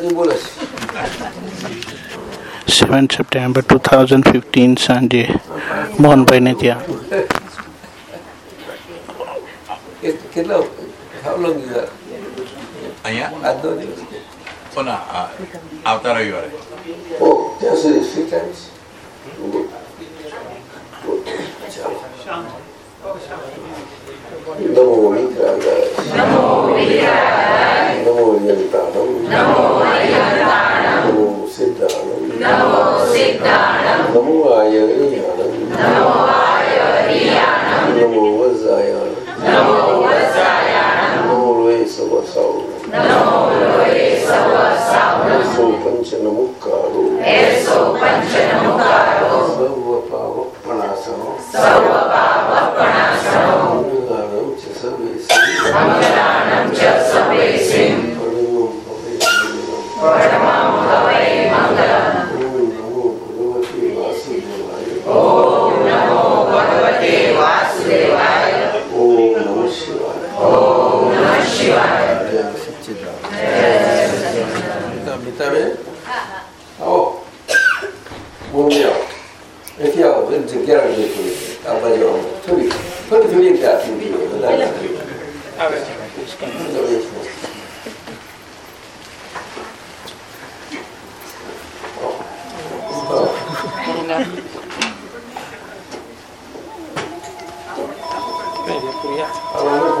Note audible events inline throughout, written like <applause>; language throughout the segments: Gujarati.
મહારાજજી બોલે છે. Seven September two thousand fifteen સાંજે મોહનભાઈને ત્યાં. કેટલો? અહીંયા? આવતા રવિવારે. ઓ ત્યાં સુધી. નમો. નમો યંતાણમ. નમો સિદ્ધાણમ. નમો આયર્યાણમ. નમો વજ્રાયાણમ. નમો લોહે સવસાવ. એસો પંચ નમુકારો સર્વ પાવપણાસનો મંગલાણમ ચ આ બાજુ આવો થોડી થોડી થોડી એક આપી દીધી બધા નથી. તમે આવો. આવો, આવો,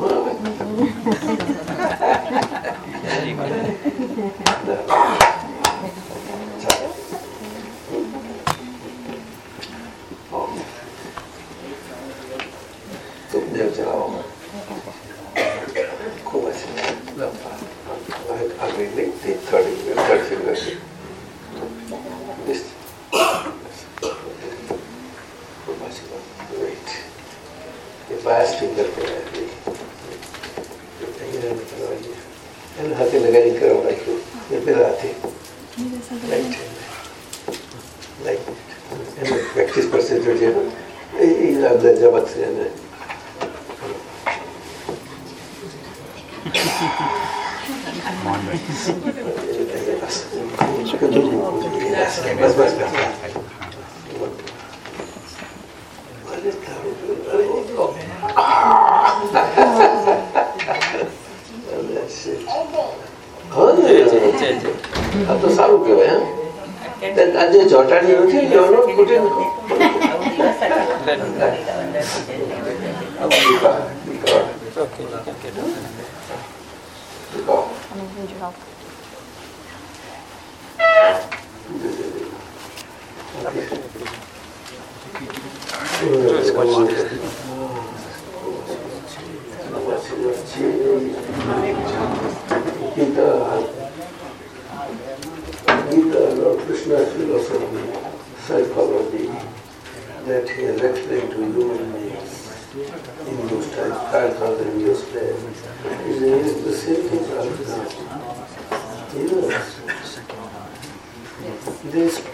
This,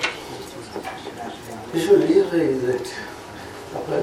you should realize that આપણા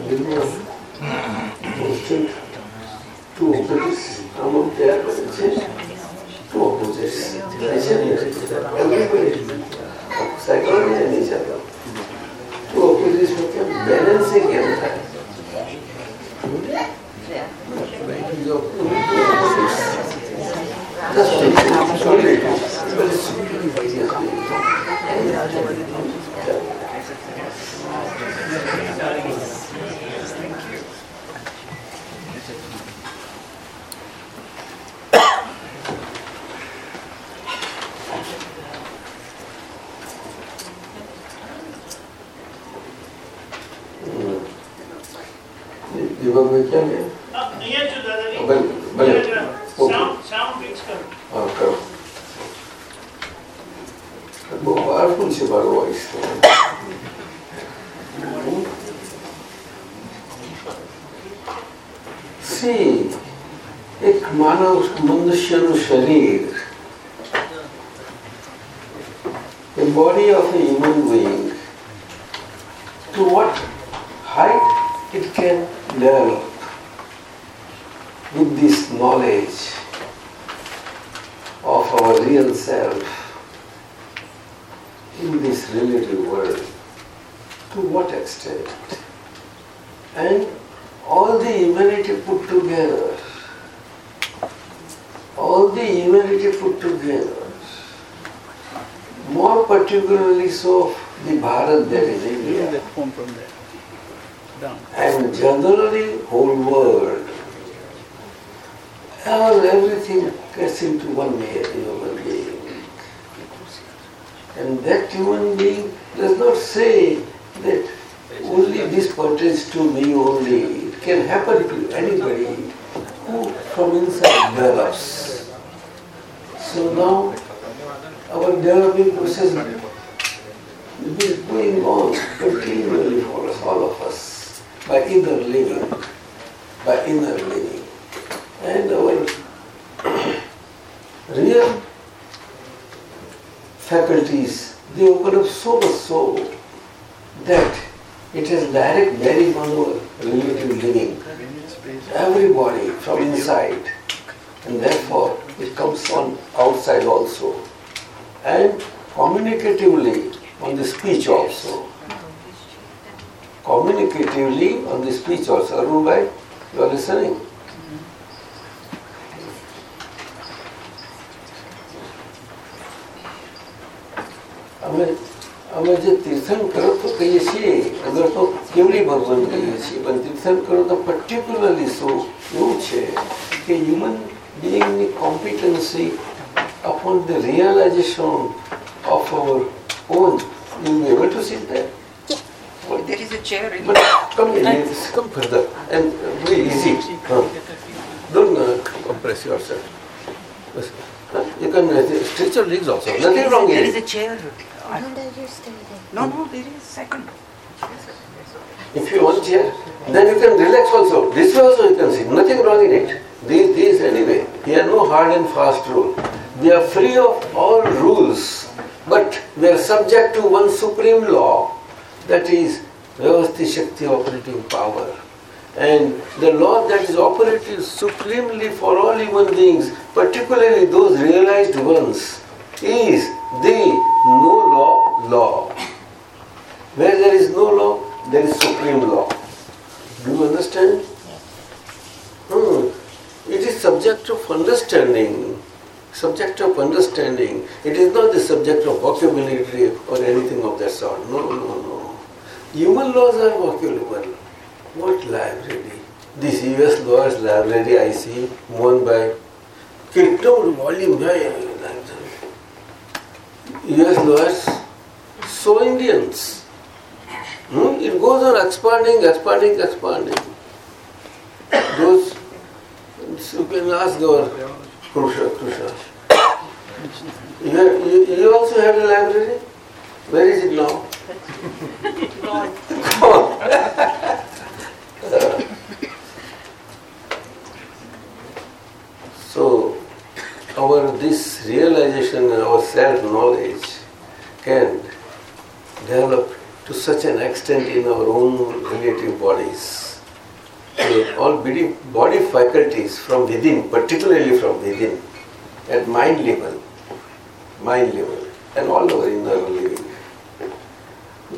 wrong There in is a it. chair. No, no, you stay there. No, no, there is second. If you want chair, then you can relax also. This way also you can sit. Nothing wrong in it. These, these anyway. Here no hard and fast rule. We are free of all rules, but we are subject to one supreme law, that is Vyavasti Shakti operating power. And the law that is operating supremely for all human beings, particularly those realized ones, is the no law, law. Where there is no law, there is supreme law. Do you understand? Hmm. It is subject of understanding. Subject of understanding. It is not the subject of vocabulary or anything of that sort. No, no, no. Human laws are vocabulary. What library? This US lawyers library I see, one by. Kitted volume. Yeah. US lawyers, so Indians. Hmm? It goes on expanding, expanding, expanding. Those, you can ask our Krusha, Krusha. You, have- you, you also have a library? Where is it now? Gone. <laughs> <laughs> So, our this realization and our self-knowledge can develop to such an extent in our own relative bodies. So all body, faculties from within, particularly from within, at mind level, mind level, and all our living,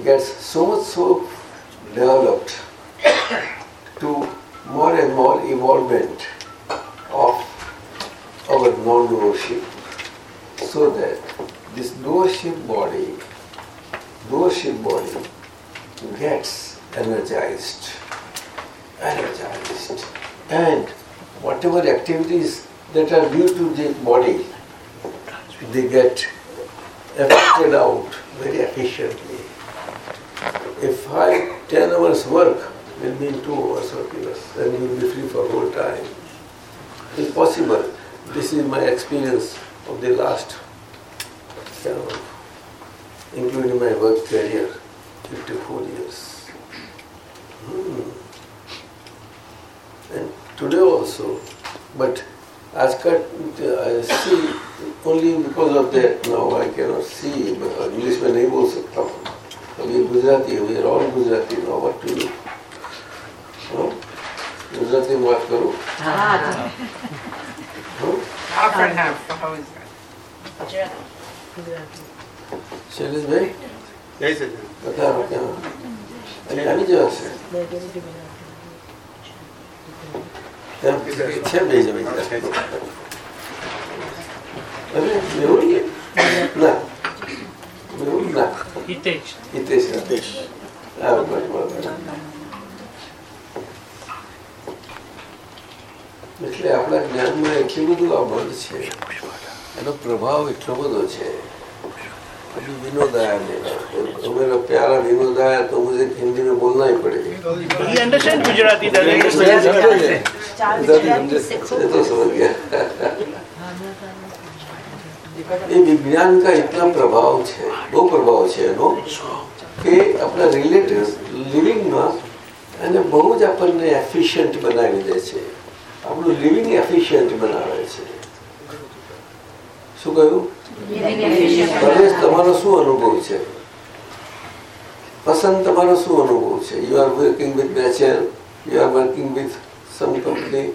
gets so much so developed to more and more evolvement of our non-doership, so that this doership body, doership body gets energized, energized, and whatever activities that are due to the body, they get effected out very efficiently. A five, ten hours work maybe in two hours or plus, and you will be free for whole time. It's possible. This is my experience of the last, you including my work career, 54 years. Hmm. And today also, but as cut, I see only because of that now I cannot see. But at least my neighbors come. We are Gujarati, we are all Gujarati now. What to do? No? Gujarati, what करो? Alfred um, Hemp for Hoser. Jeff. Şerif Bey, Neyse canım. bakar bakalım. Evlenmeyeceğiz. Tamam, sen de izlemeyiz. Evet, memur gibi. Ne? એટલે આપણા જ્ઞાનમાં એટલું બધું આ છે. એનો પ્રભાવ એટલો બધો છે. વિજ્ઞાન કા એટલા પ્રભાવ છે બહુ પ્રભાવ છે એનો કે આપણા રિલેટિવ લિવિંગમાં અને બહુ જ આપણને એફિશિયન્ટ બનાવી દે છે. આપણું લિવિંગ એફિશિયન્ટ બનાવે છે. શું કહ્યું? પરેશ તમારો શું અનુભવ છે? પસંદ તમારો શું અનુભવ છે? You are working with બેચેર you are working with some company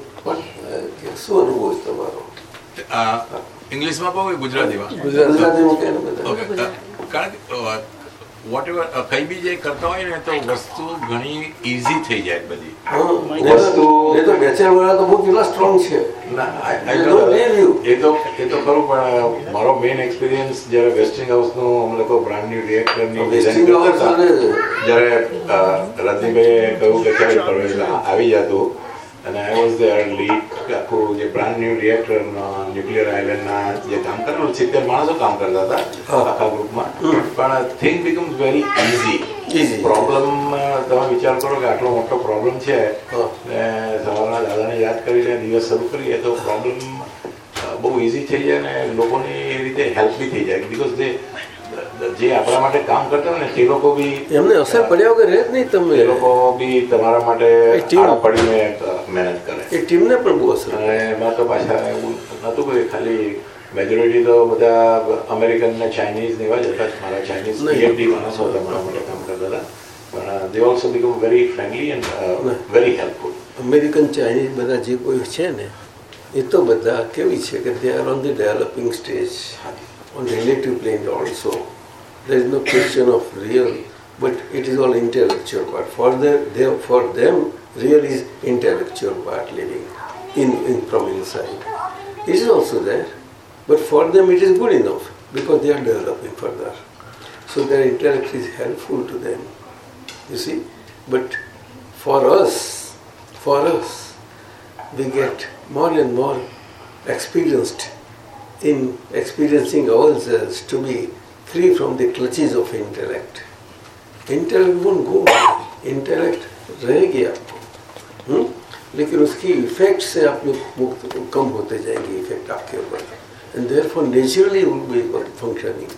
શું અનુભવ છે તમારો? આ ઇંગ્લિશમાં કહું ગુજરાતીમાં? ગુજરાતીમાં કહે ને બધા કારણ કે વોટ એવર કઈ બી જે કરતા હોય ને તો વસ્તુ ઘણી ઇઝી થઈ જાય બધી. વસ્તુ- એ તો નેચર વાળા તો બહુ કેટલા સ્ટ્રોંગ છે. ના. એ તો એ તો ખરું પણ મારો મેઇન એક્સપિરિયન્સ જ્યારે વેસ્ટિંગ હાઉસનું અમે લોકો બ્રાન્ડ ન્યુ રિએક્ટરની ની ડિઝાઇન કરતા જ્યારે રજનીભાઈએ કહ્યું કે ચાલ કરો આવી જતું અને આઈ વોઝ ધેર લીક આખું જે બ્રાન્ડ ન્યુ રિએક્ટર ન્યુક્લિયર આઇલેન્ડના જે કામ કરેલું સિત્તેર માણસો કામ કરતા હતા આખા ગ્રુપમાં પણ thing becomes very easy problem તમે વિચાર કરો કે આટલો મોટો પ્રોબ્લેમ છે. ને સવારના દાદાને યાદ કરીને દિવસ શરૂ કરીએ તો પ્રોબ્લેમ બહુ ઇઝી થઈ જાય ને લોકોની એ રીતે હેલ્પ બી થઈ જાય. બીકોઝ જે જે આપણા માટે કામ કરતા ને તે લોકો બી એમને અસર પડ્યા વગર રહે જ નહીં તમે. એ લોકો બી તમારા માટે ટીમ પડીને મહેનત કરે. એ ટીમને પણ બહુ અસર અને એમાં તો પાછા એવું નહોતું કે ખાલી મેજોરિટી તો બધા અમેરિકન ને ચાઇનીઝ ને એવા જ હતા. મારા ચાઇનીઝ પીએફડી માણસો હતા મારા માટે કામ કરતા હતા. પણ they also become very friendly and very helpful American Chinese બધા જે કોઈ છે ને એ તો બધા કેવી છે કે they are on the developing stage on relative plane also. There is no question of real, but it is all intellectual part. For them, they, for them, real is intellectual part living in, in from inside. It is also there, but for them it is good enough because they are developing further. So their intellect is helpful to them. You see, but for us, for us, we get more and more experienced in experiencing ourselves to be free from the clutches of intellect. Intellect won't go, intellect रहेगी आपको हम्म? लेकिन उसकी इफेक्ट से आप लोग मुक्त कम होते जाएंगे इफेक्ट आपके ऊपर and therefore naturally will be functioning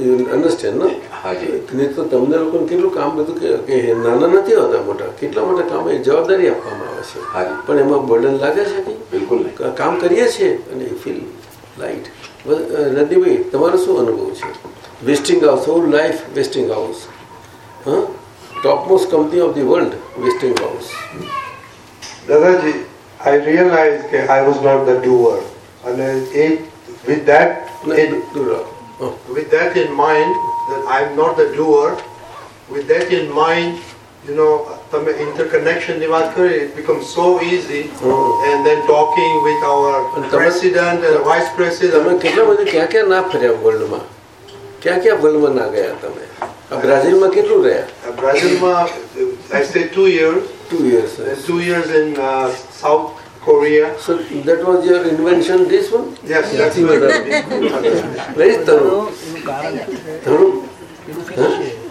you understand ને હાજી. નહીં તો તમને લોકોને કેટલું કામ બધું કે કે નાના નથી હોતા મોટા કેટલા મોટા કામ એ જવાબદારી આપવામાં આવે છે હાજી. પણ એમાં બર્ડન લાગે છે કંઈ બિલકુલ નહીં ક- કામ કરીએ છીએ અને ફીલ લાઇટ રતિભાઈ તમારો શું અનુભવ છે Westinghouse whole life Westinghouse હા top most company of the world Westinghouse Dadaji I realized that I was not the doer. And it, with that, in, with that in mind, that I'm not the doer, with that in mind, you know, તમે interconnection ની વાત કરી, it becomes so easy. And then talking with our And તમે- president and vice તમે president. કેટલા બધા ક્યાં ક્યાં ના ફર્યા વર્લ્ડમાં ક્યાં ક્યાં વર્લ્ડમાં ના ગયા તમે આ બ્રાઝિલમાં કેટલું રહ્યા Uh, uh, I stayed two years, two years years in uh, South Korea. So that was your invention this one Yes, that's Nothing right. Very thorough. Thorough? Huh?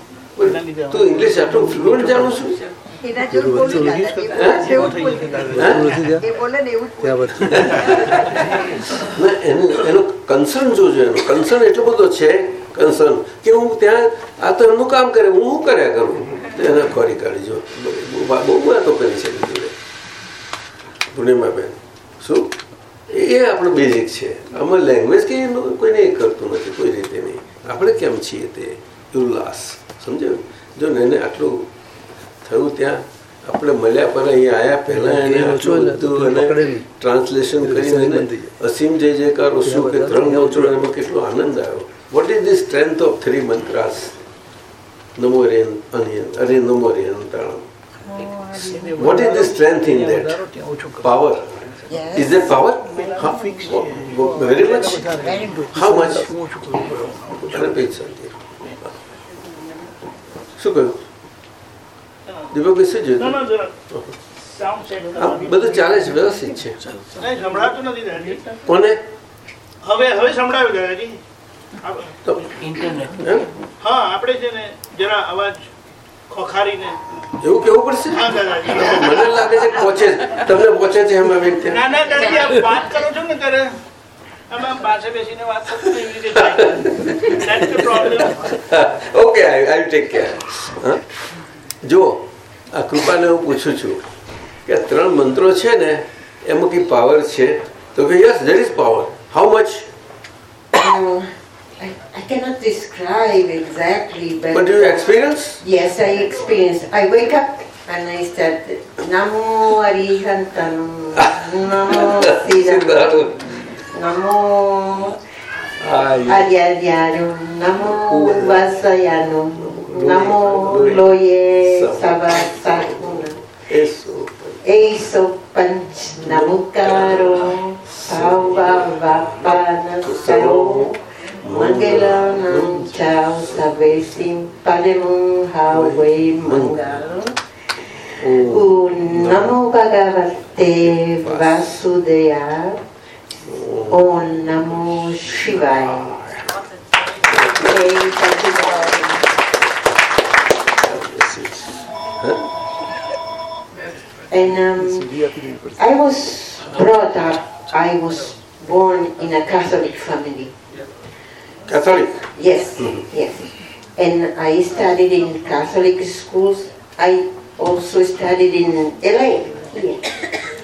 તું ઇંગ્લિશ આટલું ફ્લુઅન્ટ જાણું છું એના જેવું બોલું દાદા. એવું જ બોલું. એ બોલે ને એવું જ બોલું. ના એનું એનો કન્સર્ન જોજો એનો કન્સર્ન એટલો બધો છે કન્સર્ન કે હું ત્યાં આ તો એમનું કામ કરે હું શું કર્યા કરું એને ખોરી કાઢી જો બહુ બહુ વાતો કરી છે પૂર્ણિમાબેન શું એ આપણો બેઝિક છે આમાં લેંગ્વેજ કે કોઈને એ કરતું નથી કોઈ રીતે નહીં આપણે કેમ છીએ તે ઉલ્લાસ સમજાયું? જો એને આટલું થયું ત્યાં આપણે મળ્યા પણ અહીંયા આવ્યા પહેલા એને આટલું બધું અને ટ્રાન્સલેશન કરીને અસીમ અસીમ જે કારો શું કે ત્રણ મંત્રો એમાં કેટલો આનંદ આવ્યો? What is the strength of three mantras નમો રેન અનિયન અરે નમો રેન તાણમ what is the strength in that power that power very much Very. How much અને પેજ શાંતિ શું કહ્યું? દીપકભાઈ શું જોયું બધું ચાલે છે વ્યવસ્થિત છે. કોને? હવે હવે સંભળાયું દાદાજી. હા? આપણે છે ને જરા અવાજ ખોખારીને એવું કેવું પડશે? મને લાગે છે પહોંચે છે. તમને પહોંચે છે એમ આવી રીતે ના ના દાદાજી વાત કરો છો ને ત્યારે. Okay I I take care જુઓ આ કૃપાને હું પૂછું છું કે ત્રણ મંત્રો છે ને એમાં કઈ પાવર છે તો કે yes there is power how much Uh, I, cannot describe exactly, but But but you experience? yes, I experience. I wake up and I start Namo Arihantanam, Namo Siddham, namo ayayaru namo vasayanu namo loye sabasakuna eso. E panch namukaro sauvavapana saro mangalanam chao. savesim palemum hawe mangalam Namo Bhagavate O Namo Shivaya Okay, thank you very much. And um, I was brought up, I was born in a Catholic family. Catholic Yes, yes. And I studied in Catholic schools. I also studied in LA. Here.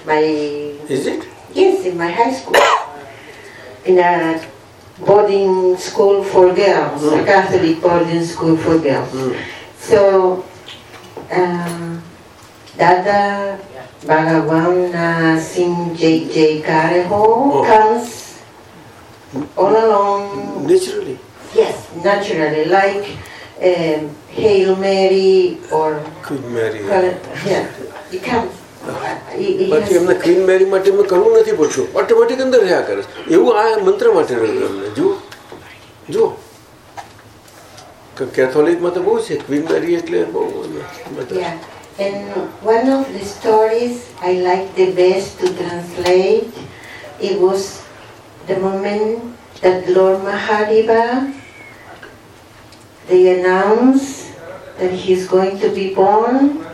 My is it yes, in my high school. In a boarding school for girls, a Catholic boarding school for girls. So, um, Dada Bhagawan na Sing J J Kareho Oh. comes all along naturally Yes, naturally, like um, Hail Mary or Queen Mary yeah, it comes. It, it બાકી એમને has, ક્વીન મેરી માટે એમને કરવું નથી પડતું ઓટોમેટિક અંદર રહ્યા કરે છે. એવું આ મંત્ર માટે રહ્યું એમને જુઓ જુઓ કેથોલિકમાં તો બહુ છે ક્વીન મેરી એટલે બહુ બધા yeah. And one of the stories I like the best to translate, it was the moment that Lord Mahadeva, they announced that he's going to be born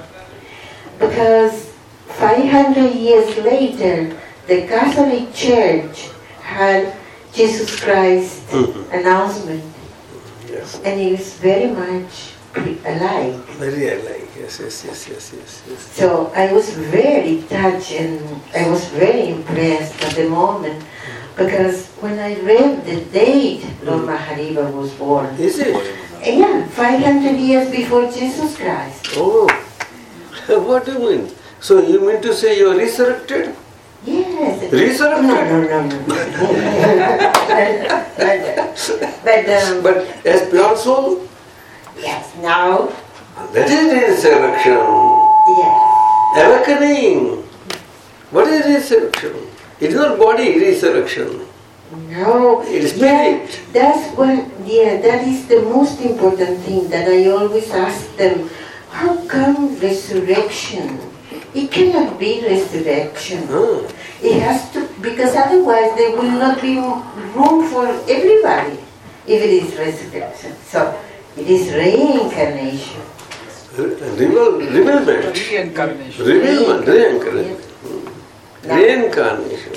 because 500 years later, the Catholic Church had Jesus Christ Mhm. announcement, Yes. and was very much alive. Very I like. Yes, yes, yes, yes, yes, yes. So I was very touched and I was very impressed at the moment because when I read the date Lord Mahariva was born, Is it? yeah, 500 years before Jesus Christ. Oh, <laughs> what do you mean? So you mean to say you are resurrected? Yes. Resurrected? No, no, no, no. but, but um, But as pure soul, yes, now, that is resurrection. yes. Awakening. What is resurrection? It is not body resurrection. No, It is yeah, spirit. that's one. Yeah, that is the most important thing that I always ask them. How come resurrection? It cannot be resurrection. Ah, It has to because otherwise there will not be room for everybody if it is resurrection. So It is reincarnation. Reveal, revealment. Reincarnation. Revealment, reincarnation. Yeah. Reincarnation.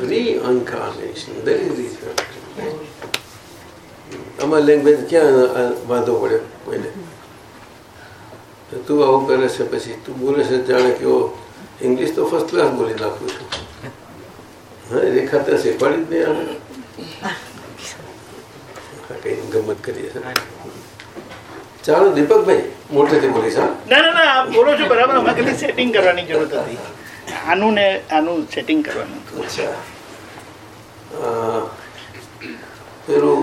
Reincarnation. That is reincarnation. આમાં લેંગ્વેજ ક્યાં આ વાંધો પડે કોઈને તું આવું કરે છે પછી તું બોલે છે જાણે કેવો ઇંગ્લિશ તો ફર્સ્ટ ક્લાસ બોલી નાખું છું હા રેખા ત્યાં શીખવાડી જ નહીં આવે કઈ ગમત કરીએ ચાલો દીપકભાઈ મોટેથી બોલીશ હા ના ના ના બોલો છો બરાબર અમારે કદી સેટિંગ કરવાની જરૂર હતી આનું ને આનું સેટિંગ કરવાનું અચ્છા પેલું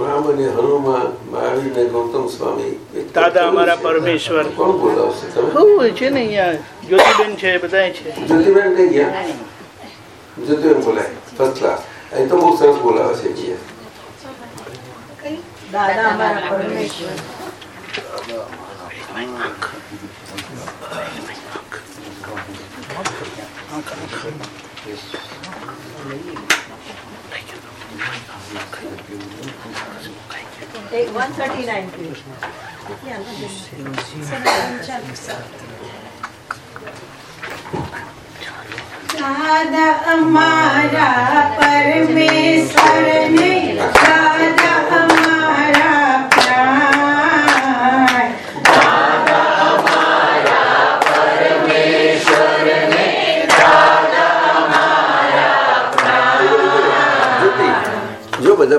રામ અને હનુમાન મહાવીર ને ગૌતમ સ્વામી દાદા અમારા પરમેશ્વર. કોણ બોલાવશે તમે? છે ને અહીંયા? જ્યોતિબેન છે બધા છે. જ્યોતિબેન કઈ ગયા? જ્યોતિબેન બોલાય. ફર્સ્ટ ક્લાસ અહીં તો બહુ સરસ બોલાવે છે જીએ દાદા અમારા પરમેશ્વર. Take 139, please. Yeah, just-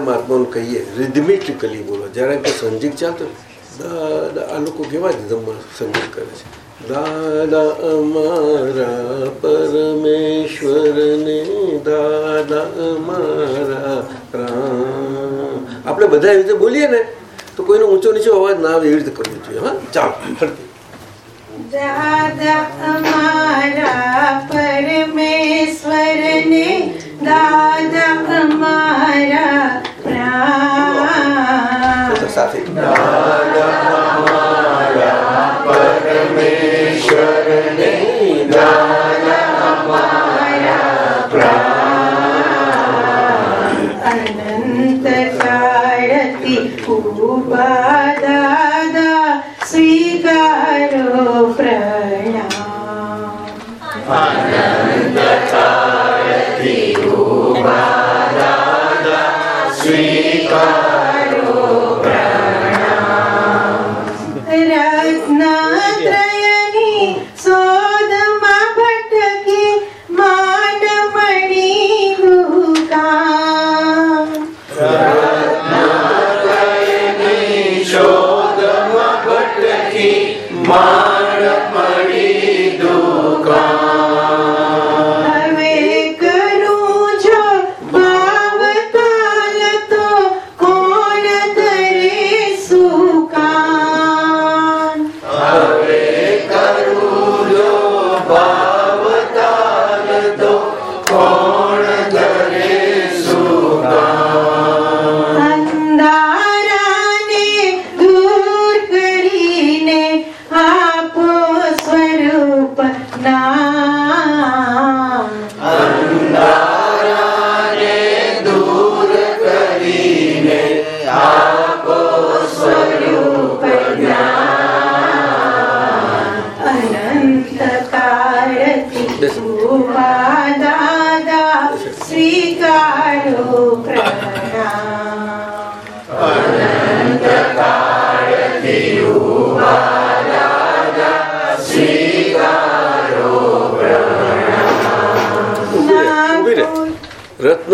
મહાત્માનું કહીએ રિધમિકલી બોલો. જ્યારે કે સંગીત ચાલતો દાદા આ લોકો કેવા જ સંગીત કરે છે. દાદા અમારા પરમેશ્વરને દાદા અમારા રામ. આપણે બધા એવી રીતે બોલીએ ને, તો કોઈનો ઊંચો નીચો અવાજ ના આવે એવી રીતે કરવું જોઈએ. હા, ચાલો ફરતી દાદા અમારા પરમેશ્વરને દાદા અમારા પ્રાણ બધા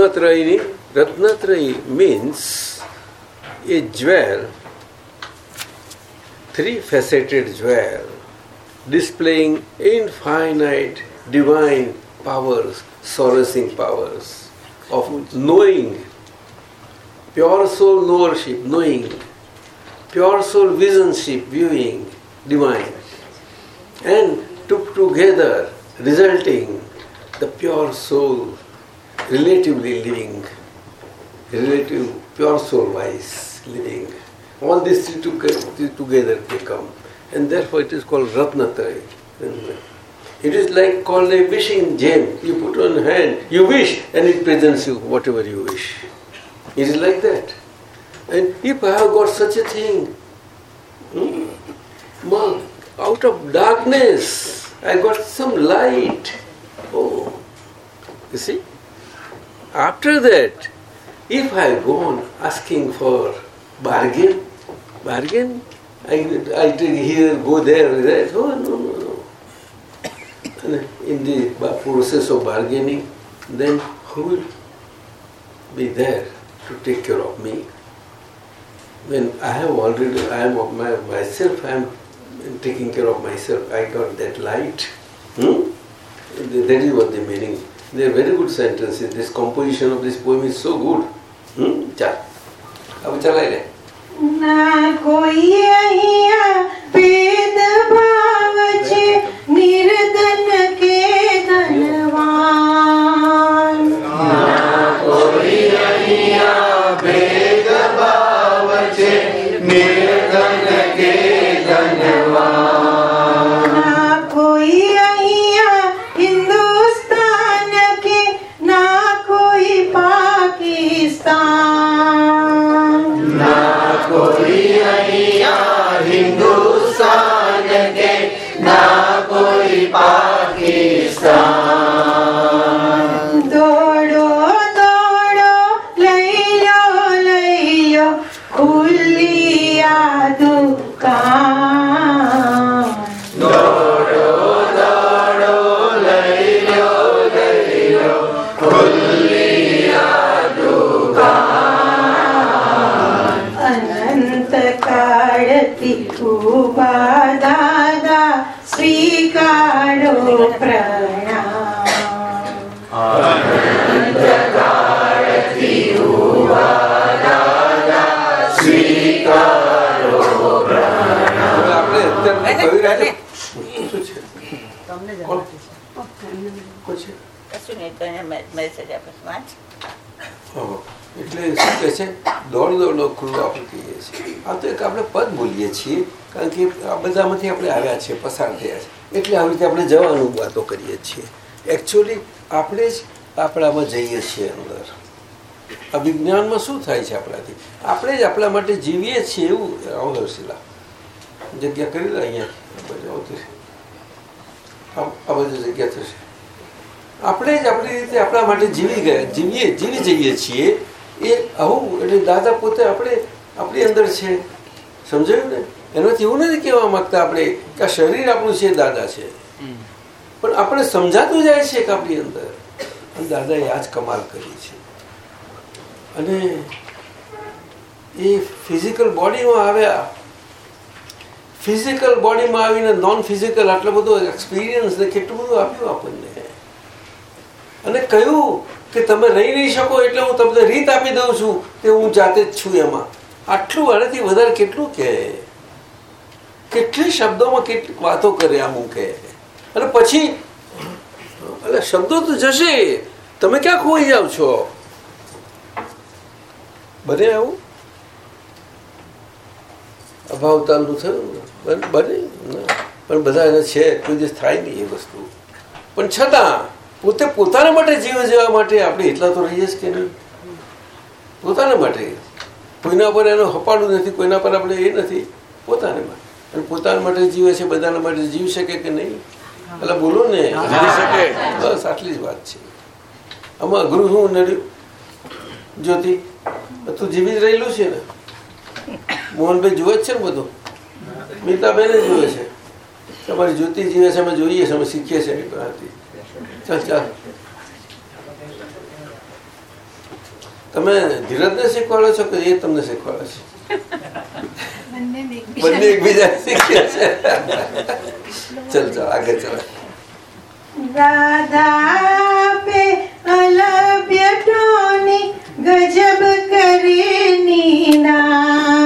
Ratnatrayini. Ratnatrayi means a jewel, three faceted jewel, displaying infinite divine powers, solacing powers of knowing, pure soul knowership, knowing, pure soul visionship, viewing, divine, and took together resulting the pure soul relatively living relative pure soul wise living. All these three toge- three together they come. And therefore it is called ratnatraya it is like called a wishing gem. You put on hand you wish and it presents you whatever you wish. It is like that. And if I have got such a thing, hmm, out of darkness, I got some light. Oh, you see? After that, if I go on asking for bargain, bargain, I, I take here, go there, that. Oh, no, no, no. And in the process of bargaining, then who will be there to take care of me? When I have already, I am my, myself, I am taking care of myself, I got that light. Hmm? That is what the meaning. They are very good sentences. This composition of this poem is so good. Hmm? ચાલ હવે ચલાય લે ના કોઈ અહીંયા જ. એટલે શું કહે છે? દોડ દોડનો ખુલ્લો આપણે કહીએ છીએ. આ તો એક આપણે પદ બોલીએ છીએ કારણ કે આ બધામાંથી આપણે આવ્યા છીએ પસાર થયા છે. એટલે આવી રીતે આપણે જવાનું વાતો કરીએ છીએ. એકચ્યુઅલી આપણે જ આપણામાં જઈએ છીએ અંદર. આ વિજ્ઞાનમાં શું થાય છે આપણાથી? આપણે જ આપણા માટે જીવીએ છીએ એવું આવો શિલા જગ્યા કરી લે અહીંયા. આ આ જગ્યા થશે આપણે જ આપણી રીતે આપણા માટે જીવી ગયા જીવીએ જીવી જઈએ છીએ. એ આવું એટલે દાદા પોતે આપણે આપણી અંદર છે. સમજાયું ને? એનાથી એવું નથી કહેવા માંગતા આપણે કે આ શરીર આપણું છે દાદા છે. પણ આપણે સમજાતું જાય છે કે આપણી અંદર. અને દાદાએ આ જ કમાલ કરી છે. અને એ ફિઝિકલ બોડીમાં આવ્યા ફિઝિકલ બોડીમાં આવીને નોન ફિઝિકલ આટલો બધો એક્સપિરિયન્સ ને કેટલું બધું આપ્યું આપણને? અને કહ્યું કે તમે રહી નહીં શકો એટલે હું તમને રીત આપી દઉં છું કે હું જાતે જ છું એમાં. આટલું આનાથી વધારે કેટલું કહે કેટલી શબ્દોમાં કેટલીક વાતો કરે આમ મૂકે અને પછી એટલે શબ્દો તો જશે. તમે ક્યાં ખોઈ જાઓ છો? બને આવું? અભાવતાલનું થયું? બને બને પણ બધા એને છે કોઈ દિવસ થાય નહીં એ વસ્તુ. પણ છતાં પોતે પોતાના માટે જીવન જીવવા માટે આપણે એટલા તો રહીએ જ કે નહીં? પોતાના માટે. કોઈના પર એનું હપાડું નથી કોઈના પર આપણે એ નથી. પોતાને માટે. અને પોતાના માટે જીવે છે બધાના માટે જીવી શકે કે નહીં? એટલે બોલો ને. જીવી શકે. બસ આટલી જ વાત છે. આમાં અઘરું શું નડ્યું? જ્યોતિ તું જીવી જ રહેલું છે ને? મોહનભાઈ જુએ જ છે ને બધું? મીતાબેને જોવે છે. તમારી જ્યોતિ જીવે છે અમે જોઈએ છે અમે શીખીએ છીએ એની પાસેથી ચાલ ચાલ. તમે ધીરજને શીખવાડો છો કે એ તમને શીખવાડે છે? બંને એકબીજા શીખે છે. ચાલ ચાલ આગળ ચાલ. રાધા પે અલભ્ય ટોની ગજબ કરે નિદાન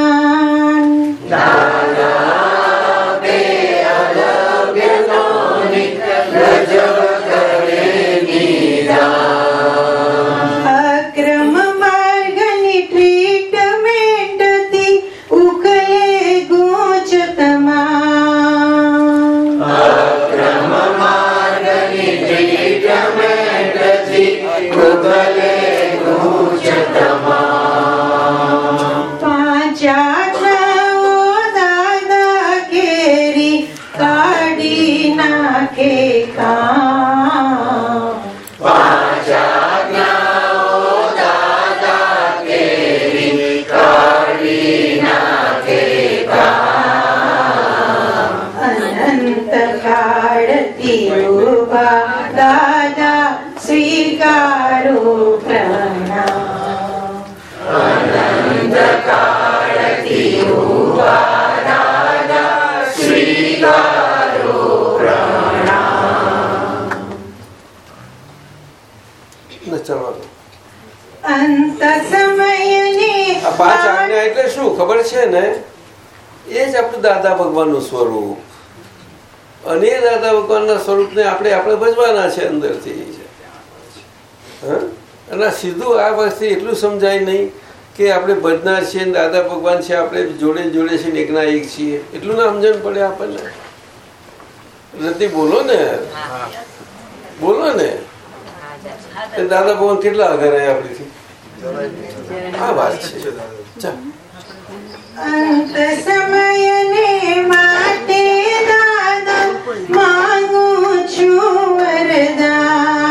પાંચ આજ્ઞા એટલે શું? ખબર છે ને? એ જ આપણું દાદા ભગવાનનું સ્વરૂપ. અને એ દાદા ભગવાનના સ્વરૂપને આપણે આપણે ભજવાના છે અંદરથી. હા? અને સીધું આ વસ્તુ એટલું સમજાય નહીં કે આપણે ભજનાર છીએ ને દાદા ભગવાન છે આપણે જોડે જોડે છીએ ને એકના એક છીએ. એટલું ના સમજણ પડે આપણને. રતિ બોલો ને. બોલો ને. દાદા ભગવાન કેટલા આગળ રહ્યા આપણીથી. આ વાત છે. સમયને માટે દાદા માંગુ છું વરદાન.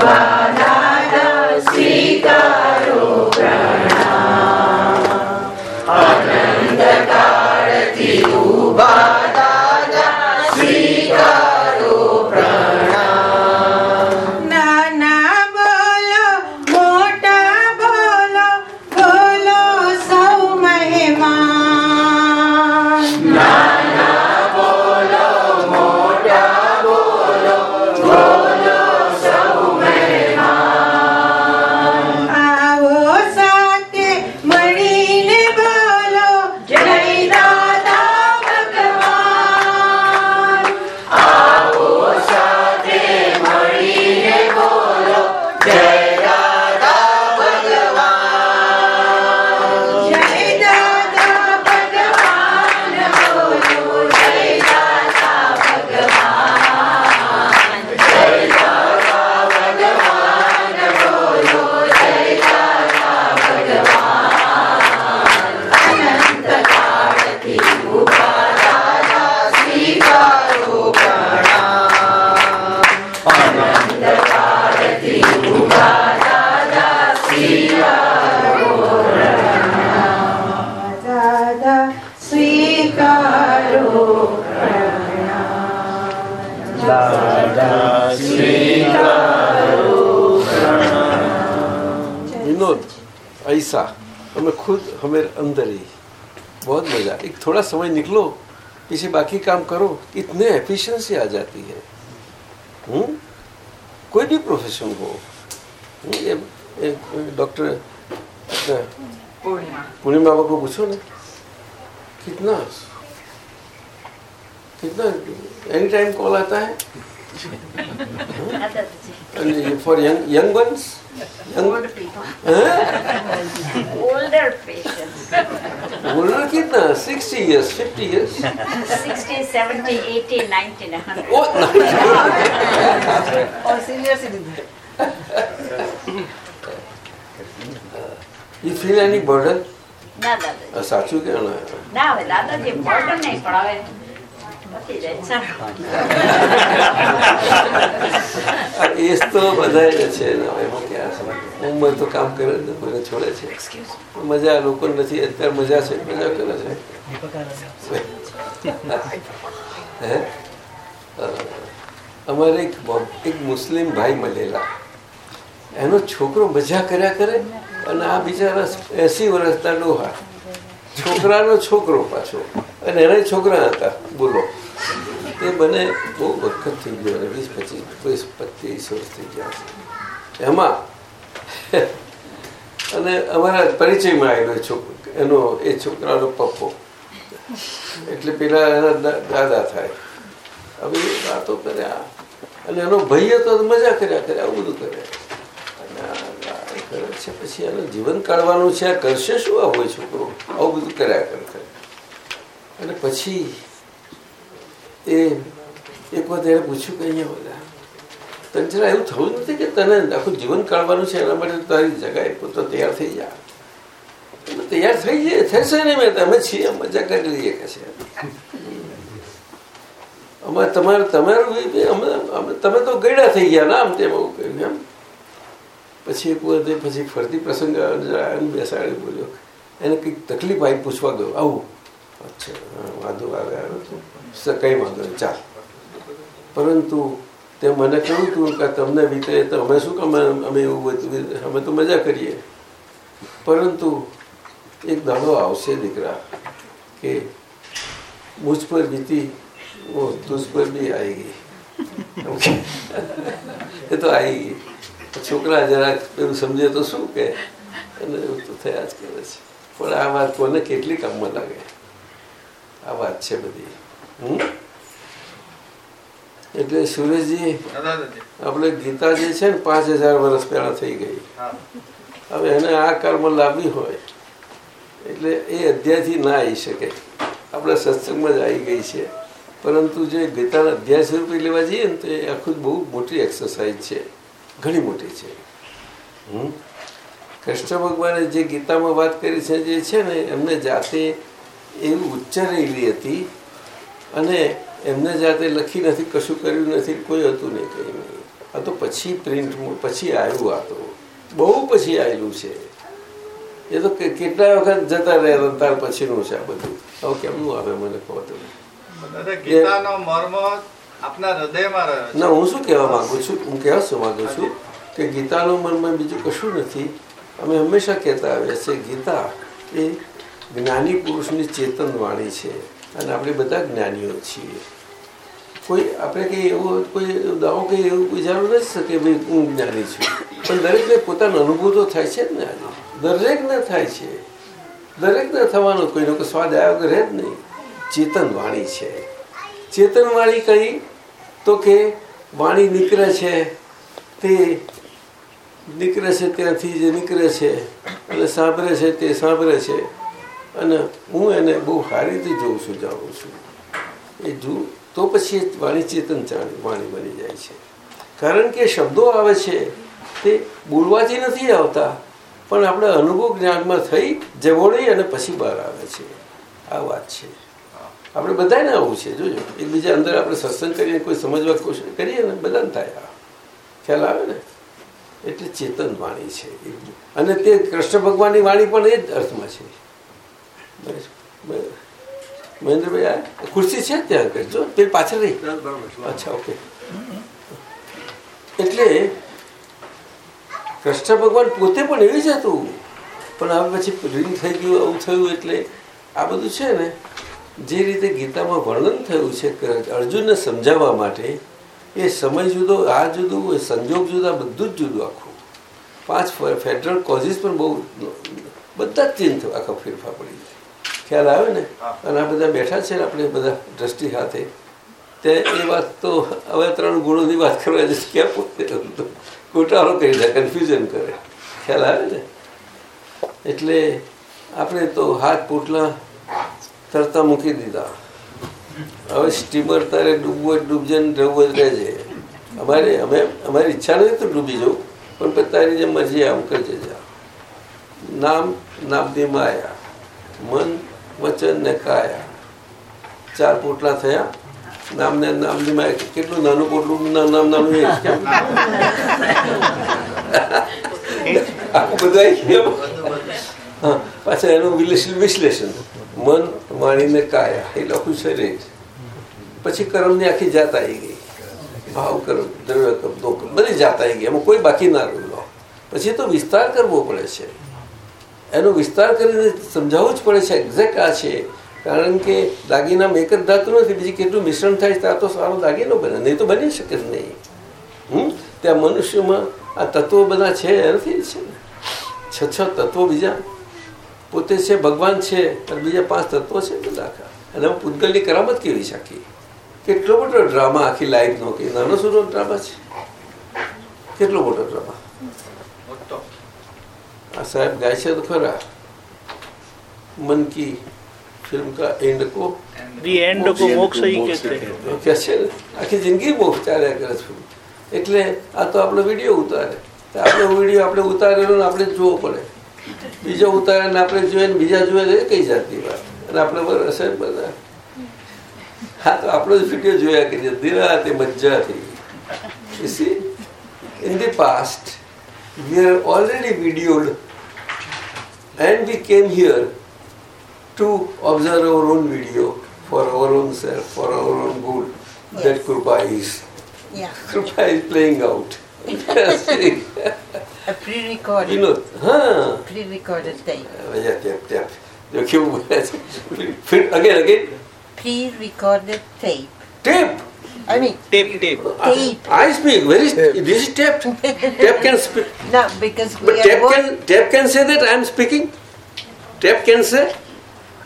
ઊભા દાદા हमें अंदर ही। बहुत मज़ा। एक थोड़ा समय निकलो किसी बाकी काम करो इतने एफिशिएंसी आ जाती है। हम्म? कोई भी प्रोफेशन हो। हम्म, ये, ये डॉक्टर अपना पूर्णिमा। बाबा को पूछो ना। कितना? कितना? एनी टाइम कॉल आता है? For young young ones Young, people. Huh? Older patients. Older kitna? 60 years, 50 years? 60, 70, 80, 90, 100. Oh, 90. Or senior citizen. You feel any burden? ના દાદાજી સાચું કે ના દાદાજી બર્ડન નહીં પણ હવે એ તો <laughs> બધા ક્યાં છે? ઉંમર તો કામ કરે જ કોઈને છોડે છે. મજા લોકો નથી અત્યારે મજા છે મજા કરે છે. હે? અમારે એક એક મુસ્લિમ ભાઈ મળેલા. એનો છોકરો મજા કર્યા કરે અને આ બિચારા એસી વર્ષના ડોહા છોકરાનો છોકરો પાછો. અને એના છોકરા હતા, બોલો. એ બને બહુ વખત થઈ ગયો વીસ પચીસ વીસ પચીસ વર્ષ થઈ ગયા એમાં, અને અમારા પરિચયમાં આવેલો છોકરો એનો, એ છોકરાનો પપ્પો. એટલે પેલા એના દાદા થાય. હવે વાતો કર્યા. અને એનો ભાઈ હતો મજા કર્યા કરે આવું બધું કરે અને કરે છે, પછી એનું જીવન કાઢવાનું છે કરશે શું આ હોય છોકરો? આવું બધું કર્યા કરે અને પછી એ એક વખત એને પૂછ્યું કે અહીંયા બધા, તને જરા એવું થયું નથી કે તને આખું જીવન કાઢવાનું છે, એના માટે તારી જગાએ પોતે તૈયાર થઈ જા? તૈયાર થઈ જાય થશે ને મેં તમે છીએ મજા કરી લઈએ કે છે. અમારે તમારે, તમારું અમે તમે તો ગયડા થઈ ગયા ના, આમ તેમ એવું કહ્યું એમ? પછી એ પોતે પછી ફરતી પ્રસંગ બેસાડે બોલ્યો. એને કંઈક તકલીફ આવી પૂછવા ગયો આવું. અચ્છા વાંધો આવે આવે કંઈ વાંધો નહીં, ચાલ. પરંતુ તે મને કહ્યું હતું કે તમને વિતે તો અમે શું કામ અમે એવું અમે તો મજા કરીએ. પરંતુ એક દાડો આવશે દીકરા કે મુજ પર વીતી તુજ પર બી આવી ગઈ. એ તો આવી ગઈ. છોકરા જરાક પેલું સમજે તો શું કે? અને એવું તો થયા જ કરે છે. પણ આ વાત કોને કેટલી કામમાં લાગે? આ વાત છે બધી? એટલે સુરેશજી આપણે ગીતા જે છે ને પાંચ હજાર વર્ષ પહેલા થઈ ગઈ. હા. હવે એને આ કર્મ લાવવી હોય. એટલે એ અધ્યાયથી ના આવી શકે. આપણે સત્સંગમાં જ આવી ગઈ છે. પરંતુ જે ગીતાના અધ્યાય સ્વરૂપે લેવા જઈએ ને તો એ આખું બહુ મોટી એક્સરસાઇઝ છે. ઘણી મોટી છે. કૃષ્ણ ભગવાને જે ગીતામાં વાત કરી છે, જે છે ને, એમને જાતે એવી ઉચ્ચારેલી હતી અને એમને જાતે લખી નથી, કશું કર્યું નથી, કોઈ હતું નહીં કંઈ નહીં. આ તો પછી પ્રિન્ટ પછી આવ્યું આ તો. બહુ પછી આવેલું છે. એ તો કેટલા વખત જતા રહે ત્યાર પછીનું છે આ બધું. હવે કેમનું આવે મને કહો તમે. ગીતાનો મર્મ આપના હૃદયમાં રહ્યો ના હું શું કહેવા માંગુ છું? હું કહેવા શું માંગુ છું? કે ગીતાનું મનમાં બીજું કશું નથી. અમે હંમેશા કહેતા આવ્યા છે ગીતા એ જ્ઞાની પુરુષની ચેતન વાણી છે અને આપણે બધા જ્ઞાનીઓ છીએ. કોઈ આપણે કંઈ એવો કોઈ દાવો કંઈ એવું વિચારવું નથી શકે ભાઈ હું જ્ઞાની છું. પણ દરેકને પોતાનો અનુભવ તો થાય છે જ ને આજે. દરેકને થાય છે. દરેકને થવાનો કોઈનો કોઈ સ્વાદ આવ્યો કે રહે જ નહીં. ચેતન વાણી છે. ચેતન વાણી કઈ તો કે વાણી નીકળે છે, તે નીકળે છે ત્યાંથી જે નીકળે છે અને સાંભળે છે તે સાંભળે છે. અને હું એને બહુ સારી રીતે જોઉં છું, જાણું છું. એ જો, તો પછી વાણી ચેતન વાણી બની જાય છે. કારણ કે શબ્દો આવે છે, તે બોલવાથી નથી આવતા, પણ આપણે અનુભવ જ્ઞાનમાં થઈ જવોડી અને પછી બહાર આવે છે. આ વાત છે. આપણે બધાને આવું છે. જોજો એકબીજા અંદર આપણે સત્સંગ કરીને કોઈ સમજવા કોશિશ કરીએ ને બધાને થાય ખ્યાલ આવે ને? એટલે ચેતન વાણી છે. અને તે કૃષ્ણ ભગવાનની વાણી પણ એ જ અર્થમાં છે. મહેન્દ્રભાઈ આ ખુરશી છે ત્યાં કરજો તે પાછળ રહી. અચ્છા ઓકે. એટલે કૃષ્ણ ભગવાન પોતે પણ એવી જ હતું. પણ હવે પછી રિંગ થઈ ગયું આવું થયું એટલે આ બધું છે ને. જે રીતે ગીતામાં વર્ણન થયું છે અર્જુનને સમજાવવા માટે એ સમય જુદો આ જુદું એ સંજોગ જુદા બધું જ જુદું આખું. પાંચ ફેડરલ કોઝિસ પણ બહુ બધા જ ચેન્જ આખા ફેરફાર પડી જાય ખ્યાલ આવે ને? અને આ બધા બેઠા છે ને આપણે બધા દ્રષ્ટિ સાથે. તે એ વાત તો હવે ત્રણ ગુણોની વાત કરવા જશે ક્યાં પોતે ગોટાળો કરી દે કન્ફ્યુઝન કરે. ખ્યાલ આવે ને? એટલે આપણે તો હાથ પોટલા તરતા મૂકી દીધા. હવે સ્ટીમર તારે ડૂબવું ડૂબજે ને રહેવું જ રહેજે. અમારે અમે અમારી ઈચ્છા નથી તો ડૂબી જવું. પણ તારી જે મરજી આમ કરજે જા નામ નામની માયા. મન વચન ને કાયા. ચાર પોટલા થયા. નામને નામની માયા કેટલું નાનું પોટલું? નામ નાનું એ બધા પાછા એનું વિશ્લેષણ. મન વાણીને કાયા. એ લખું છે રે પછી કર્મની આખી જાત આવી ગઈ. ભાવ કર્મ, દ્રવ્ય કર્મ દો કર્મ, બધી જાત આવી ગઈ. એમાં કોઈ બાકી ના રહ્યું પછી તો વિસ્તાર કરવો પડે છે. એનો વિસ્તાર કરીને સમજાવવું જ પડે છે એક્ઝેક્ટ આ છે. કારણ કે દાગીનામાં એક જ ધાતુ નથી, બીજી કેટલું મિશ્રણ થાય ત્યાં તો સારો દાગીનો બને. નહીં તો બની શકે જ નહીં. હમ? ત્યાં મનુષ્યમાં આ તત્વો બધા છે એનાથી છે છ છ તત્વો બીજા. પોતે છે ભગવાન છે અને બીજા પાંચ તત્વો છે બધા આખા અને પૂતગલની કરામત કેવી છે આખી? કેટલો મોટો ડ્રામા આખી લાઈફનો કે નાનો સુનો ડ્રામા છે? કેટલો મોટો ડ્રામા? આ સાહેબ ગાય છે તો ખરા. મન કી ફિલ્મ કા એન્ડ કો? ધી એન્ડ કો મોક્ષ હી. કહેતે કે છે ને આખી જિંદગી મોક્ષ ચાલ્યા કરે છે એટલે આ તો આપણો વીડિયો ઉતારે. તો આપણો વીડિયો આપણે ઉતારેલો ને આપણે જોવો પડે. બીજો ઉતારે ને આપણે જોઈએ બીજા જોઈએ કઈ જાતની વાત અને આપણે બરાબર હશે બધા હા તો આપણો જ વીડિયો જોયા કરીએ દિરાતે મજા થઈ in the past, we are already videoed and we came here to observe our own video for our own self, for our own good. That Krupa is. Yeah. Krupa is playing out. A pre-recorded. know, huh? Pre-recorded tape. Yeah, yeah, yeah. જો કેવું બોલે છે ફિર again, again. Pre-recorded tape. Tape. I mean, tape tape tape. I speak. Where is this is tape? Tape can speak. No, because But we are tape work- can tape can say that I am speaking. Tape can say.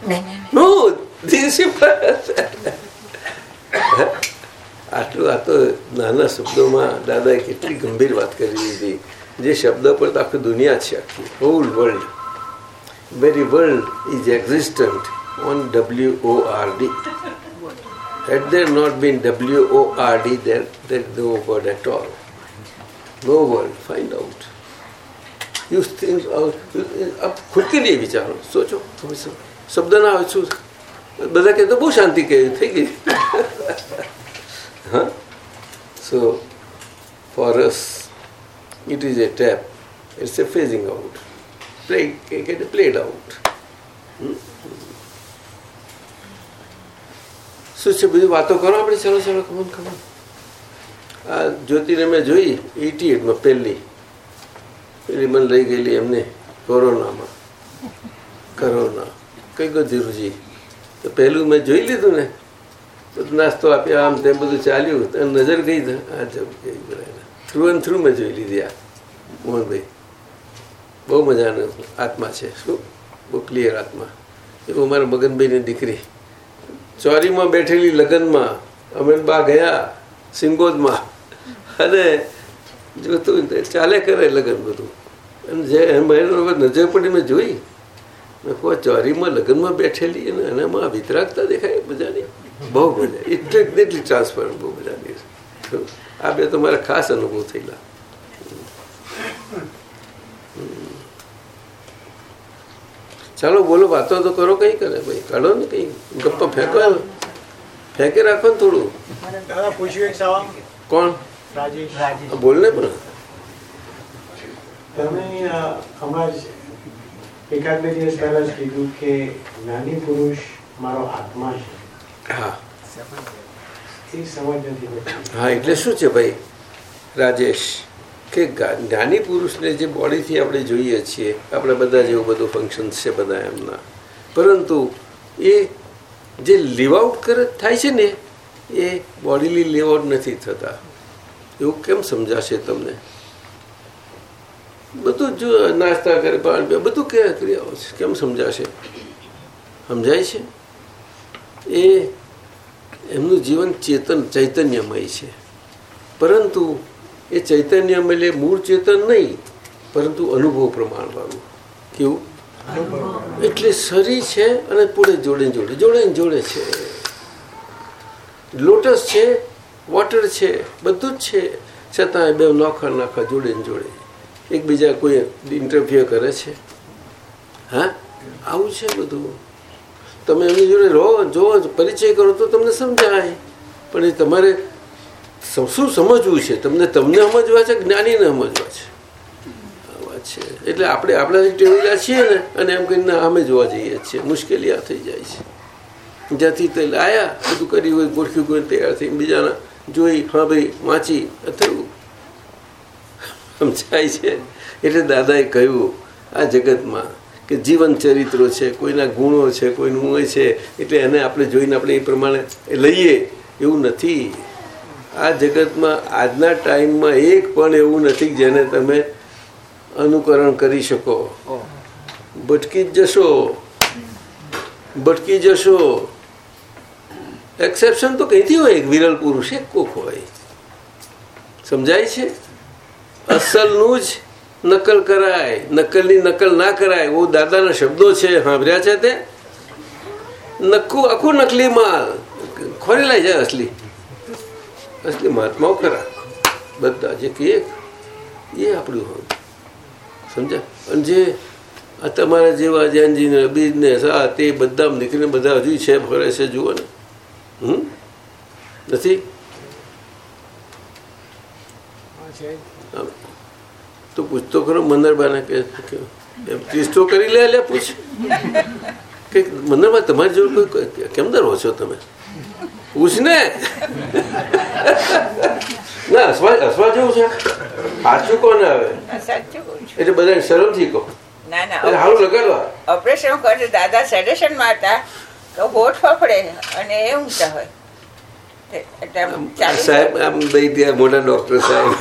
No, no, no. No, this is આટલું આ તો નાના શબ્દોમાં દાદાએ કેટલી ગંભીર વાત કરી દીધી જે શબ્દ પર તો આખી દુનિયા છે આખી. Whole world very world is existent on W O R D had there not been W O R D there, there is no word at all. No word, find out. You think out, આપ ખુદકે લીએ વિચારો સોચો તમે શબ્દ ના હોય શું બધા કહે તો બહુ શાંતિ કહે થઈ ગઈ હા so for us it is a tape It's a phasing out Play, get played out. શું છે બધી વાતો કરો આપણે? ચલો ચલો કમન કમન આ જ્યોતિને મેં જોઈ એટી એટમાં પહેલી. પેલી મને લઈ ગયેલી એમને કોરોનામાં. કોરોના. કઈ ગયો તો પહેલું મેં જોઈ લીધું ને. નાસ્તો આપ્યો આમ તેમ બધું ચાલ્યું. નજર ગઈ આ જબ ગઈ થ્રુ એન્ડ થ્રુ મેં જોઈ લીધી આ, મોહનભાઈ. બહુ મજાનો આત્મા છે, શું? બહુ ક્લિયર આત્મા. એવું મારા મગનભાઈની દીકરી. ચોરીમાં બેઠેલી લગ્નમાં અમે બા ગયા સિંગોદમાં. અને જોતું ચાલે કરે લગ્ન બધું. અને જે નજર પડી મેં જોઈ. મેં ચોરીમાં લગ્નમાં બેઠેલી અને એનામાં વિતરાગતા દેખાય બધાની બહુ મજા. એટલે એટલી ટ્રાન્સફર બહુ મજાની. આ બે તો મારા ખાસ અનુભવ થયેલા. ચાલો બોલો વાતો તો કરો કઈ કરે ભાઈ. કાઢો ને કઈ. ગપ્પા ફેંકો ફેંકી રાખો ને થોડું. કોણ? બોલ ને પણ. તમે હમણાં જ એકાદ બે દિવસ પહેલા જ કીધું કે જ્ઞાની પુરુષ મારો આત્મા છે. હા. હા, એટલે શું છે ભાઈ? રાજેશ, કે જ્ઞાની પુરુષને જે બોડીથી આપણે જોઈએ છીએ, આપણે બધા જેવું બધું ફંક્શન છે બધા એમના. પરંતુ એ જે લીવઆઉટ કરે, થાય છે ને, એ બોડીલી લેવઆઉટ નથી થતા. એવું કેમ સમજાશે તમને? બધું જો નાસ્તા કરે પાણી બધું ક્રિયાઓ કેમ સમજાશે? સમજાય છે? એ એમનું જીવન ચેતન ચૈતન્યમય છે. પરંતુ એ ચૈતન્યમય એટલે મૂળ ચેતન નહીં પરંતુ અનુભવ પ્રમાણવાળું. કેવું? એટલે શરીર છે અને પૂરે જોડે જોડે જોડે જોડે છે. લોટસ છે વોટર છે બધું જ છે. છતાં બે નોખા નાખા જોડે ને જોડે. એકબીજા કોઈ ઇન્ટરફિયર કરે છે. હા? આવું છે બધું. તમે એમની જોડે રહો, જો પરિચય કરો તો તમને સમજાય. પણ એ તમારે શું સમજવું છે? તમને તમને સમજવા છે, જ્ઞાનીને સમજવા છે? છે. એટલે આપણે આપણાથી ટેવેલા છીએ ને, અને એમ કહીને ના અમે જોવા જઈએ છીએ. મુશ્કેલી આ થઈ જાય છે. જ્યાંથી તે લાયા, બધું કરી હોય ગોઠવ્યું કોઈ તૈયાર થઈ બીજાના જોઈ, હા ભાઈ, વાંચી થયું સમજાય છે? એટલે દાદાએ કહ્યું, આ જગતમાં કે જીવન ચરિત્રો છે કોઈના ગુણો છે કોઈનું હોય છે એટલે એને આપણે જોઈને આપણે એ પ્રમાણે લઈએ એવું નથી. આ જગતમાં આજના ટાઈમમાં એક પણ એવું નથી કે જેને તમે અનુકરણ કરી શકો. ભટકી જશો. ભટકી જશો. એક્સેપ્શન તો કહીથી હોય? એક વિરલ પુરુષ એક કોક હોય. સમજાય છે? અસલનું જ નકલ કરાય નકલની નકલ ના કરાય એવું દાદાના શબ્દો છે સાંભળ્યા છે તે? નક્કું આખું નકલી માલ. ખોરી લાઈ જાય અસલી. અસલી મહાત્માઓ ખરા. બધા જે કહીએ એ આપણું હોય. સમજ્યા? અને જે આ તમારા જેવા જૈનજીને બિઝનેસ આ તે બધા નીકળીને બધા હજુ છે ફરે છે જુઓ ને. હમ? નથી. તો પૂછતો ખરો મંદરબાને કે ચીસ્તો કરી લે લે પૂછ. કે મંદરબા તમારી જોડે કોઈ કેમ દર રહો છો તમે? પૂછ ને ના હસવા હસવા જેવું છે. સાચું કોને આવે એટલે બધા શરમથી કહો. ના ના હારું લગાડવા. ઓપરેશન કરશે દાદા સેડેશનમાં તો હોઠ ફફડે અને એ ઊંઘતા હોય. સાહેબ આમ દઈ ત્યાં મોટા ડોક્ટર સાહેબ?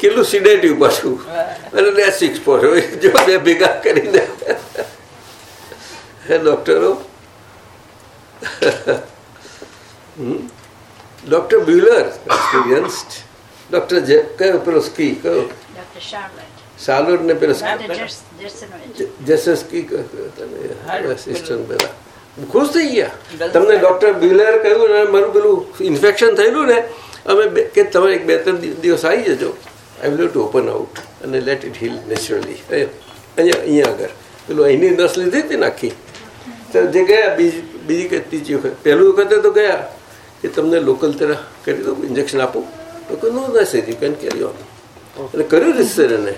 કેટલું સિડેટિવ પાછું? અને લેસિક્સ પર જો બે ભેગા કરીને. હે ડોક્ટરો? ડોક્ટર બ્યુલર એક્સપિરિયન્સ્ડ ડોક્ટર જે કયો પેલો સ્કી કયો. સાલોડ ને પેલો. જસસ્કી અસિસ્ટન્ટ પેલા. ખુશ થઈ ગયા. તમને ડોક્ટર બ્યુલર કહ્યું ને મારું પેલું ઇન્ફેક્શન થયેલું ને અમે કે તમે એક બે ત્રણ દિવસ આવી જજો I will to open out અને લેટ ઇટ હીલ નેચરલી અહીંયા અહીંયા આગળ. પેલું અહીંની નસ લીધી હતી નાખી તો જે ગયા, બીજી બીજી કે ત્રીજી વખત. પહેલું વખતે તો ગયા કે તમને લોકલ તરફ કરી દઉં ઇન્જેક્શન આપું. તો કોઈ નો નથી કેન કેરી ઓન એટલે કર્યું રીતસર એને.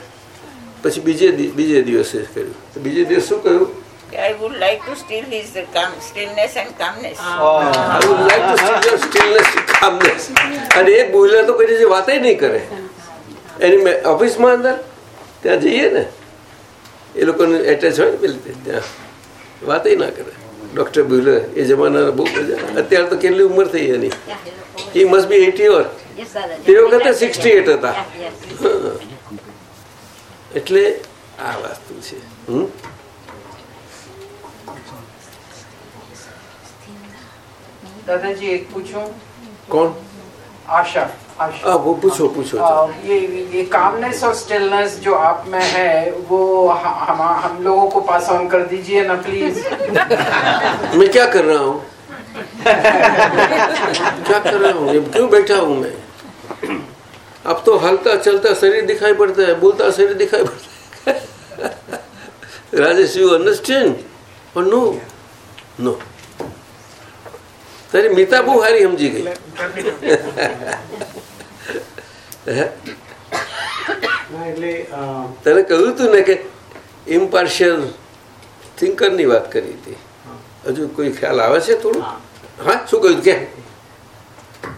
પછી બીજે બીજે દિવસે કર્યું. બીજે દિવસ શું કર્યું? I would like to steal his uh, calm, stillness and calmness. I would like to steal your stillness and calmness. અને એ બોલ્યા તો કોઈ જે વાતે નહીં કરે. એની મેં ઓફિસમાં અંદર ત્યાં જઈએ ને એ લોકોને એટેચ હોય ને પેલી ત્યાં. વાતે ના કરે. ડૉક્ટર બુલર એ જમાના બહુ મજા અત્યારે તો કેટલી ઉંમર થઈ એની? એ મસ્ટ બી એટી ઓર તે વખતે 68 હતા. <laughs> એટલે આ વસ્તુ છે. હમ? दादाजी एक पूछो? कौन? आशा आशा। आ, वो पूछो पूछो ये ये कामनेस और स्टिलनेस जो आप में है वो हम हम लोगों को पास ऑन कर दीजिए ना प्लीज़ <laughs> मैं क्या कर रहा हूँ? क्या कर रहा हूँ? क्यों बैठा हूँ मैं? अब तो हल्का चलता शरीर दिखाई पड़ता है बोलता शरीर दिखाई पड़ता है। <laughs> राजेश यू अंडरस्टैंड और नो नो તારી મીતા બહુ સારી સમજી ગઈ? ના તને કહ્યું હતું ને કે ઇમ્પાર્શિયલ થિંકરની વાત કરી હતી હજુ કોઈ ખ્યાલ આવે છે થોડું હા શું કહ્યું કે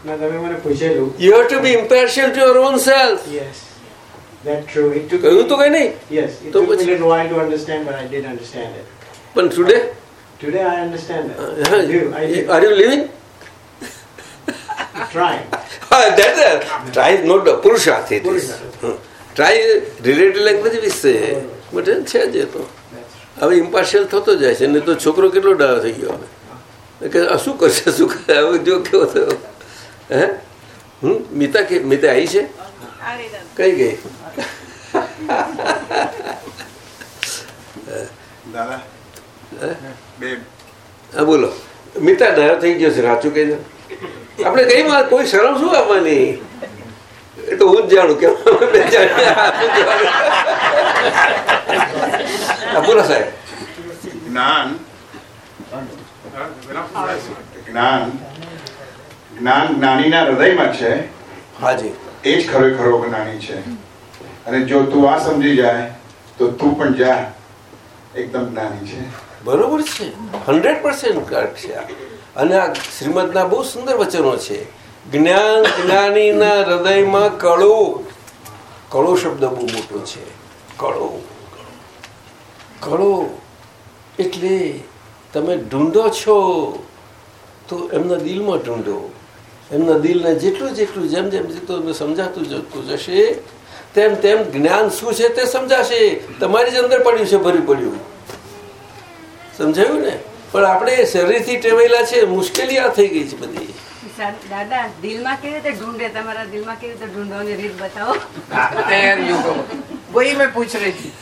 ના તમે મને પૂછેલું You have to be impartial to your own self. Yes. That true. It took કહ્યું તો કઈ નહીં Yes, it તો took me a પછી- little while to understand, but I did understand it. પણ today, Today I understand that. uh, I do. I do. are you living? Trying. Ah, that uh, try is not a પુરુષાર્થ it is. હમ. Try related language વિશે બટ છે જ એ તો હવે ઇમ્પાર્શિયલ થતો જાય છે ને તો છોકરો કેટલો ડાયો થઈ ગયો હવે કે શું કરશે શું કરે હવે જો કેવો થયો હે હમ મિતા કે મિતા આવી છે કઈ ગઈ દાદા બોલો. મિતા ડાયો થઈ ગયો છે સાચું કહી દો આપણે કઈ કોઈ શરમ શું આપવાની એ તો હું જ જાણું કે બોલો સાહેબ. જ્ઞાન. જ્ઞાન. જ્ઞાન જ્ઞાનીના હૃદયમાં છે. હાજી. એ જ ખરેખરો જ્ઞાની છે. અને જો તું આ સમજી જાય તો તું પણ જા. એકદમ જ્ઞાની છે. બરોબર છે. હંડ્રેડ પર્સન્ટ કરેક્ટ છે અને આ શ્રીમદના બહુ સુંદર વચનો છે. જ્ઞાન જ્ઞાનીના હૃદયમાં કળો. કળો શબ્દ બહુ મોટો છે. કળો. કળો એટલે તમે ઢૂંઢો છો, તો એમના દિલમાં ઢૂંઢો. એમના દિલને જેટલું જેટલું જેમ જેમ જેટલું સમજાતું જતું જશે, તેમ તેમ જ્ઞાન શું છે તે સમજાશે. તમારી જ અંદર પડ્યું છે, ભરી પડ્યું. સમજાયું ને પણ આપણે શરીરથી ટેવાયેલા છે મુશ્કેલી આ થઈ ગઈ છે બધી દાદા દિલમાં કેવી રીતે ઢૂંઢે તમારા દિલમાં કેવી રીતે ઢૂંઢવાની રીત બતાવો વહી મેં પૂછ રહી હતી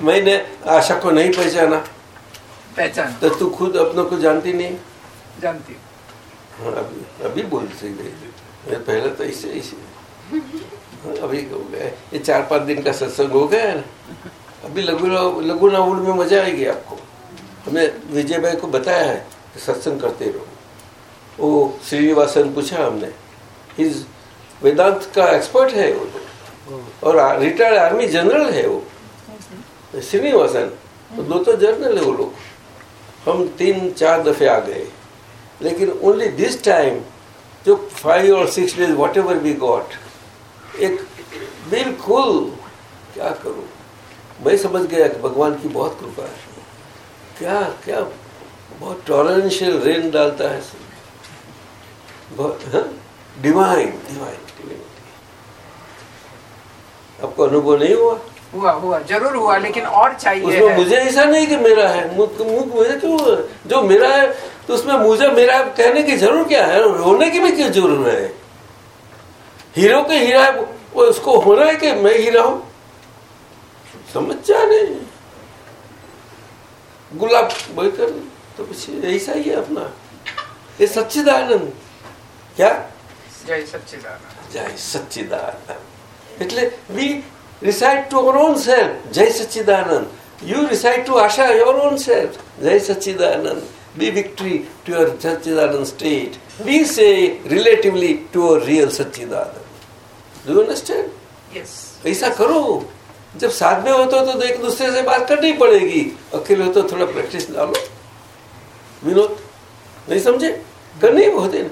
मैंने आशा को नहीं पहचाना पहचान तो तू खुद अपनों को जानती नहीं जानती हाँ अभी अभी बोल रही मैं पहले तो ऐसे ऐसे अभी हो गए ये चार पांच दिन का सत्संग हो गया ना अभी लघु लघु नावल में मजा आएगी आपको हमने विजय भाई को बताया है कि सत्संग करते रहो। वो श्रीनिवासन पूछा हमने इज़ वेदांत का एक्सपर्ट है वो तो? और रिटायर्ड आर्मी जनरल है वो? श्रीनिवासन तो दो तो जर्नल है वो लोग। हम तीन चार दफे आ गए। लेकिन ओनली दिस टाइम जो फाइव और six days whatever we got एक बिल्कुल क्या करूँ? मैं समझ गया कि भगवान की बहुत कृपा है। क्या क्या बहुत टॉलरेंशियल रेन डालता है डिवाइन डिवाइन आपको अनुभव नहीं हुआ? हुआ हुआ ज़रूर हुआ लेकिन और चाहिए उसमें है। मुझे ऐसा नहीं कि मेरा है मुझ- क्यों जो मेरा है तो उसमें मुझे मेरा कहने की ज़रूर क्या है? रोने की भी क्यों ज़रूर है? हीरो के हीरा है वो उसको होना है कि मैं हीरा हूँ? समझ जाने गुलाब बोलकर तो कुछ ऐसा ही है अपना ये सच्चिदानंद क्या जय सच्चिदानंद જય સચ્ચિદાનંદ એટલે we reside to our own self જય સચ્ચિદાનંદ યુ રિસાઇડ ટુ આશા યોર ઓન સેલ્ફ જય સચ્ચિદાનંદ be victory to your Sachchidanand state be say relatively to our real Sachchidanand do understand yes ऐसा करो जब साथ में होते हो तो एक दूसरे से बात करनी पड़ेगी अकेले हो तो थोड़ा प्रैक्टिस डालो विनोद नहीं समझे करनी होते ना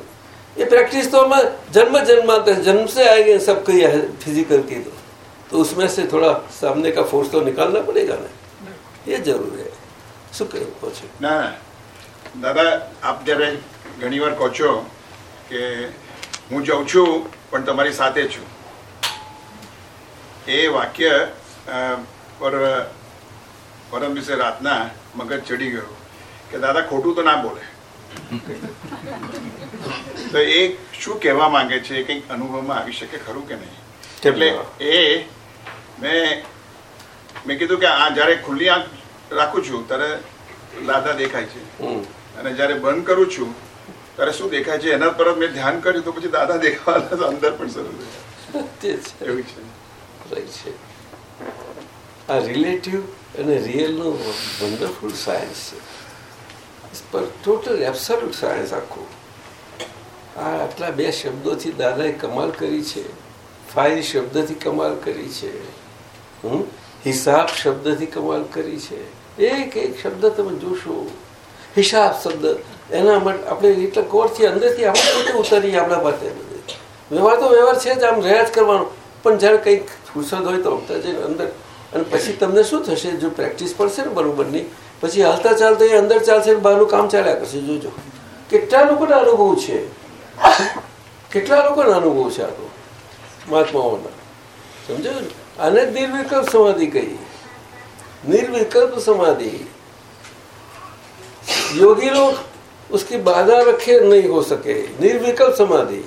ये प्रैक्टिस तो हम जन्म जन्मांतर जन्म से आएंगे सबको ये है फिजिकल की तो तो उसमें से थोड़ा सामने का फोर्स तो निकालना पड़ेगा ना ये जरूर है શું કહ્યું પછી ના દાદા આપ જ્યારે ઘણી વાર કહો છો કે હું જાઉં છું પણ તમારી સાથે છું એ વાક્ય અ, પર પરમ દિવસે રાતના મગજ ચડી ગયો કે દાદા ખોટું તો ના બોલે. તો એ શું કહેવા માંગે છે? કંઈક અનુભવમાં આવી શકે ખરું કે નહીં? એટલે એ મેં મેં કીધું કે આ જ્યારે ખુલ્લી આંખ રાખું છું ત્યારે દાદા દેખાય છે. અને જ્યારે બંધ કરું છું ત્યારે શું દેખાય છે? એના પર મેં ધ્યાન કર્યું તો પછી દાદા દેખાવાના અંદર પણ શરૂ થયા એવું છે. આ રિલેટિવ અને રિયલનો વન્ડરફુલ સાયન્સ છે. પર ટોટલ એબ્સોલ્યુટ સાયન્સ આખું. આ આટલા બે શબ્દોથી દાદાએ કમાલ કરી છે. ફાઇલ શબ્દથી કમાલ કરી છે. હમ? હિસાબ શબ્દથી કમાલ કરી છે. એક એક શબ્દ તમે જોશો. હિસાબ શબ્દ. એના માટે આપણે એટલા કોરથી અંદરથી આપણે પોતે ઉતારીએ આપણા પાસે. વ્યવહાર તો વ્યવહાર છે જ, આમ રહ્યા જ કરવાનો. પણ જ્યારે કંઈક ફુરસદ હોય તો અમતા જઈને અંદર અને પછી તમને શું થશે જો પ્રેક્ટિસ પડશે ને બરોબરની પછી હાલતા ચાલતા એ અંદર ચાલશે ને બહારનું કામ ચાલ્યા કરશે જોજો કેટલા લોકોના અનુભવ છે કેટલા લોકોના અનુભવ છે આ તો મહાત્માઓના સમજાયું ને આને જ નિર્વિકલ્પ સમાધિ કહી निर्विकल्प समाधि योगी लोग उसकी बाधा रखे नहीं हो सके નિર્વિકલ્પ સમાધિ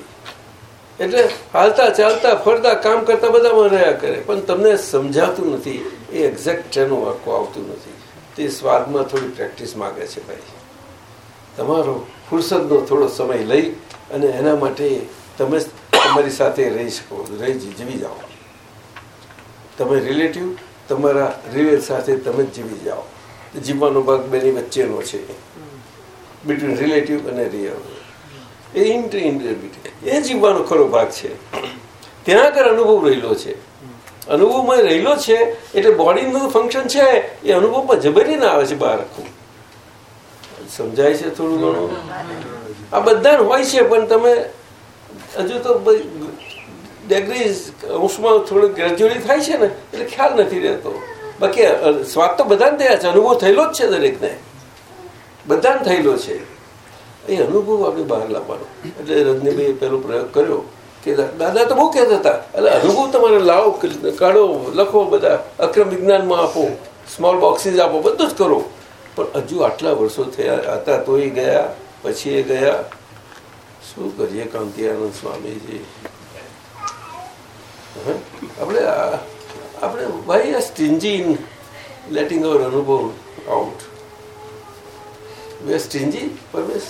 એટલે હાલતા ચાલતા ફરતા કામ કરતા બધામાં રહ્યા કરે. પણ તમને સમજાતું નથી. એ એક્ઝેક્ટ એનું આખું આવતું નથી. તે સ્વાદમાં થોડી પ્રેક્ટિસ માગે છે ભાઈ. તમારો ફુરસદનો થોડો સમય લઈ અને એના માટે તમે તમારી સાથે રહી શકો રહી જીવી જાઓ. તમે રિલેટિવ તમારા રિલેટ સાથે તમે જીવી જાઓ. જીવવાનો ભાગ બેની વચ્ચેનો છે. બિટવીન રિલેટિવ અને રિયલ એ એ જીવવાનો ખરો ભાગ છે. ત્યાં આગળ અનુભવ રહેલો છે. અનુભવમાં રહેલો છે એટલે બોડીનું ફંક્શન છે એ અનુભવમાં જબરી ના આવે છે બહાર આખું સમજાય છે થોડું ઘણું? આ બધા હોય છે પણ તમે હજુ તો ડિગ્રી અંશમાં થોડું ગ્રેજ્યુએટ થાય છે ને એટલે ખ્યાલ નથી રહેતો. બાકી સ્વાદ તો બધાને થયા છે અનુભવ થયેલો જ છે દરેકને. બધાને થયેલો છે. એ અનુભવ આપણે બહાર લાવવાનો. એટલે રજનીભાઈએ પહેલો પ્રયોગ કર્યો કે દાદા તો બહુ કહેતા હતા એટલે અનુભવ તમારે લાવો કાઢો, લખો બધા, અક્રમ વિજ્ઞાનમાં આપો સ્મોલ બોક્સીસ આપો, બધું જ કરો. પણ હજુ આટલા વર્ષો થયા હતા તો એ ગયા, પછી એ ગયા. શું કરીએ, કાંતિયાનંદ સ્વામીજી? આપણે આપણે why are stingy in letting our અનુભવ આઉટ વે સ્ટિંજી પરમેશ?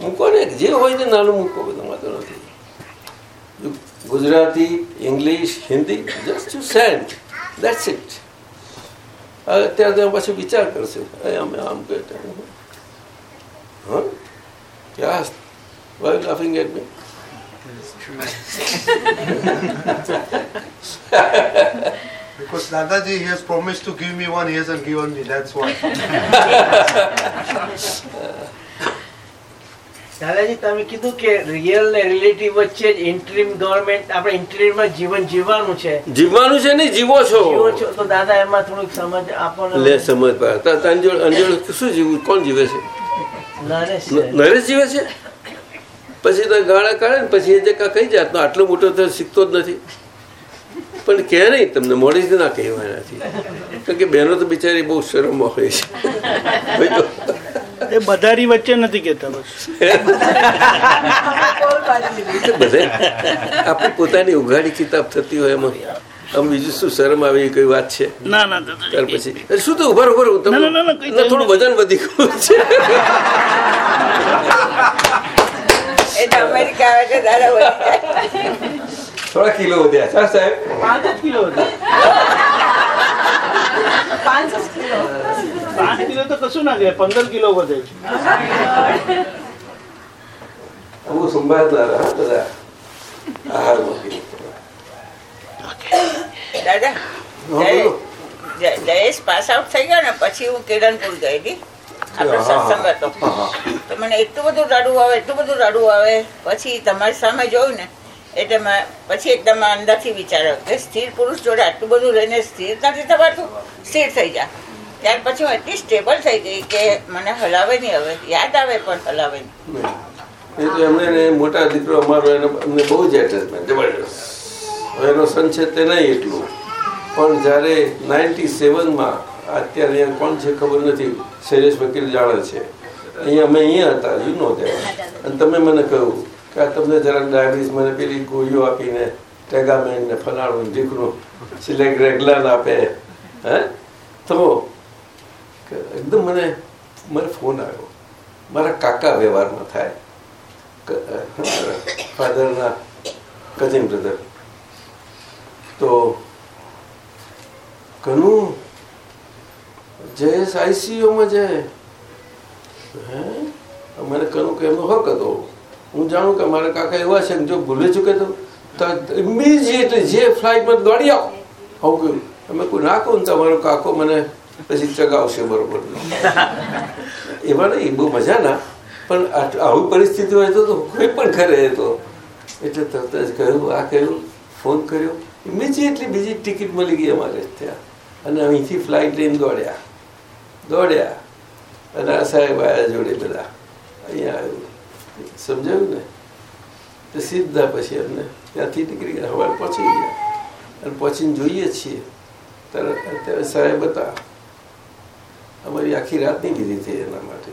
મૂકો ને જે હોય ને નાનું મૂકો બધું વાંધો નથી Gujarati English Hindi just to send that's it અત્યારે તમે પાછું વિચાર કરશે અમે આમ કહેતા હા ક્યાં at me? Because Dadaji, he has promised to give me one, he hasn't given me, that's why. દાદાજી તમે કીધું કે રિયલ ને રિલેટિવ વચ્ચે જ ઇન્ટરિમ ગવર્નમેન્ટ આપણે ઇન્ટરીમમાં જીવન જીવવાનું છે. જીવવાનું છે ને જીવો છો. જીવો છો તો દાદા એમાં થોડુંક સમજ આપણને લે સમજ પા. અંજોડ અંજોડ શું જીવું? કોણ જીવે છે? નરેશ નરેશ જીવે છે? પછી તો ગાળા કાઢે ને પછી એ જે કઈ જાતનો આટલો મોટો તો શીખતો જ નથી. પણ કે નહીં તમને મોડી ના કહેવાય નથી કારણ કે બહેનો તો બિચારી બહુ શરમમાં હોય છે. <laughs> એ બધારી વચ્ચે નથી કેતા બસ. બધે આપણી પોતાની ઉઘાડી કિતાબ થતી હોય એમાં. આમ બીજું શું શરમ આવે કઈ વાત છે? ના ના ત્યાર પછી. શું તો ઊભા ઊભા રહો. તમે ના, ના, ના, કઈ ના, થોડું વજન વધી ગયું છે. થોડા કિલો વધ્યા. સાહેબ પાંચ કિલો પાંચ પાંચ કિલો તો કશું ના જાય પંદર કિલો વધે. છે અમુક સંભાળનારા બધા આહારમાં દાદા જય-. જય- જયેશ પાસ આઉટ થઈ ગયો ને પછી હું કિરણપુર ગઈ હતી. આપણો સત્સંગ હતો. તો મને એટલું બધું રડવું આવે એટલું બધું રડવું આવે. પછી તમારી સામે જોયું ને એટલે મેં પછી એકદમ અંદરથી વિચાર્યો કે સ્થિર પુરુષ જોડે આટલું બધું રહીને સ્થિર નથી થવાતું સ્થિર થઈ જા. ત્યાર પછી હું એટલી સ્ટેબલ થઈ ગઈ કે મને હલાવે નહીં હવે. યાદ આવે પણ હલાવે નહીં. એમને મોટા દીકરો અમારો અમને બહુ જ એટેચમેન્ટ જબરજસ્ત. એનો સન છે તે નહીં એટલું. પણ જ્યારે નાઇન્ટી સેવનમાં અત્યારે અહીંયા કોણ છે ખબર નથી, શૈલેષ વકીલ જાણે છે. અહીંયા અમે અહીંયા હતા યુ નો અને તમે મને કહ્યું કે આ તમને જરાક ડાયાબિટીસ મને પેલી ગોળીઓ આપીને ટેગામેન ને ફલાણું દીકરું સિલેક્ટ રેગલાન આપે. હે? તો એકદમ મને મને ફોન આવ્યો. મારા કાકા વ્યવહારમાં થાય. ફાધરના કઝિન બ્રધર તો ઘણું જયેશ આઈસીયુમાં જાય હે? મને કહ્યું કે એમનો હક હતો. હું જાણું કે મારા કાકા એવા છે કે જો ભૂલે ચૂકે તો ઇમિડિયેટલી જે ફ્લાઇટમાં દોડી આવો. આવું કહ્યું તમે કોઈ નાખો ને તમારો કાકો મને પછી ચગાવશે બરોબર. એમાં નહીં, બહુ મજાના પણ આવી પરિસ્થિતિ હોય તો કોઈ પણ ખરે તો. એટલે તરત જ કહ્યું, આ કહ્યું ફોન કર્યો. ઇમિડિયેટલી બીજી ટિકિટ મળી ગઈ અમારે ત્યાં. અને અહીંથી ફ્લાઇટ લઈને દોડ્યા. દોડ્યા. અને આ સાહેબ આયા જોડે બધા. અહીંયા આવ્યું. સમજાયું ને? તો સીધા પછી અમને ત્યાંથી નીકળી ગયા. સવારે પહોંચી ગયા. અને પહોંચીને જોઈએ છીએ. તરત અત્યારે સાહેબ હતા. અમારી આખી રાત નહીં થઈ હતી એના માટે.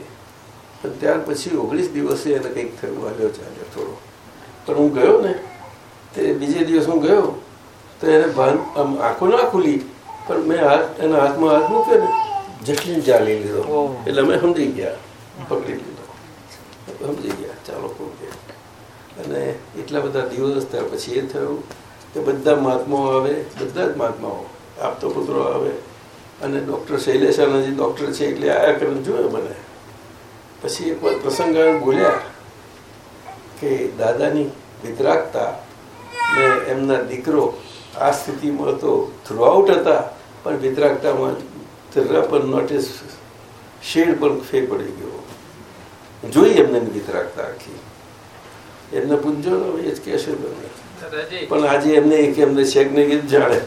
પણ ત્યાર પછી ઓગણીસ દિવસે એને કંઈક થયું વાગ્યો ચાલ્યો થોડો. પણ હું ગયો ને તે બીજે દિવસ હું ગયો તો એને ભાન આમ આંખો ના ખુલી પણ મેં હાથ એના હાથમાં હાથ મૂક્યો ને જટલીને ચાલી લીધો. એટલે અમે સમજી ગયા પકડી લીધો. સમજી ગયા ચાલો કોઈ અને એટલા બધા દિવસ ત્યાર પછી એ થયું કે બધા મહાત્માઓ આવે બધા જ મહાત્માઓ આપતો પુત્રો આવે અને ડૉક્ટર શૈલેષાનંદજી ડૉક્ટર છે એટલે આયા કરીને જોયો મને. પછી એક વાર પ્રસંગ બોલ્યા કે દાદાની વિતરાગતા ને એમના દીકરો આ સ્થિતિમાં તો થ્રુઆઉટ હતા, પણ વિતરાગતામાં જરા પર નોટિસ શેડ પણ ફેર પડી ગયો. જોઈ એમને વિતરાગતા આખી. એમને પૂછજો એ જ કહેશે તમને પણ આજે એમને એક એમને શેખ ને ગીત જાણે.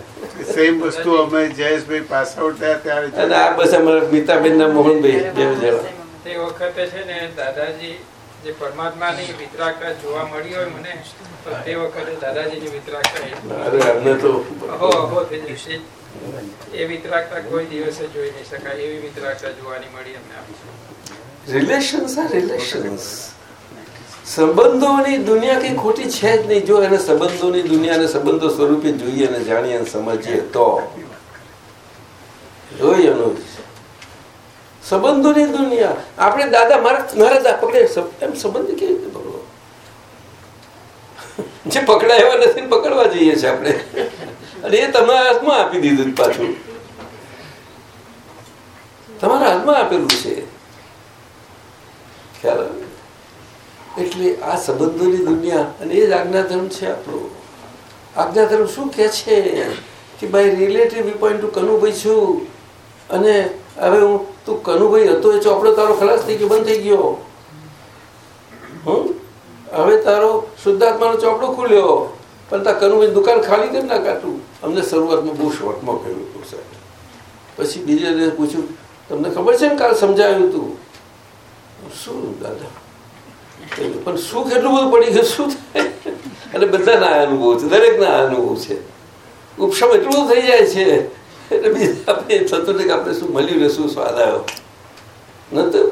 સેમ વસ્તુ અમે જયેશભાઈ પાસ આઉટ થયા ત્યારે અને આ બસ અમારા મિતાબેન ના મોહનભાઈ બે જણા. તે વખતે છે ને દાદાજી જે પરમાત્માની વિતરાગતા જોવા મળી હોય મને તો તે વખતે દાદાજીની વિતરાગતા અરે અમને તો અહો અહો થઈ જશે એ વિતરાગતા કોઈ દિવસે જોઈ નહીં શકાય એવી વિતરાગતા જોવાની મળી અમને રિલેશન્સ આર રિલેશન્સ સંબંધોની દુનિયા કઈ ખોટી છે જ નહીં. જો એને સંબંધોની દુનિયાને સંબંધો સ્વરૂપે જોઈએ અને જાણીએ અને સમજીએ તો. જોઈ એનું સંબંધોની દુનિયા. આપણે દાદા, મારા મારા દા પકડે. એમ સંબંધ કેવી રીતે પકડવો જે પકડાય એવા નથી પકડવા જઈએ છીએ આપણે. અને એ તમારા હાથમાં આપી દીધું પાછું. તમારા હાથમાં આપેલું છે. ખ્યાલ આવે? એટલે આ સંબંધોની દુનિયા અને એ જ આજ્ઞાધર્મ છે આપણો. આજ્ઞાધર્મ શું કે છે? કે ભાઈ રિલેટિવ પોઈન્ટ તું કનુભાઈ છું. અને હવે હું, તું કનુભાઈ હતો એ ચોપડો તારો ખલાસ થઈ ગયો, બંધ થઈ ગયો. હવે તારો શુદ્ધાત્માનો ચોપડો ખુલ્યો. પણ તાર કનુભાઈ દુકાન ખાલી કેમ ના કાઢું અમને શરૂઆતમાં બહુ શોર્ટમાં કહ્યું હતું, સાહેબ. પછી બીજા પૂછ્યું, તમને ખબર છે ને કાલ સમજાવ્યું હતું શું દાદા? પણ સુખ એટલું બધું પડી ગયું શું થાય? અને બધાના આ અનુભવ છે દરેકના આ અનુભવ છે. ઉપશમ એટલું બધું થઈ જાય છે એટલે બીજા આપણે થતું નથી કે આપણે શું મળ્યું ને શું સ્વાદ આવ્યો. નતું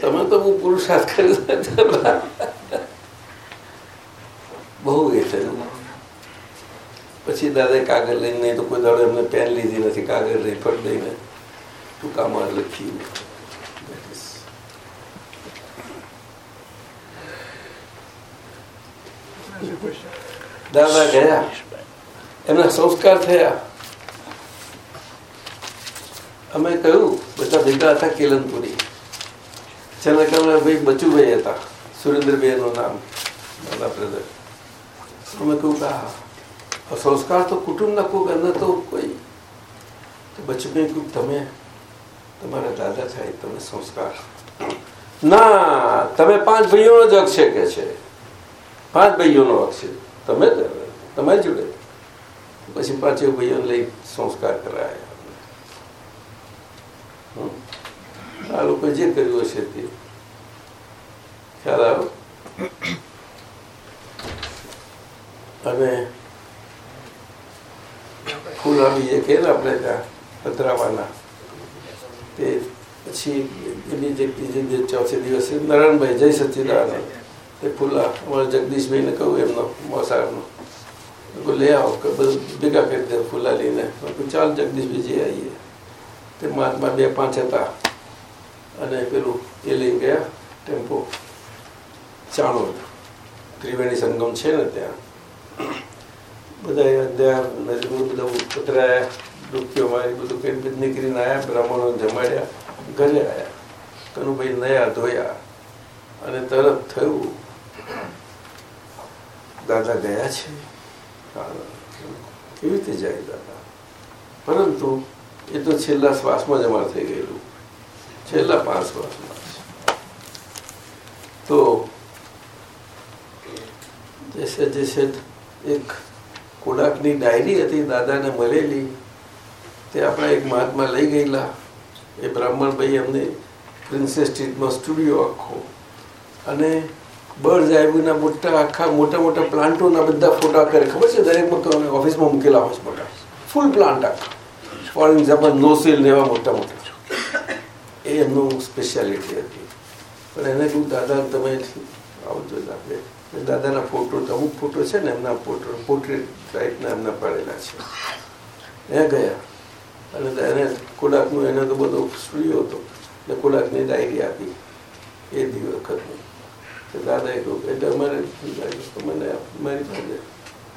તમે તો બહુ પુરુષાર્થ કરી બહુ એ થયું પછી દાદા કાગળ લઈને નહીં તો કોઈ દાડો એમને પેન લીધી નથી કાગળ લઈ ફટ દઈને ટૂંકામાં લખ્યું દાદા ગયા. એમના સંસ્કાર થયા. અમે કહ્યું, બધા ભેગા હતા કેલનપુરી. ભાઈ બચુભાઈ હતા સુરેન્દ્રભાઈ નું નામ, દાદા બ્રધર અમે કહ્યું કે હા. સંસ્કાર તો કુટુંબના કોઈ અંદર તો કોઈ. બચુભાઈ કહ્યું, તમે, તમારા દાદા થાય, તમે સંસ્કાર. ના, તમે પાંચ ભાઈઓનો જગ છે કે છે. પાંચ ભાઈઓનો હક છે તમે જોડે પછી પાંચે ભાઈઓને લઈ સંસ્કાર કરાયા આ લોકો જે કર્યું હશે તે ખ્યાલ આવ્યો અને ફૂલ આવી કે આપણે ત્યાં પધરાવાના તે પછી એની જે ત્રીજે ચોથે દિવસે નારાયણભાઈ જય સચિદાનંદ એ ફૂલા. અમારા જગદીશભાઈને કહું, એમનો મોસાળનો. લઈ આવો, કે બધું ભેગા કરી દે ફૂલા લઈને. ચાલ જગદીશભાઈ, જઈ આવીએ. તે મહાત્મા બે પાંચ હતા. અને પેલું એ લઈ ગયા, ટેમ્પો. ચાણોદ ત્રિવેણી સંગમ છે ને ત્યાં. બધા ત્યાં બધા પતરાયા ડૂબકીઓ મારી બધું કઈ બીજ નીકળીને આવ્યા બ્રાહ્મણો જમાડ્યા, ઘરે આવ્યા કનુભાઈ નયા ધોયા. અને તરત થયું દાદા ગયા છે? કેવી રીતે જાય દાદા? પરંતુ એ તો છેલ્લા શ્વાસમાં જમા થઈ ગયેલું. છેલ્લા પાંચ શ્વાસમાં તો જૈસે જૈસે એક કોડાકની ડાયરી હતી, દાદાને મળેલી. તે આપણા એક મહાત્મા લઈ ગયેલા. એ બ્રાહ્મણભાઈ એમને પ્રિન્સેસ સ્ટ્રીટમાં સ્ટુડિયો આખો. અને બર્ડ આઈવીના મોટા આખા મોટા મોટા પ્લાન્ટોના બધા ફોટા કરે. ખબર છે? દરેકમાં ઓફિસમાં મૂકેલા હોય મોટા ફૂલ પ્લાન્ટ આખા. ફોર એક્ઝામ્પલ નોસેલ એવા મોટા મોટા એ એમનું સ્પેશિયાલિટી હતી. પણ એને કહ્યું દાદા, તમે આવજો આપણે. દાદાના ફોટો અમુક ફોટો છે ને એમના ફોટો પોર્ટ્રેટ ટાઈપના એમના પાડેલા છે. ત્યાં ગયા. અને એને કોડાકનું એને તો બધો સ્ટુડિયો હતો. એટલે કોડાકની ડાયરી આપી. એ દિવસ વખતની. દાદાએ કહ્યું એટલે અમારે મને મારી પાસે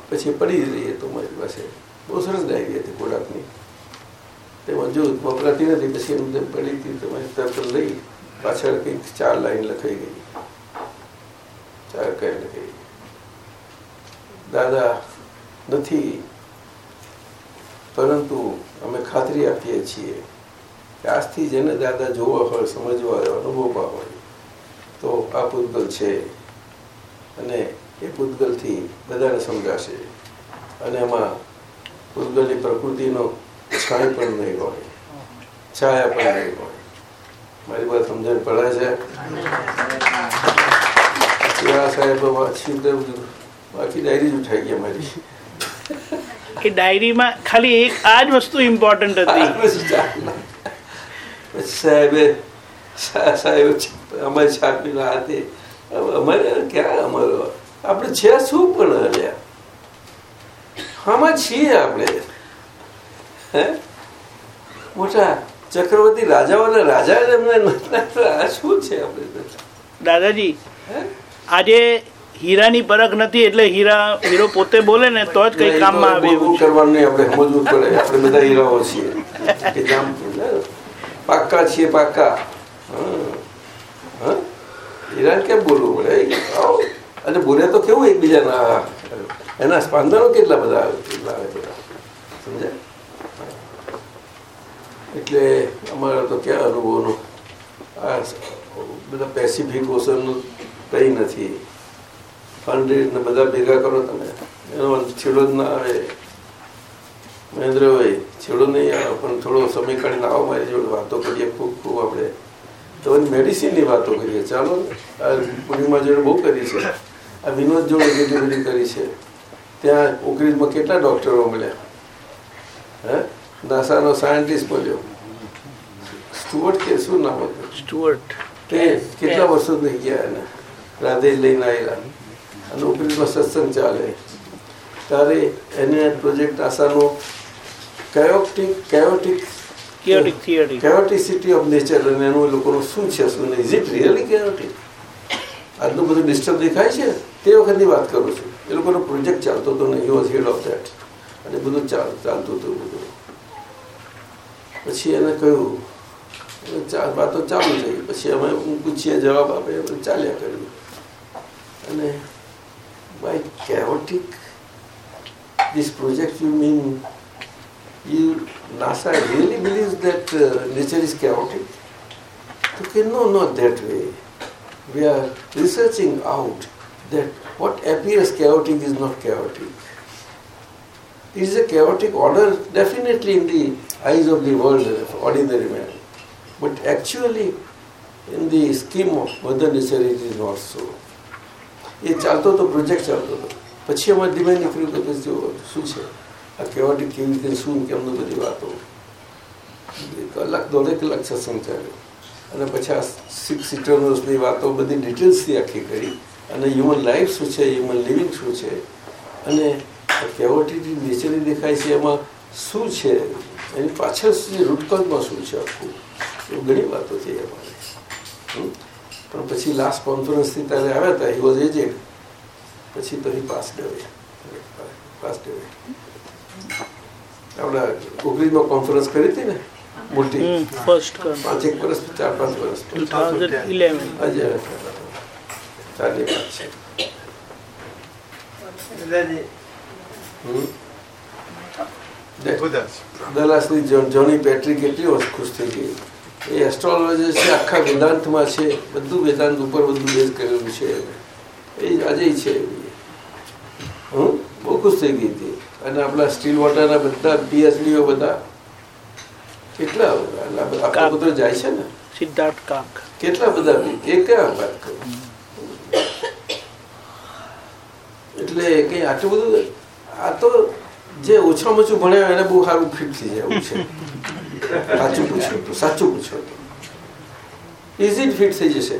પછી પડી રહીએ તો મારી પાસે. બહુ સરસ ડાયરી હતી ખોરાકની. તેમાં જો વપરાતી નથી, પછી એમ જેમ પડી હતી, તમે તરત લઈ પાછળ કંઈક ચાર લાઈન લખાઈ ગઈ. ચાર કઈ લખાઈ દાદા, નથી. પરંતુ અમે ખાતરી આપીએ છીએ કે આજથી જેને દાદા જોવા હોય, સમજવા હોય અનુભવવા હોય. તો આ પૂતગલ છે. અને એ પૂતગલથી બધાને સમજાશે. અને એમાં પૂતગલની પ્રકૃતિનો છાંય પણ નહીં હોય. છાયા પણ નહીં હોય. મારી વાત સમજણ પડે છે? આ સાહેબ વાંચી બાકી ડાયરી જ ઉઠાઈ ગયા મારી એ ડાયરીમાં ખાલી એક આ જ વસ્તુ ઇમ્પોર્ટન્ટ હતી. સાહેબે સાહેબ અમારે છાપીના હાથે અમારે ક્યાં અમારો? આપણે છે શું પણ હલ્યા આમાં છીએ આપણે. હે? મોટા ચક્રવર્તી રાજાઓના રાજા એમને શું છે આપણે દાદાજી આજે હીરાની પરખ નથી એટલે હીરા હીરો પોતે બોલે ને તો જ કઈ કામમાં આવે એવું કરવાનું નહીં આપણે સમજવું પડે. આપણે બધા હીરાઓ છીએ. <laughs> પાક્કા છીએ પાક્કા. હીરા કેમ બોલવું પડે? અને બોલે તો કેવું એકબીજાના એના સ્પંદનો કેટલા બધા કેટલા આવે બધા? સમજાય? એટલે અમારા તો ક્યાં અનુભવનો? આ બધા પેસિફિક ઓશનનું કંઈ નથી. ને બધા ભેગા કરો તમે. એનો છેડો જ ના આવે. મહેન્દ્રભાઈ છેડો નહીં આવે, પણ થોડો સમય કાઢીને આવો મારી જોડે. વાતો કરીએ, ખૂબ ખૂબ આપણે. તો મેડિસિનની વાતો કરીએ. ચાલો આ પૂર્ણિમા જોડે બહુ કરી છે આ વિનોદ જોડે કેટલી બધી કરી છે ત્યાં ઓકરીજમાં કેટલા ડોક્ટરો મળ્યા? હે? નાસાનો સાયન્ટિસ્ટ બોલ્યો. સ્ટુઅર્ટ કે શું નામ હતું? સ્ટુઅર્ટ. તે કેટલા વર્ષો થઈ ગયા એને? રાધે લઈને આવેલા અને ઓકરીજમાં સત્સંગ ચાલે. ત્યારે એને project આશાનો chaotic chaotic chaotic theory chaoticity of nature અને એનું લોકોનું શું છે શું નહીં ઇઝ ઇટ રિયલી કેયોટિક આટલું બધું ડિસ્ટર્બ દેખાય છે? તે વખતની વાત કરું છું. એ લોકોનો પ્રોજેક્ટ ચાલતો હતો ને he was head of that અને બધું ચાલતું હતું બધું. પછી એને કહ્યું વાતો ચાલુ થઈ. પછી અમે પૂછીએ જવાબ આપે. ચાલ્યા કર્યું. અને by chaotic this project you mean you NASA really believes that uh, nature is chaotic okay no not that way we are researching out that what appears chaotic is not chaotic it is a chaotic order definitely in the eyes of the world ordinary man but actually in the scheme of mother nature it is not so એ ચાલતો હતો પ્રોજેક્ટ ચાલતો હતો પછી અમારે ધીમે નીકળ્યું કે પછી જો શું છે આ કહેવાથી કેવી રીતે શું કેમનું બધી વાતો. કલાક દોઢેક કલાક સત્સંગ ચાલ્યો અને પછી આ સિક્સ સીટરની વાતો બધી ડિટેલ્સથી આખી કરી. અને હ્યુમન લાઈફ શું છે હ્યુમન લિવિંગ શું છે. અને કેવોટી નેચરલી દેખાય છે એમાં શું છે, એની પાછળ સુધી રૂટકોઝમાં શું છે આખું. એવું ઘણી વાતો થઈ અમારે? પણ પછી લાસ્ટ કોન્ફરન્સથી ત્યારે આવ્યા હતા. હી વોઝ એજેડ પછી તો પાસ ડવે પાસ ડવે આપણા ઓગણીસમાં કોન્ફરન્સ કરી હતી ને મોટી. ફર્સ્ટ પાંચેક વર્ષ ચાર પાંચ વર્ષ ચાલી. પાંચ છે. દલાસની જોની પેટ્રી કેટલી ખુશ થઈ ગઈ. એ એસ્ટ્રોલોજી છે આખા વેદાંતમાં છે બધું વેદાંત ઉપર બધું બેઝ કરેલું છે. એ આજે છે. હું બહુ ખુશ થઈ ગઈ હતી. અને આપણા સ્ટીલ વોટરના બધા પીએચડીઓ બધા કેટલા બધા આપણો બધો જાય છે ને. સિદ્ધાર્થ કાંક. કેટલા બધા? એ કયા વાત એટલે કઈ આટલું બધું આ તો જે ઓછામાં ઓછું ભણ્યા એને બહુ સારું ફિટ થઈ જાય એવું છે. સાચું પૂછ્યું તો સાચું પૂછ્યું તો. ઇઝી ફિટ થઈ જશે.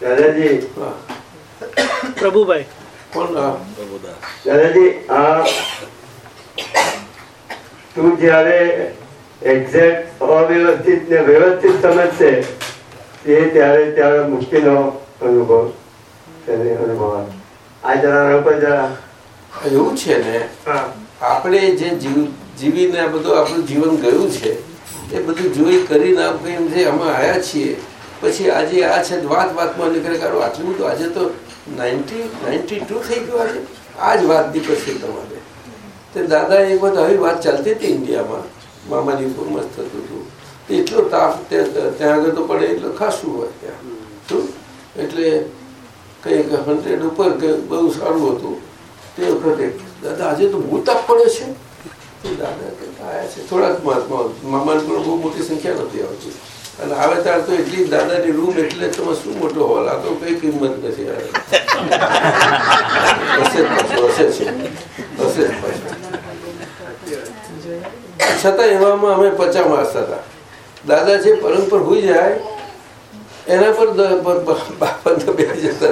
દાદાજી. પ્રભુભાઈ. કોણ? દાદાજી આ તું જ્યારે એક્ઝેક્ટ અવ્યવસ્થિત ને વ્યવસ્થિત સમજશે તે ત્યારે ત્યારે મુક્તિનો અનુભવ તેને અનુભવ આ જરા એવું છે ને આપણે જે જીવ જીવીને બધું આપણું જીવન ગયું છે એ બધું જોઈ કરીને આપણે એમ અમે આવ્યા છીએ. પછી આજે આ છે વાત વાતમાં નીકળે કાઢો આટલું બધું આજે તો નાઇન્ટી નાઇન્ટી ટુ થઈ ગયું આજે. આ જ વાત નીકળશે તમારે. તે દાદા એક વખત આવી વાત ચાલતી હતી ઇન્ડિયામાં. મામાદીપુરમાં જ થતું હતું એટલો તાપ ત્યાં આગળ તો પડે એટલું ખાસું હોય ત્યાં. શું? એટલે કંઈક હંડ્રેડ ઉપર બહુ સારું હતું. તે વખતે દાદા, આજે તો બહુ તાપ પડે છે. દાદા આયા છે. થોડાક મહાત્મા મામાની પણ બહુ મોટી સંખ્યા નથી આવતી. અને આવે ત્યારે તો એટલી દાદાની રૂમ એટલે તમે શું મોટો હોલ? આ તો કઈ કિંમત નથી છતાં એવામાં અમે પચા માસતા હતા. દાદા જે પરમ પર હોઈ જાય, એના પર પ- બે જતા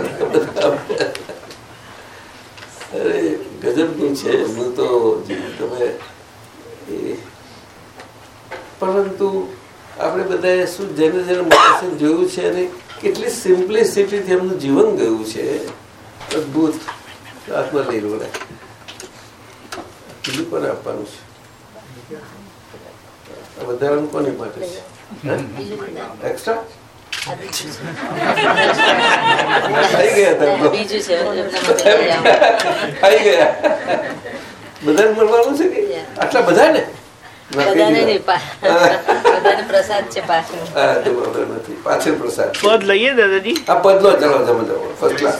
અરે ગજબનું છે. એમનું તો તમે પરંતુ આપણે બધાએ શું જેને જેને માણસે જોયું છે અને કેટલી સિમ્પ્લિસિટીથી એમનું જીવન ગયું છે. અદભુત. આત્મનિર્ભર. બીજું કોને આપવાનું છે? વધારાનું કોની માટે છે? એક્સ્ટ્રા મળવાનું છે કે? આટલા બધા ને પદ લઈએ દાદાજી? આ પદ લો ચલો તમે જાઓ ફર્સ્ટ ક્લાસ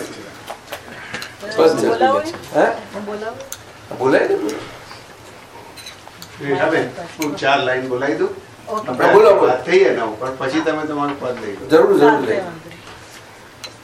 પદ બોલાય હું ચાર લાઈન બોલાવી દઉં. આપણે બોલો, બોલો. થઈ એના ઉપર પછી તમે તમારું પદ લઈ જરૂર જરૂર લઈ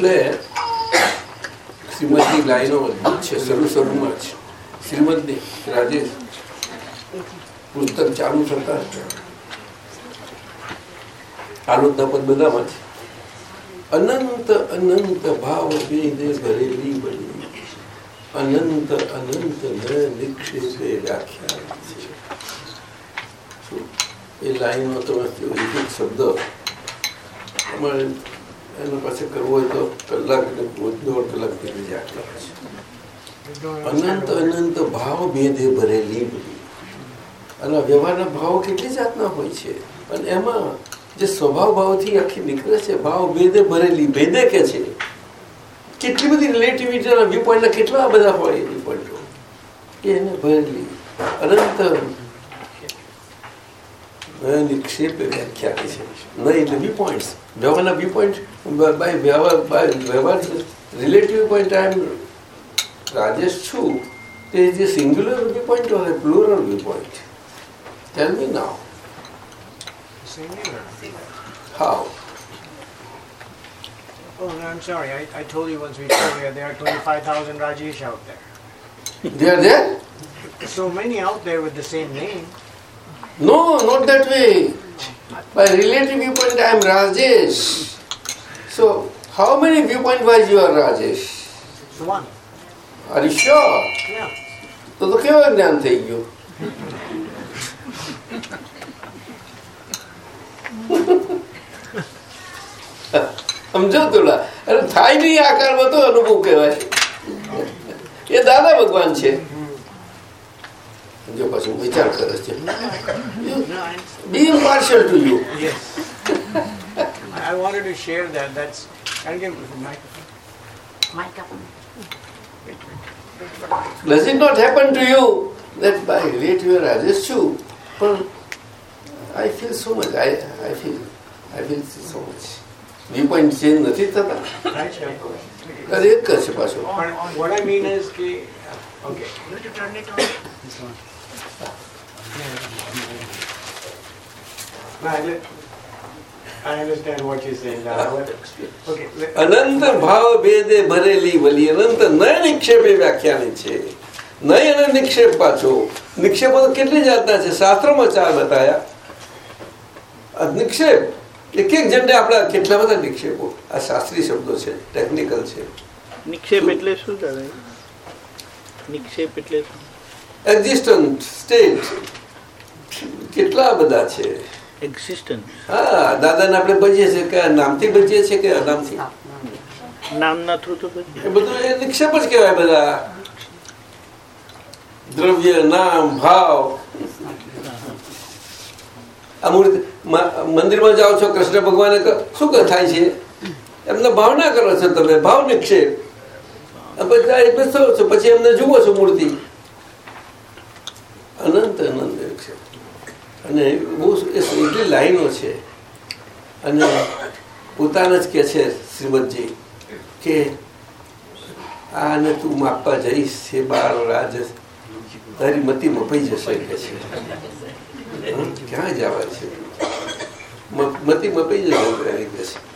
એટલે શ્રીમદની લાઈનો છે, શરૂ શરૂમાં જ. શ્રીમદની, રાજેશ, પુસ્તક ચાલુ થતા આલોચના પદ બધામાં છે અનંત અનંત ભાવ ભેદે ભરેલી બની. અનંત અનંત ન નિક્ષેપે વ્યાખ્યા છે. એ લાઈનો તમે એક શબ્દ. અમારે એનો પાસે કરવો હોય તો કલાક ને દોઢ કલાક નીકળી જાય આટલા છે. અનંત અનંત ભાવ ભેદે ભરેલી બધી. અને વ્યવહારના ભાવ કેટલી જાતના હોય છે? અને એમાં જે સ્વભાવ ભાવથી આખી નીકળે છે, ભાવ ભેદે ભરેલી, ભેદે કે છે? કેટલી બધી રિલેટિવિટીના વ્યૂ પોઈન્ટના કેટલા બધા હોય વ્યૂ પોઈન્ટો એને ભરેલી. અનંત નિક્ષેપે વ્યાખ્યા છે નહીં એટલે વ્યૂ પોઈન્ટ્સ વ્યવહારના વ્યૂ પોઈન્ટ બાય વ્યવહાર બાય વ્યવહાર relative point I am Rajesh છું તે જે સિંગ્યુલર વ્યૂ પોઈન્ટ હોય plural view point tell me now how Oh, no, I'm sorry. I, I told you once before there, there are 25,000 Rajesh out there. They are there? So many out there with the same name. No, not that way. By relative viewpoint, I am Rajesh. So, how many viewpoint wise you are Rajesh? One. Are you sure? Yeah. તો તો કેવા જ્ઞાન થઈ ગયું સમજો થોડા અરે થાય નહીં આકાર બધો અનુભવ કહેવાય એ દાદા ભગવાન છે જો પાછું વિચાર કરે છે be impartial to you Yes. I wanted to share that. That's. Can you give me the microphone? Does it not happen to you that by late you are Rajesh too? Well, I feel so much. I, I feel, I feel so much. Viewpoint change નથી થતા Right, sir. અરે એક જ છે પાછો But what I mean is, ki, okay. You have to turn it on. This one. અનંત ભાવ ભેદે ભરેલી વલી. અનંત નય નિક્ષેપે વ્યાખ્યાની છે. નય અને નિક્ષેપ પાછો. નિક્ષેપો તો કેટલી જાતના છે? શાસ્ત્રમાં ચાર બતાયા. આ નિક્ષેપ. એક એક જણને આપણા કેટલા બધા નિક્ષેપો? આ શાસ્ત્રીય શબ્દો છે ટેકનિકલ છે. નિક્ષેપ એટલે શું દાદા નિક્ષેપ એટલે શું? એક્ઝિસ્ટન્ટ સ્ટેટ કેટલા બધા છે? એક્ઝિસ્ટન્ટ હા દાદાને આપણે બચીએ છીએ કે નામથી બચીએ છીએ કે અનામથી? નામના થ્રુ તો એ બધું એ નિક્ષેપ જ કહેવાય બધા. દ્રવ્ય નામ ભાવ. અમૂર્ત મંદિરમાં જાઓ છો કૃષ્ણ ભગવાને શું થાય છે? એમને ભાવના કરો છો તમે ભાવ નિક્ષેપ પછી એમને જુઓ છો મૂર્તિ. અનંત અનંત છે. અને બહુ એટલી લાઈનો છે. અને પોતાને જ કે છે શ્રીમદજી કે આને તું માપવા જઈશ છે બાર રાજ. તારી મતી મપાઈ જશે કે છે? ક્યાં જવા છે? મતી મપાઈ જશે તારી કે છે.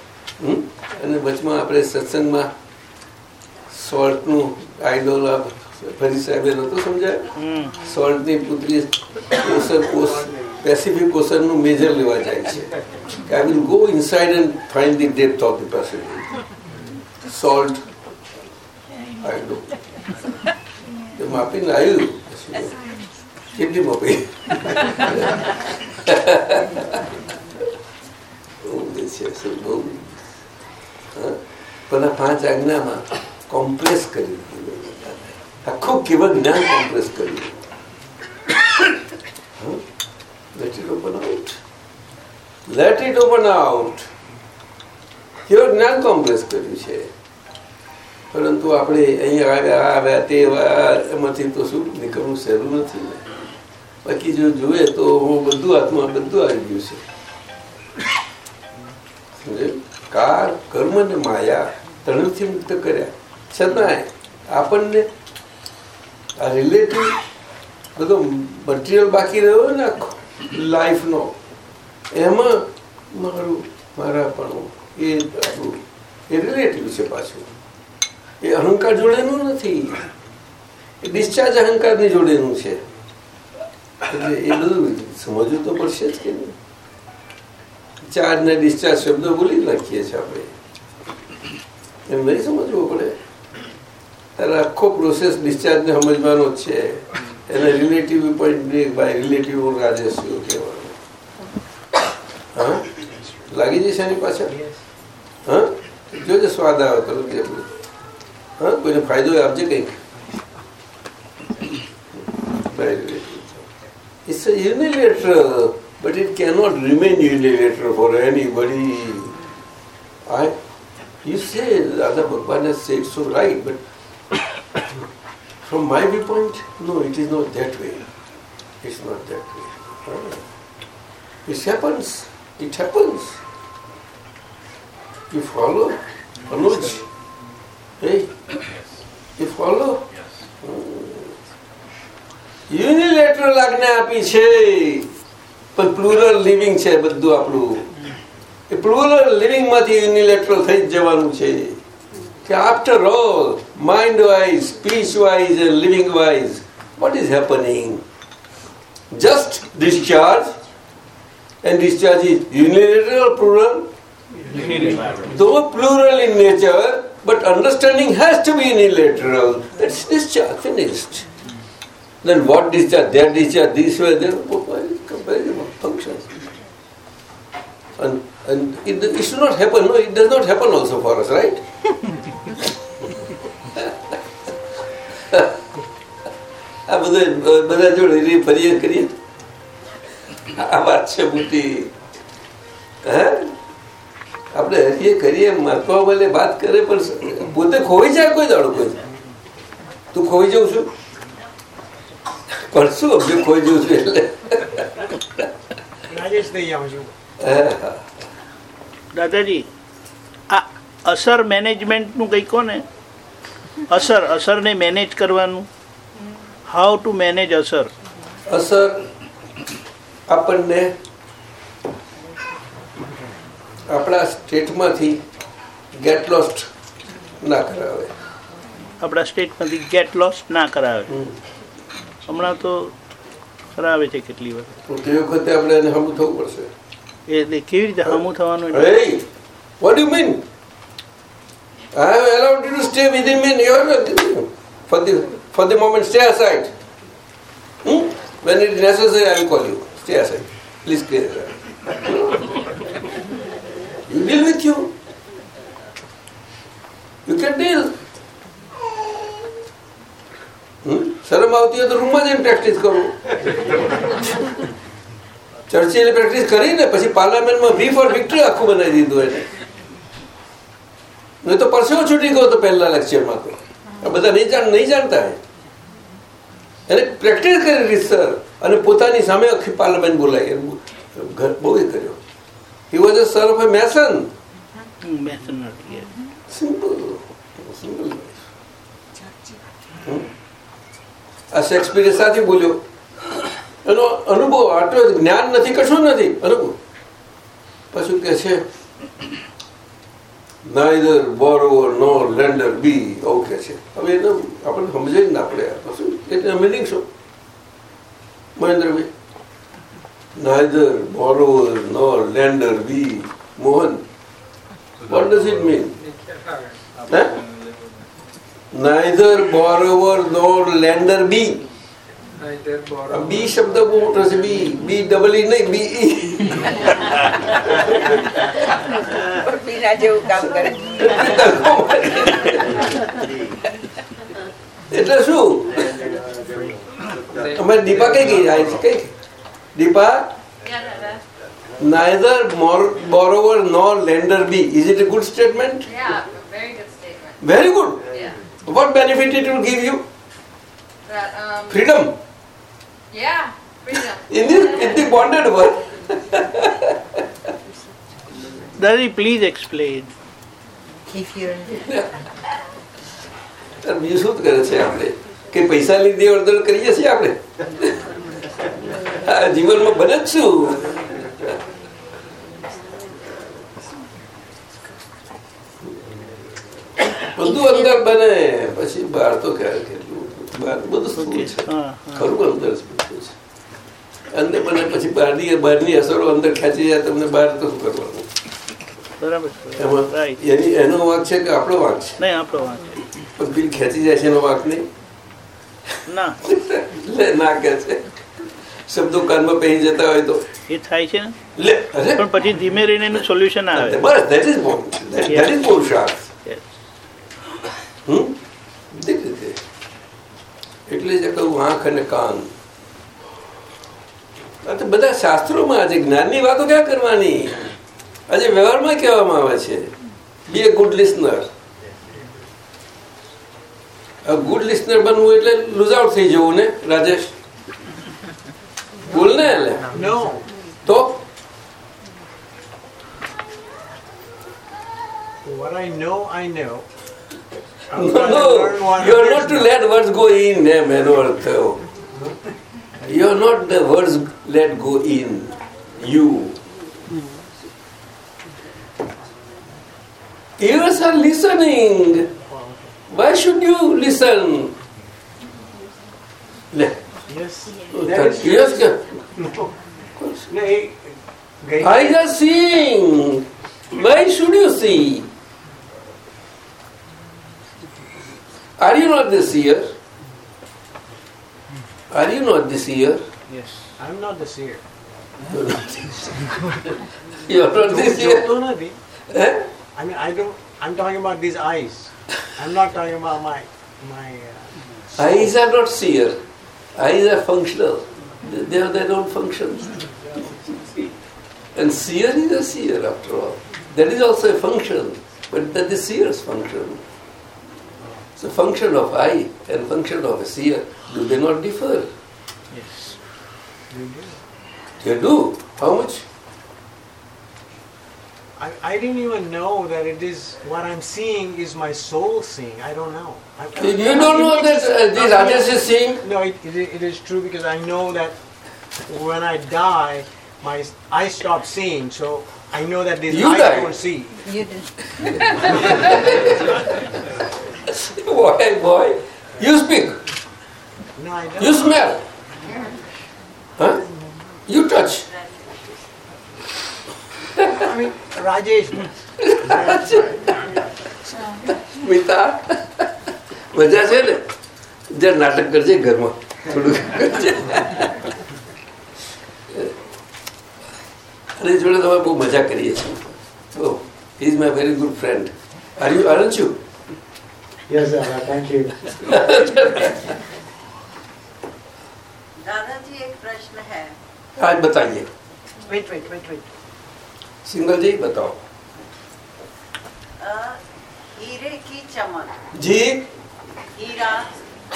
અને વચમાં આપણે સત્સંગમાં સોલ્ટનું આ ફરી સાહેબે નહોતું સમજાય? સોલ્ટની પુત્રી ઓસ પેસિફિક ઓશનનું મેજર લેવા જાય છે. કે I will go inside and find the depth of the Pacific salt આઈડો તે માપીને આવ્યું કેટલી માપી પણ આ પાંચ આજ્ઞામાં કોમ્પ્રેસ કરી દીધું. આખું કેવળ જ્ઞાન કોમ્પ્રેસ કર્યું. Let it open out let it open out કેવળ જ્ઞાન કોમ્પ્રેસ કર્યું છે. પરંતુ આપણે અહીંયા આવ્યા આવ્યા તે એમાંથી તો શું નીકળવું સહેલું નથી. ને બાકી જો જુએ તો હું બધું હાથમાં બધું આવી ગયું છે. કાર, કર્મ ને માયા ત્રણથી મુક્ત કર્યા. છતાંય આપણને આ રિલેટિવ બધો મટીરિયલ બાકી રહ્યો ને લાઈફનો એમાં મારું મારાપણું એ આપણું, એ રિલેટિવ છે પાછું. એ અહંકાર જોડેનું નથી. એ ડિસ્ચાર્જ અહંકારની જોડેનું છે. એટલે એ બધું સમજવું તો પડશે જ કે નહીં. ચાર્જ ને ડિસ્ચાર્જ શબ્દો ભૂલી નાખીએ છીએ આપણે. એમ નહીં સમજવું પડે. ત્યારે આખો પ્રોસેસ ડિસ્ચાર્જને સમજવાનો જ છે. એને રિલેટિવ પોઈન્ટ બાય રિલેટિવ રાજસ્યો કહેવાનું. હા? લાગી જશે એની પાછળ? હા? જોજે સ્વાદ આવે તો હા? કોઈને ફાયદો આપજે કંઈક. A unilateral, but it cannot remain unilateral for anybody. I, you say Radha Bhagwan has said so right, but from my viewpoint, no, it is not that way. It's not that way. Ah. It happens. It happens. You follow? Anuj? Hey? You follow? Unilateral આજ્ઞા આપી છે પણ પ્લુરલ લિવિંગ છે બધું આપણું એ પ્લુરલ લિવિંગમાંથી યુનિલેટરલ થઈ જ જવાનું છે After all, mind wise, speech wise, and living wise, what is happening? Just discharge, and discharge is unilateral or plural? Unilateral. Though plural in nature, but understanding has to be unilateral. That's discharge, finished. Then what discharge? That discharge, this way, there, comparison of functions. And and it, it should not happen, no, it does not happen also for us, right? <laughs> આ બધા બધા જોડે રી ફરીએ કરીએ? આ વાત છે મોટી. હે? આપણે હરીએ કરીએ મહત્વ બોલે વાત કરે પણ પોતે ખોઈ જાય કોઈ દાડો કોઈ. તું ખોઈ જઉં છું? પણ શું અમને ખોઈ જઉં છું એટલે? રાજેશ નહીં આવું છું. હા. દાદાજી આ અસર મેનેજમેન્ટનું કંઈ કહો ને? અસર અસરને મેનેજ કરવાનું. હાઉ ટુ મેનેજ અસર? અસર આપણને આપણા સ્ટેટમાંથી ગેટ લોસ્ટ ના કરાવે. આપણા સ્ટેટમાંથી ગેટ લોસ્ટ ના કરાવે. હમણાં તો કરાવે છે કેટલી વખત તે વખતે આપણે એને હમું થવું પડશે. એ કેવી રીતે હમું થવાનું એટલે? You mean? I have allowed you to stay within me. You are not for the for the moment. Stay aside. Hmm? When it is necessary, I will call you. Stay aside. Please clear. You deal with you. You can deal. હમ? શરમ આવતી હોય તો રૂમમાં જઈને પ્રેક્ટિસ કરો ચર્ચિલે પ્રેક્ટિસ કરીને પછી પાર્લામેન્ટમાં વી ફોર વિક્ટરી આખું બનાવી દીધું એને. નહીં તો પરસેવો છૂટી ગયો તો પહેલા લેક્ચરમાં તો બધા નહીં જાણ નહીં જાણતા એને પ્રેક્ટિસ કરી રીતસર અને પોતાની સામે આખી પાર્લામેન્ટ બોલાવી. ઘર બહુ એ કર્યો he was a sir of a mason. Simple simple આ શેક્સપિયર સાથે બોલ્યો. એનો અનુભવ આટલો જ્ઞાન નથી કશું નથી અનુભવ. પછી કે છે? નાઇધર બોરોવર નો લેન્ડર બી આવું કે છે. હવે એને આપણે સમજે જ ના પડે શું એટલે મિનિંગ શું? Mahendrabhai? Neither borrower no lender be Mohan. What does it mean neither borrower nor lender be. Be શબ્દ બહુ મોટો છે બી બી ડબલ ઈ નહીં બી ઈ બીના જેવું કામ કરે એટલે શું અમારે દીપા કઈ ગઈ જાય છે કઈ Deepa neither mor- borrower nor lender be is it a good statement Yeah, very good statement. very good Yeah. what benefit it will give you That, um, freedom Yeah, freedom. in the in the bonded world Daddy, please explain. If you're બીજું શું કરે છે આપણે કે પૈસા લીધી અડધડ કરીએ છીએ આપણે આ જીવનમાં બને જ શું બધું અંદર બને પછી બહાર તો ક્યારે બધું સ્થૂળ છે. ખરું અંદર જ બધું છે? અંદર બને પછી બહારની બહારની અસરો અંદર ખેંચી જાય તમને બહાર તો શું કરવાનું? એની એનો વાંક છે કે આપણો વાંક છે? નહીં આપણો વાંક પણ બિલ ખેંચી જાય છે એનો વાંક નહીં? ના. લે ના કે છે. શબ્દો કાનમાં પહેરી જતા હોય તો. એ થાય છે ને? લે પણ પછી ધીમે રહીને એનું સોલ્યુશન આવે. બસ that is more that is is પુરુષાર્થ હમ? રીતે એટલે જ કહું આંખ અને કાન. તો બધા શાસ્ત્રોમાં આજે જ્ઞાનની વાતો ક્યાં કરવાની? આજે વ્યવહારમાં કહેવામાં આવે છે. Be a good listener good listener બનવું એટલે લૂઝ આઉટ થઈ જવું ને રાજેશ? બોલ ને એટલે. તો? What I know, I know. I'm No, trying to no, learn what you are not to let words go in, eh, Manor. You are not the words let go in. You. Ears are listening. Why should you listen? Yes. Yes, No. No, gay- Eyes are seeing. Why should you see? Are you not the seer? Are you not the seer? Yes. I'm not the seer. You are not the seer. You are not the seer. No, no, no. Eh? I mean, I don't. I'm talking about these eyes. I'm not talking about my my. Uh, Eyes are not seer. Eyes are functional. They they have their own functions. And seer is a seer after all. That is also a function, but that is seer's function. So function of eye and function of a seer, do they not differ? yes. They do. How much? I, I didn't even know that it is what I'm seeing is my soul seeing. I don't know. I, You don't know that uh, the Rajas is seeing? No, it, it, it is true because I know that when I die, my eyes stop seeing. So I know that these You eyes die. don't see. You do. <laughs> <laughs> <laughs> <laughs> Boy, boy, you speak, No, I don't. you smell, huh? You touch. I mean, Rajesh. Smita મજા છે ને જે નાટક કરજે ઘરમાં થોડું અને જોડે તમે બહુ મજા કરીએ છીએ બહુ is my very good friend are you Anand you Yes, sir. Thank you. <laughs> एक प्रश्न है। आज बताइए। Wait wait wait wait single जी बताओ। हीरे की चमक। जी। हीरा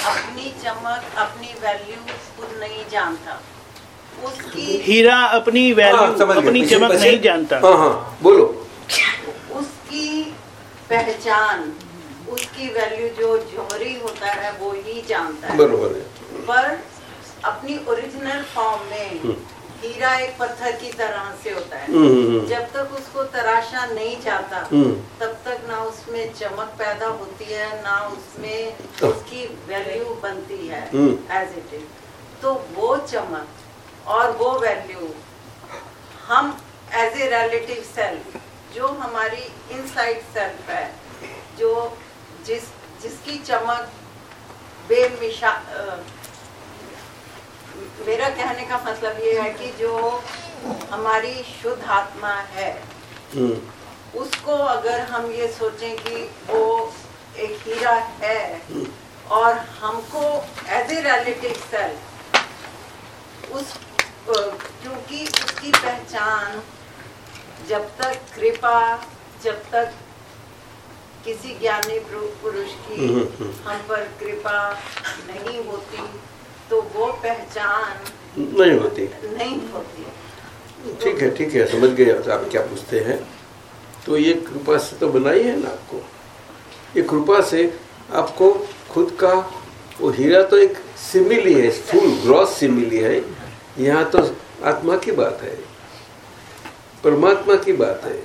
अपनी चमक अपनी वैल्यू खुद नहीं जानता। उसकी हीरा अपनी हाँ, वैल्यू अपनी चमक नहीं जानता। हाँ हाँ बोलो। उसकी पहचान उसकी वैल्यू जो जौहरी होता है वो ही जानता है बरोबर है पर अपनी ओरिजिनल फॉर्म में हम्म। हीरा एक पत्थर की तरह से होता है हम्म, हम्म। जब तक उसको तराशा नहीं जाता। तब तक ना उसमें चमक पैदा होती है ना उसमें उसकी वैल्यू बनती है। एज इट इज़ तो वो चमक और वो वैल्यू हम एज ए रिलेटिव सेल्फ जो हमारी इनसाइड सेल्फ है जो जिस जिसकी चमक बेमिशा मेरा कहने का मतलब ये है कि जो हमारी शुद्ध आत्मा है हम्म, उसको अगर हम ये सोचें कि वो एक हीरा है और हमको एज ए रिलेटिव सेल्फ उस क्योंकि उसकी पहचान जब तक कृपा जब तक किसी ज्ञानी पुरुष की हम्म, हम्म। हम पर कृपा नहीं होती तो वो पहचान नहीं होती। नहीं होती। ठीक है ठीक है समझ गए आप क्या पूछते हैं? तो ये कृपा से तो बनाई है ना आपको। ये कृपा से आपको खुद का वो हीरा तो एक सिमिली है फुल ग्रॉस सिमिली है। यहाँ तो आत्मा की बात है परमात्मा की बात है।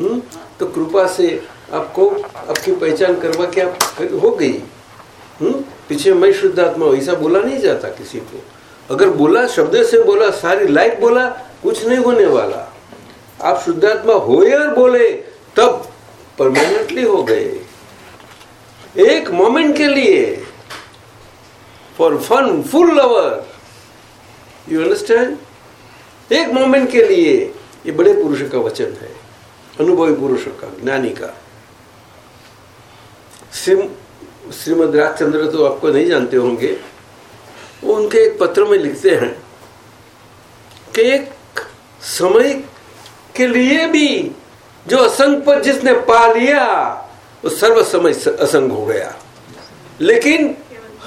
हम्म? तो कृपा से आपको आपकी पहचान करवा के आप हो गई। हम्म? पीछे मैं शुद्ध आत्मा हूँ, ऐसा बोला नहीं जाता किसी को। अगर बोला शब्द से बोला सारी लाइफ बोला कुछ नहीं होने वाला। आप शुद्धात्मा होए और बोले तब परमानेंटली हो गए। एक मोमेंट के लिए for fun full lover you understand एक मोमेंट के लिए ये बड़े पुरुष का वचन है अनुभवी पुरुष का ज्ञानी का। श्रीम श्रीमद राजचंद्र तो आपको नहीं जानते होंगे। वो उनके एक पत्र में लिखते हैं कि एक समय के लिए भी जो असंग पर जिसने पा लिया, वो सर्व समय असंग हो गया। लेकिन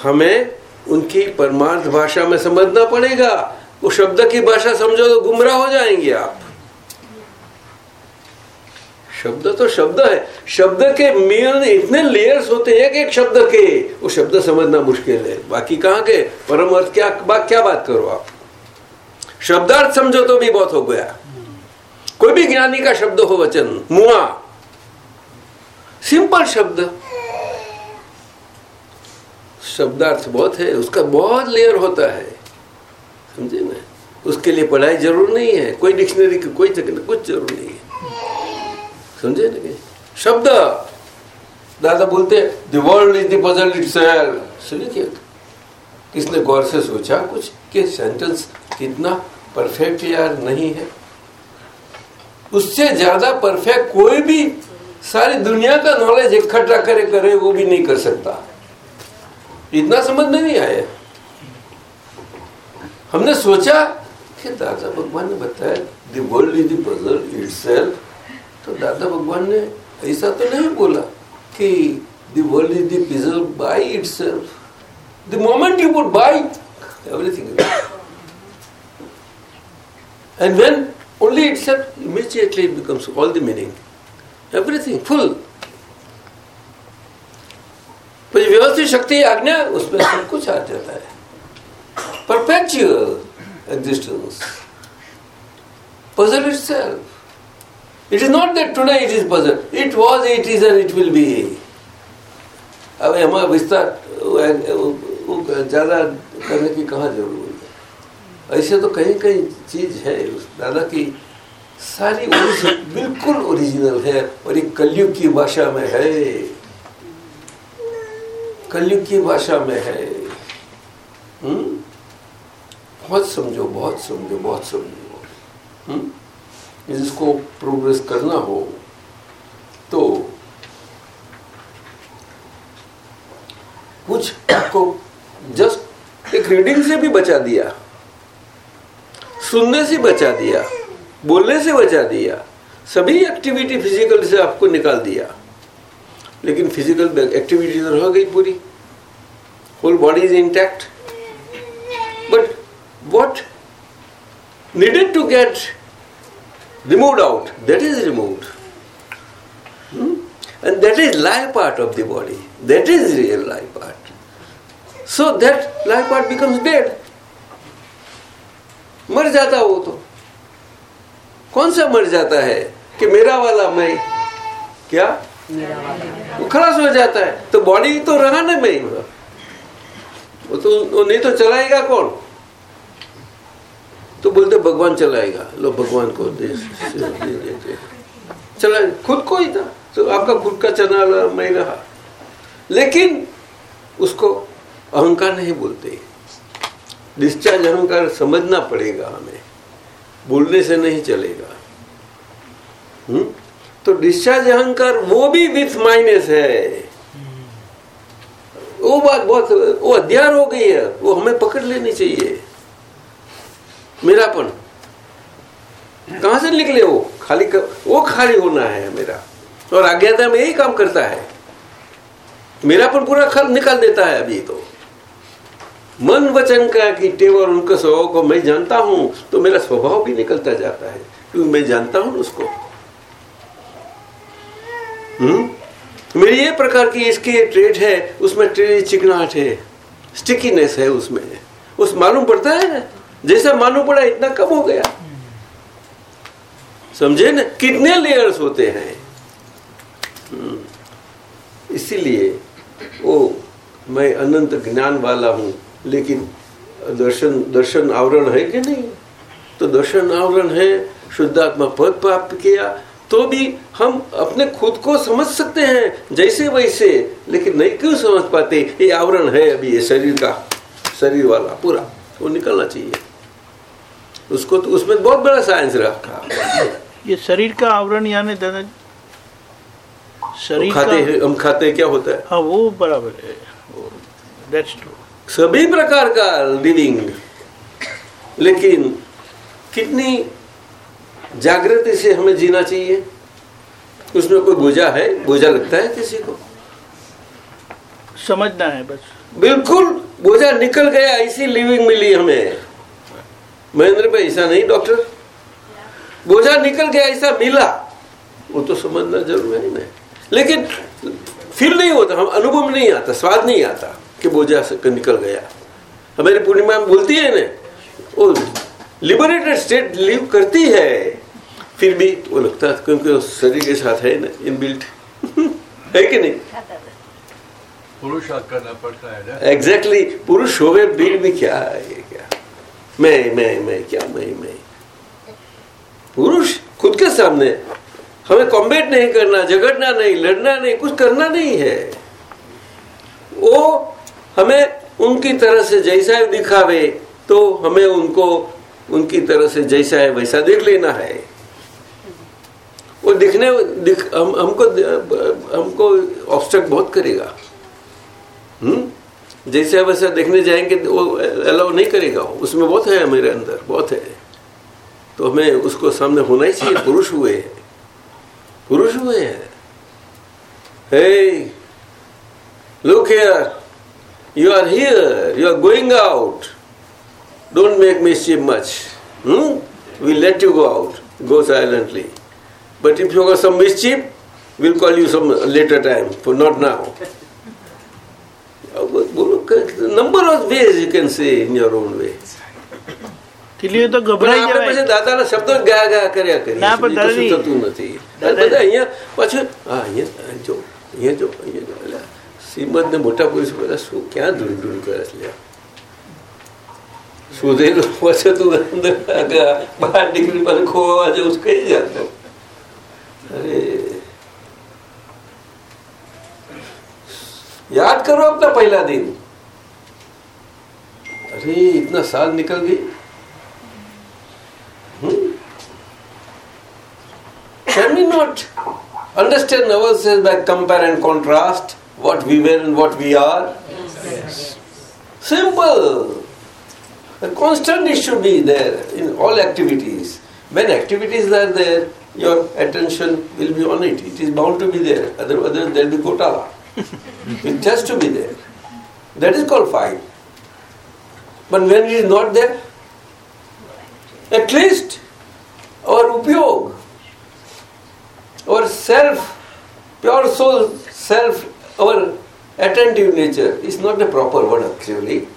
हमें उनकी परमार्थ भाषा में समझना पड़ेगा। वो शब्द की भाषा समझो तो गुमराह हो जाएँगे आप। शब्द तो शब्द है। शब्द के मेन इतने लेयर्स होते हैं कि एक शब्द के। वो शब्द समझना मुश्किल है। बाकी कहाँ के? परम अर्थ क्या बात क्या बात करो आप? शब्दार्थ समझो तो भी बहुत हो गया। कोई भी ज्ञानी का शब्द हो वचन, मुआ। सिंपल शब्द। शब्दार्थ बहुत है, उसका बहुत लेयर होता है। समझे ना? उसके लिए पढ़ाई ज़रूर नहीं है। कोई डिक्शनरी की कोई कुछ ज़रूर नहीं है। समझे? शब्द। दादा बोलते वर्ल्ड इज़ द किसने गौर से सोचा कुछ कि सेंटेंस कितना परफेक्ट यार, नहीं है। उससे ज़्यादा परफेक्ट कोई भी सारी दुनिया का नॉलेज इकट्ठा करे करे, वो भी नहीं कर सकता। इतना समझ में नहीं आया। हमने सोचा कि दादा भगवान ने बताया the world is the puzzle itself तो दादा भगवान ने ऐसा तो नहीं बोला कि the world is the puzzle by itself the moment you would buy everything and when only itself, immediately it becomes all the meaning. Everything, full. तो व्यवस्थित शक्ति आज्ञा, उसमें सब कुछ आ जाता है। Perpetual existence puzzle itself. It is not that today it is puzzle. It was, it is, and it will be. अब हमारा विस्तार ज़्यादा करने की कहाँ ज़रूरत है ऐसे तो कहीं कहीं चीज़ है उस दादा की सारी बिल्कुल ओरिजिनल है और ये कलयुग की भाषा में है कलयुग की भाषा में है हुँ? बहुत समझो बहुत समझो बहुत समझो हुँ? जिसको प्रोग्रेस करना हो तो कुछ आपको जस्ट एक रीडिंग से भी बचा दिया, सुनने से बचा दिया, बोलने से बचा दिया, सभी एक्टिविटी फ़िज़िकल से आपको निकाल दिया। लेकिन फ़िज़िकल एक्टिविटी तो रह गई पूरी। Whole body is intact but what needed to get removed out that is removed Hmm? and that is life part of the body that is real life part so that life part becomes dead मर जाता वो तो कौन सा मर जाता है कि मेरा वाला मैं क्या वो खलास हो जाता है तो बॉडी तो रहा ना मैं वो तो वो नहीं तो चलाएगा कौन तो बोलते भगवान चलाएगा। लो, भगवान को दे देते चला, खुद को ही था। तो आपका खुद का चना मैं रहा। लेकिन उसको अहंकार नहीं बोलते। डिस्चार्ज अहंकार समझना पड़ेगा हमें। बोलने से नहीं चलेगा। हुँ? तो डिस्चार्ज अहंकार वो भी विथ माइनस है। वो बात बहुत, वो अध्यार हो गई है। वो हमें पकड़ लेनी चाहिए। मेरापन। कहाँ से निकले वो? खाली कर, वो खाली होना है मेरा। और अज्ञाता में यही काम करता है। मेरापन पूरा खल निकाल देता है अभी तो। मन वचन का की टेव और उनके स्वभाव को मैं जानता हूँ तो मेरा स्वभाव भी निकलता जाता है। क्योंकि मैं जानता हूँ उसको। हम्म? मेरी ये प्रकार की इसकी ट्रेड है उसमें ट्रेड चिकनाहट है। स्टिकीनेस है उसमें। उस मालूम पड़ता है? जैसा मालूम पड़ा इतना कम हो गया। समझे ना? कितने लेयर्स होते हैं? हम्म। इसीलिए, ओ, मैं अनंत ज्ञान वाला हूँ, लेकिन दर्शन दर्शन आवरण है कि नहीं? तो दर्शन आवरण है, शुद्धात्मा पद प्राप्त किया तो भी हम अपने खुद को समझ सकते हैं, जैसे वैसे, लेकिन नहीं क्यों समझ पाते? ये आवरण है अभी, ये शरीर का, शरीर वाला, पूरा, वो निकलना चाहिए। उसको तो उसमें बहुत बड़ा साइंस रखा। ये शरीर का आवरण यानी दादा शरीर खाते हैं हम खाते क्या होता है? हाँ वो बराबर है। दैट्स ट्रू सभी प्रकार का लिविंग लेकिन कितनी जागृति से हमें जीना चाहिए? उसमें कोई बोझा है? बोझा लगता है किसी को? समझना है बस। बिल्कुल बोझा निकल गया ऐसी लिविंग मिली हमें। महेंद्र भाई ऐसा नहीं डॉक्टर बोझा निकल गया ऐसा मिला। वो तो समझना ज़रूर है ना। लेकिन फील नहीं होता हम अनुभव नहीं आता स्वाद नहीं आता कि बोझा से निकल गया। हमारी पूर्णिमा में बोलती है ना वो लिबरेटेड स्टेट लिव करती है। फिर भी वो लगता है क्योंकि शरीर के साथ है ना इनबिल्ट <laughs> है कि नहीं? पुरुष करना पड़ता है ना। एग्जैक्टली exactly, पुरुष हो गए भी क्या है ये क्या? मैं मैं मैं क्या मैं मैं? पुरुष खुद के सामने। हमें कॉम्बेट नहीं करना झगड़ना नहीं लड़ना नहीं कुछ करना नहीं है। वो हमें उनकी तरह से जैसा है दिखावे तो हमें उनको उनकी तरह से जैसा है वैसा देख लेना है। वो दिखने दिख, हम हमको हमको ऑब्स्ट्रक्ट बहुत करेगा। हम्म? जैसे आप ऐसा देखने जाएँगे तो वो अलाउ नहीं करेगा। उसमें बहुत है मेरे अंदर, बहुत है। तो हमें उसको सामने होना ही चाहिए। पुरुष हुए हैं। पुरुष हुए हैं। Look here you are here you are going out don't make me see much we let you go out go silently but if you go some mischief will call you some later time for not now number of ways you can say in your own way એટલે તો ગભરાઈ આપણે પછી દાદાના શબ્દો ગા ગયા કર્યા કરીએ ના, પણ થતું નથી. અને બધા અહીંયા પાછું હા અહીંયા જો અહીંયા જો અહીંયા જો શ્રીમદ ને મોટા પુરુષ બધા શું ક્યાં ધૂળ ધૂળ કરે છે લ્યા? શોધેલું પછી તું અંદર બહાર નીકળી ખોવા જેવું કઈ જતો. અરે याद करो अपना पहला दिन अरे इतना साल निकल गई Hmm? Can we not understand ourselves by compare and contrast what we were and what we are? Simple. A constant it should be there in all activities. When activities are there, your attention will be on it. It is bound to be there. Otherwise, there will be Gotala. It has to be there. That is called fine. But when it is not there, at least our upyog, our self, pure soul, self, our attentive nature is not a proper word actually.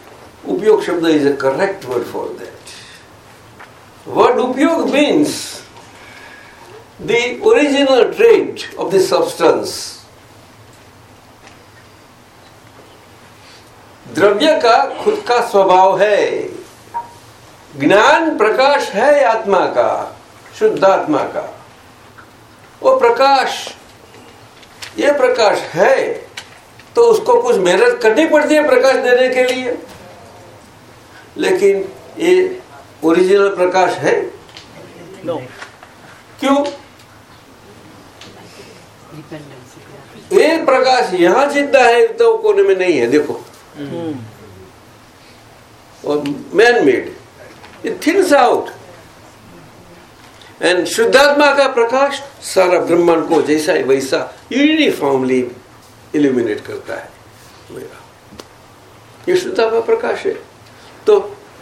Upyog Shabda is a correct word for that. What upyog means the original trait of the substance. द्रव्य का खुद का स्वभाव है। ज्ञान प्रकाश है आत्मा का शुद्ध आत्मा का। वो प्रकाश ये प्रकाश है तो उसको कुछ मेहनत करनी पड़ती है प्रकाश देने के लिए। लेकिन ये ओरिजिनल प्रकाश है? नो क्यों? ये प्रकाश यहाँ जितना है तो कोने में नहीं है। देखो और man made it thins out and शुद्धात्मा का प्रकाश सारा ब्रह्मांड को जैसा है वैसा यूनिफॉर्मली इल्यूमिनेट करता है मेरा ये शुद्धात्मा प्रकाश है तो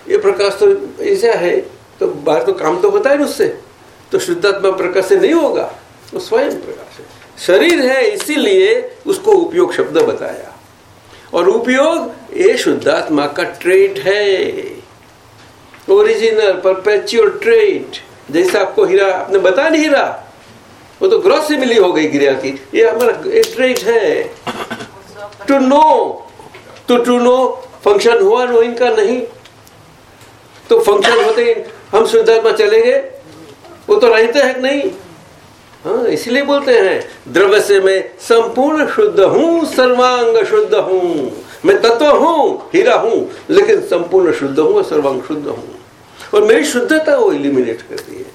ये प्रकाश तो ऐसा है तो बाहर तो काम तो होता है उससे तो शुद्धात्मा प्रकाश से नहीं होगा वो स्वयं प्रकाश है शरीर है इसीलिए उसको उपयोग शब्द बताया और उपयोग ये शुद्धात्मा का ट्रेट है। ओरिजिनल परपेचुअल ट्रेट जैसा आपको हीरा, आपने बताया नहीं हीरा, वो तो ग्रॉस से मिली हो गई गिरिया की। ये हमारा ट्रेट है। टू नो तो टू नो फ़ंक्शन हुआ नो इनका नहीं। तो फ़ंक्शन होते हम शुद्धात्मा चले गए वो तो रहते हैं नहीं? हाँ इसलिए बोलते हैं, द्रव्य से मैं संपूर्ण शुद्ध हूँ, सर्वांग शुद्ध हूँ। मैं तत्व हूँ, हीरा हूँ, लेकिन संपूर्ण शुद्ध हूँ और सर्वांग शुद्ध हूँ। और मेरी शुद्धता वो इलिमिनेट करती है।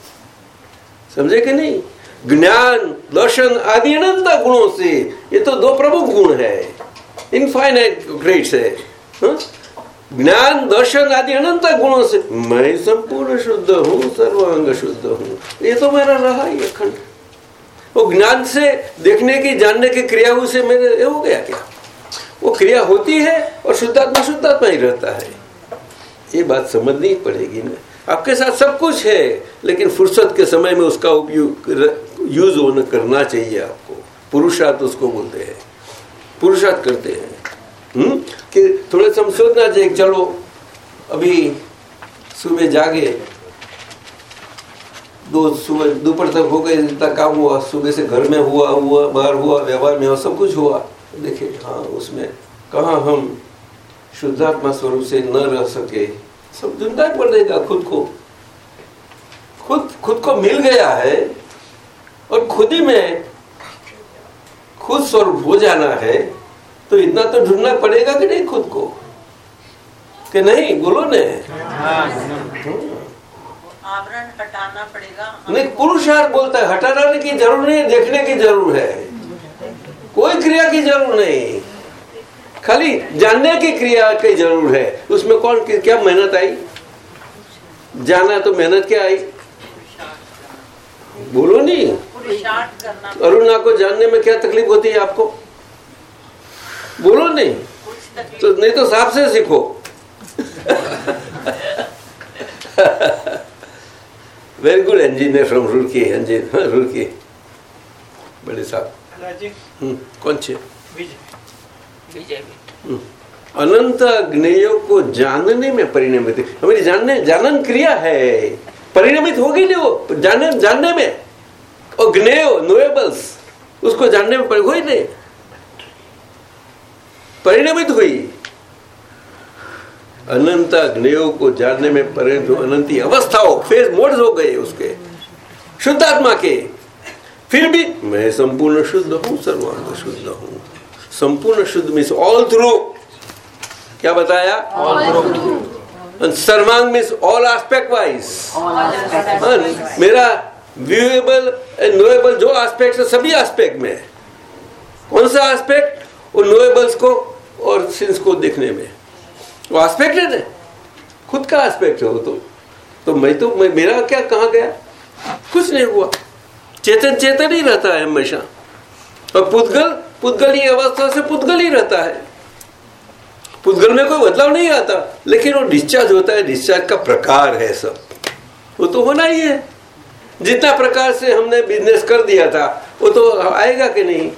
समझे कि नहीं? ज्ञान, दर्शन आदि अनंत गुणों से, ये तो दो प्रमुख गुण है। इनफाइनाइट ग्रेट्स है। हाँ? ज्ञान, दर्शन आदि अनंत गुणों से, मैं संपूर्ण शुद्ध हूँ, सर्वांग शुद्ध हूँ। ये तो मेरा रहा ही अखंड। वो ज्ञान से देखने की, जानने की क्रिया से मेरे हो गया क्या? वो क्रिया होती है और शुद्धात्मा शुद्धात्मा ही रहता है। ये बात समझनी पड़ेगी ना। आपके साथ सब कुछ है, लेकिन फुर्सत के समय में उसका उपयोग यूज़ होना करना चाहिए आपको। पुरुषार्थ उसको बोलते हैं। पुरुषार्थ करते हैं। हम्म? कि थोड़े समय सोचना चाहिए चलो, अभी सुबह जागे। दो सुबह दोपहर तक हो गए इतना काम हुआ सुबह से घर में हुआ हुआ बाहर हुआ व्यवहार में हुआ सब कुछ हुआ। देखिए हाँ उसमें कहाँ हम शुद्धात्मा स्वरूप से न रह सके सब ढूंढना पड़ेगा खुद को। खुद खुद को मिल गया है और खुद ही में खुद स्वरूप हो जाना है तो इतना तो ढूंढना पड़ेगा कि नहीं खुद को? कि नहीं बोलो ने? आवरण हटाना पड़ेगा। नहीं पुरुषार्थ बोलता है हटाने की ज़रूर नहीं देखने की ज़रूर है। कोई क्रिया की ज़रूर नहीं। खाली जानने की क्रिया की ज़रूर है। उसमें कौन क्या मेहनत आई? जाना तो मेहनत क्या आई? बोलो नहीं। अरुणा को जानने में क्या तकलीफ़ होती है आपको? बोलो नहीं। तो नहीं तो साहब से सीखो। <laughs> Very good engineer from Roorkee engineer Roorkee बड़े साहब कौन छे अनंत ज्ञेयों को जानने में परिणमित हमारी जानने जानन क्रिया है परिणमित होगी नहीं वो जानने जानने में और ज्ञेय नोएबल्स उसको जानने में हुई नहीं परिणमित हुई अनंत ज्ञेयों को जानने में परिणत अनंती अवस्थाओं फ़ेज़ मोड्स हो गए उसके। शुद्धात्मा के। फिर भी मैं संपूर्ण शुद्ध हूँ सर्वांग शुद्ध हूँ। संपूर्ण शुद्ध मीन्स ऑल थ्रू क्या बताया? ऑल सर्वांग मीन्स ऑल एस्पेक्ट वाइज मेरा व्यूएबल एंड नोएबल जो एस्पेक्ट है सभी एस्पेक्ट में। कौन सा एस्पेक्ट वो नोएबल्स को और सिंस को देखने में। वो एस्पेक्ट है खुद का एस्पेक्ट है वो तो। तो मैं तो मैं, मेरा क्या, कहा गया? कुछ नहीं हुआ। चेतन चेतन ही रहता है हमेशा। और पुद्गल पुद्गल ही अवस्था से पुद्गल ही रहता है। पुद्गल में कोई बदलाव नहीं आता, लेकिन वो डिस्चार्ज होता है डिस्चार्ज का प्रकार है सब। वो तो होना ही है। जितना प्रकार से हमने बिज़नेस कर दिया था, वो तो आएगा कि नहीं?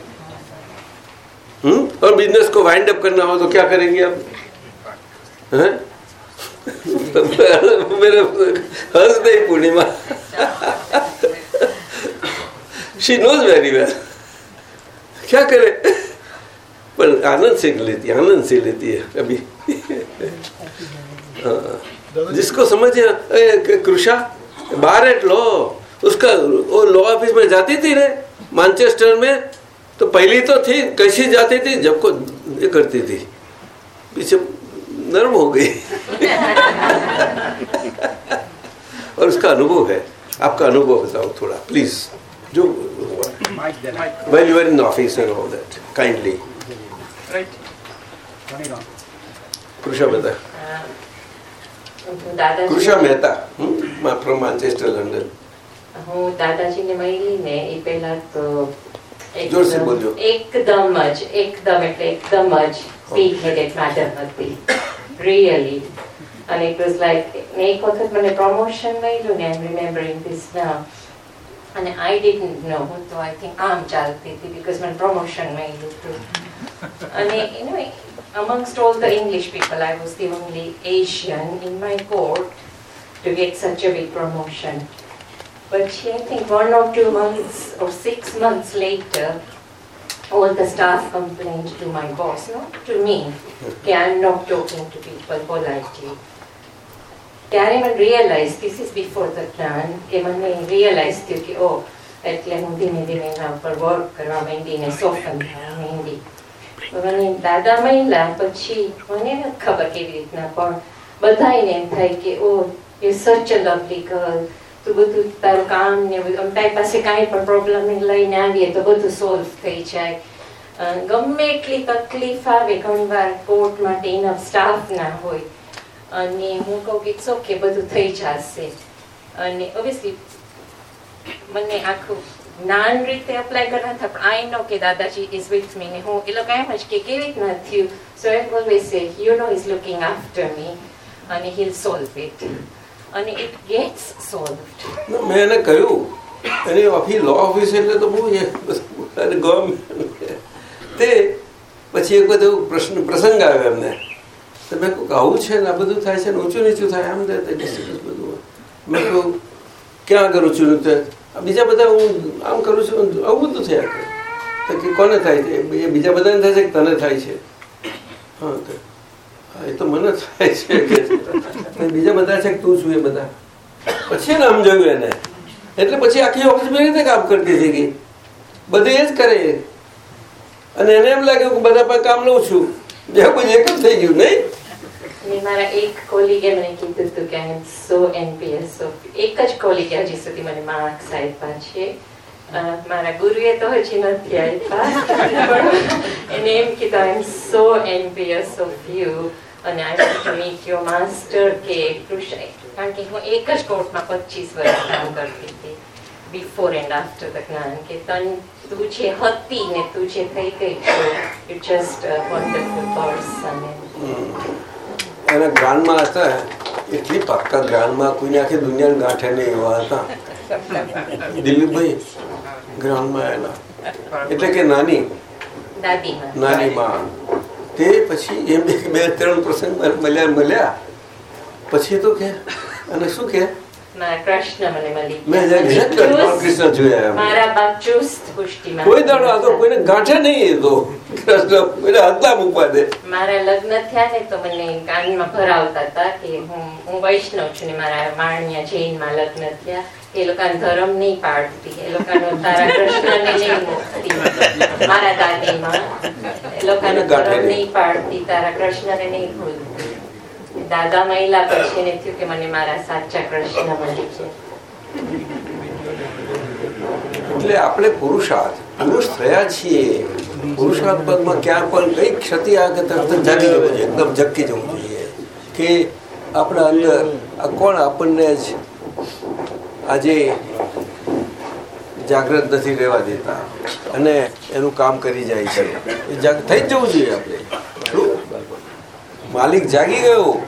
हम्म? और बिज़नेस को वाइंड अप करना हो तो क्या करेंगे अब? मेरे हंस नहीं Purnima. She knows very well क्या करे? पर आनंद से लेती है, आनंद से लेती है अभी। जिसको समझे कृषा बाहर एट लो। उसका वो लॉ ऑफ़िस में जाती थी रे मानचेस्टर में। तो पहली तो थी, कैसी जाती थी? जब को ये करती थी। पीछे नर्म हो गई और उसका अनुभव है आपका अनुभव बताओ थोड़ा प्लीज जो well you are in office and all that kindly Krisha बता હું Dadaji Krisha Mehta from Manchester London હું દાદાજીને મળી ને એ પહેલા તો એકદમ- જોરથી બોલજો. એકદમ જ એકદમ એટલે એકદમ જ સ્પીડ હેડેડ મેડમ હતી રિયલી અને ઇટ વોઝ લાઈક એક વખત મને પ્રમોશન મળ્યું ને આઈ રિમેમ્બરિંગ ધીસ નાવ અને આઈ ડિડન્ટ નો હું તો આઈ થિંક આમ ચાલતી હતી બીકોઝ મને પ્રમોશન મળ્યું હતું અને you know amongst all the English people I was the only Asian in my court to get such a big promotion but she, I think one or two months or six months later all the staff complained to my boss not to me <laughs> okay I'm not talking to people politely. ત્યારે મને realize this is before the plan કે મને રિયલાઇઝ થયું કે ઓ એટલે હું ધીમે ધીમે એના ઉપર વર્ક કરવા માંડીને સોફન થવા માંડી મને દાદા મહિલા પછી મને નથી ખબર કેવી રીતના પણ બધાને એમ થાય કે ઓ યુ સચ અ લવલી ગર્લ તું બધું તારું કામ ને બધું તારી પાસે કાંઈ પણ પ્રોબ્લેમ લઈને આવીએ તો બધું સોલ્વ થઈ જાય ગમે એટલી તકલીફ આવે ઘણીવાર કોર્ટ માટે એના સ્ટાફ ના હોય અને હું કહું કે ઇટ્સ ઓકે બધું થઈ જશે અને ઓબ્વિયસલી મને આખું જ્ઞાન રીતે અપ્લાય કરવા હતા પણ આઈ નો કે દાદાજી ઇઝ વિથ મી ને હું એ લોકો એમ જ કે કેવી રીતના થયું so M always say you know is looking after me અને હિલ સોલ્વ ઇટ અને ઇટ ગેટ્સ સોલ્વડ મેં એને કહ્યું, એની ઓફિસ લો ઓફિસ એટલે તો બહુ એ અને ગવર્મેન્ટ તે પછી એક બધો પ્રશ્ન, પ્રસંગ આવ્યો એમને. તો મેં કહું આવું છે ને, આ બધું થાય છે ને, ઊંચું નીચું થાય, આમ થાય બધું મેં કહું ક્યાં કરું છું નૃત્ય બીજા બધા હું આમ કરું છું, આવું બધું થયા તો કે, કોને થાય છે? બીજા બધાને થાય છે કે તને થાય છે? હા, તો એ તો મને થાય છે બીજા બધા છે તું છું એ બધા. પછી એને સમજાવ્યું એને. એટલે પછી આખી ઓફિસ મેં રીતે કામ કરતી હતી ગઈ બધે એ જ કરે. અને એને એમ લાગ્યું કે બધા પાસે કામ લઉં છું. બે કોઈ એક જ થઈ ગયું, નહીં? મારા એક કોલીગે મને કીધું હતું કે આઈ એમ સો એનપીએસ એક જ કોલીગે હજી સુધી મને માર્ક્સ આપ્યા છે. મારા ગુરુએ તો હજી નથી આપ્યા. એને એમ કીધું I am so NPS of you અને I want to meet your master કે કૃષ્ણ કારણ કે હું એક જ કોર્ટમાં પચીસ વર્ષ કામ કરતી હતી બિફોર એન્ડ આફ્ટર ધ જ્ઞાન કે તન તું જે હતી ને તું જે થઈ ગઈ છો યુ જસ્ટ વન્ડરફુલ પર્સન અને જ્ઞાનમાં હતા એટલી પાક્કા જ્ઞાનમાં કોઈને આખી દુનિયા ગાંઠે નહીં એવા હતા. દિલીપભાઈ જ્ઞાનમાં એના એટલે કે નાની. દાદીમાં. નાની માં તે પછી એમ બે ત્રણ પ્રસંગ મળ્યા મળ્યા. પછી તો કે અને શું કે? મેં કોઈ દાડો કોઈને ગાંઠે નહીં તો. કૃષ્ણ કોઈને મૂકવા દે. મારા લગ્ન થયા ને તો મને કાનમાં ભરાવતા હતા કે હું હું વૈષ્ણવ છું ને મારા વાણિયા જૈનમાં લગ્ન થયા. એ લોકોનો ધર્મ નહીં પાડતી. એ લોકો તારા કૃષ્ણને નહીં મૂકતી. મારા દાદીમાં એ લોકોનો નહીં. પાડતી તારા કૃષ્ણને નહીં ભૂલતી. દાદા મહિલા પછી ને થયું કે મને મારા સાચા કૃષ્ણ મળી છે. એટલે આપણે પુરુષાર્થ પુરુષ થયા છીએ. પુરુષાર્થ પદમાં ક્યાં પણ કઈ ક્ષતિ આવે કે તરત જાગી જવું જોઈએ એકદમ ઝબકી જવું જોઈએ. કે આપણા અંદર કોણ આપણને જ આજે જાગૃત નથી રહેવા દેતા. અને એનું કામ કરી જાય છે. એ થઈ જ જવું જોઈએ આપણે? માલિક જાગી ગયો.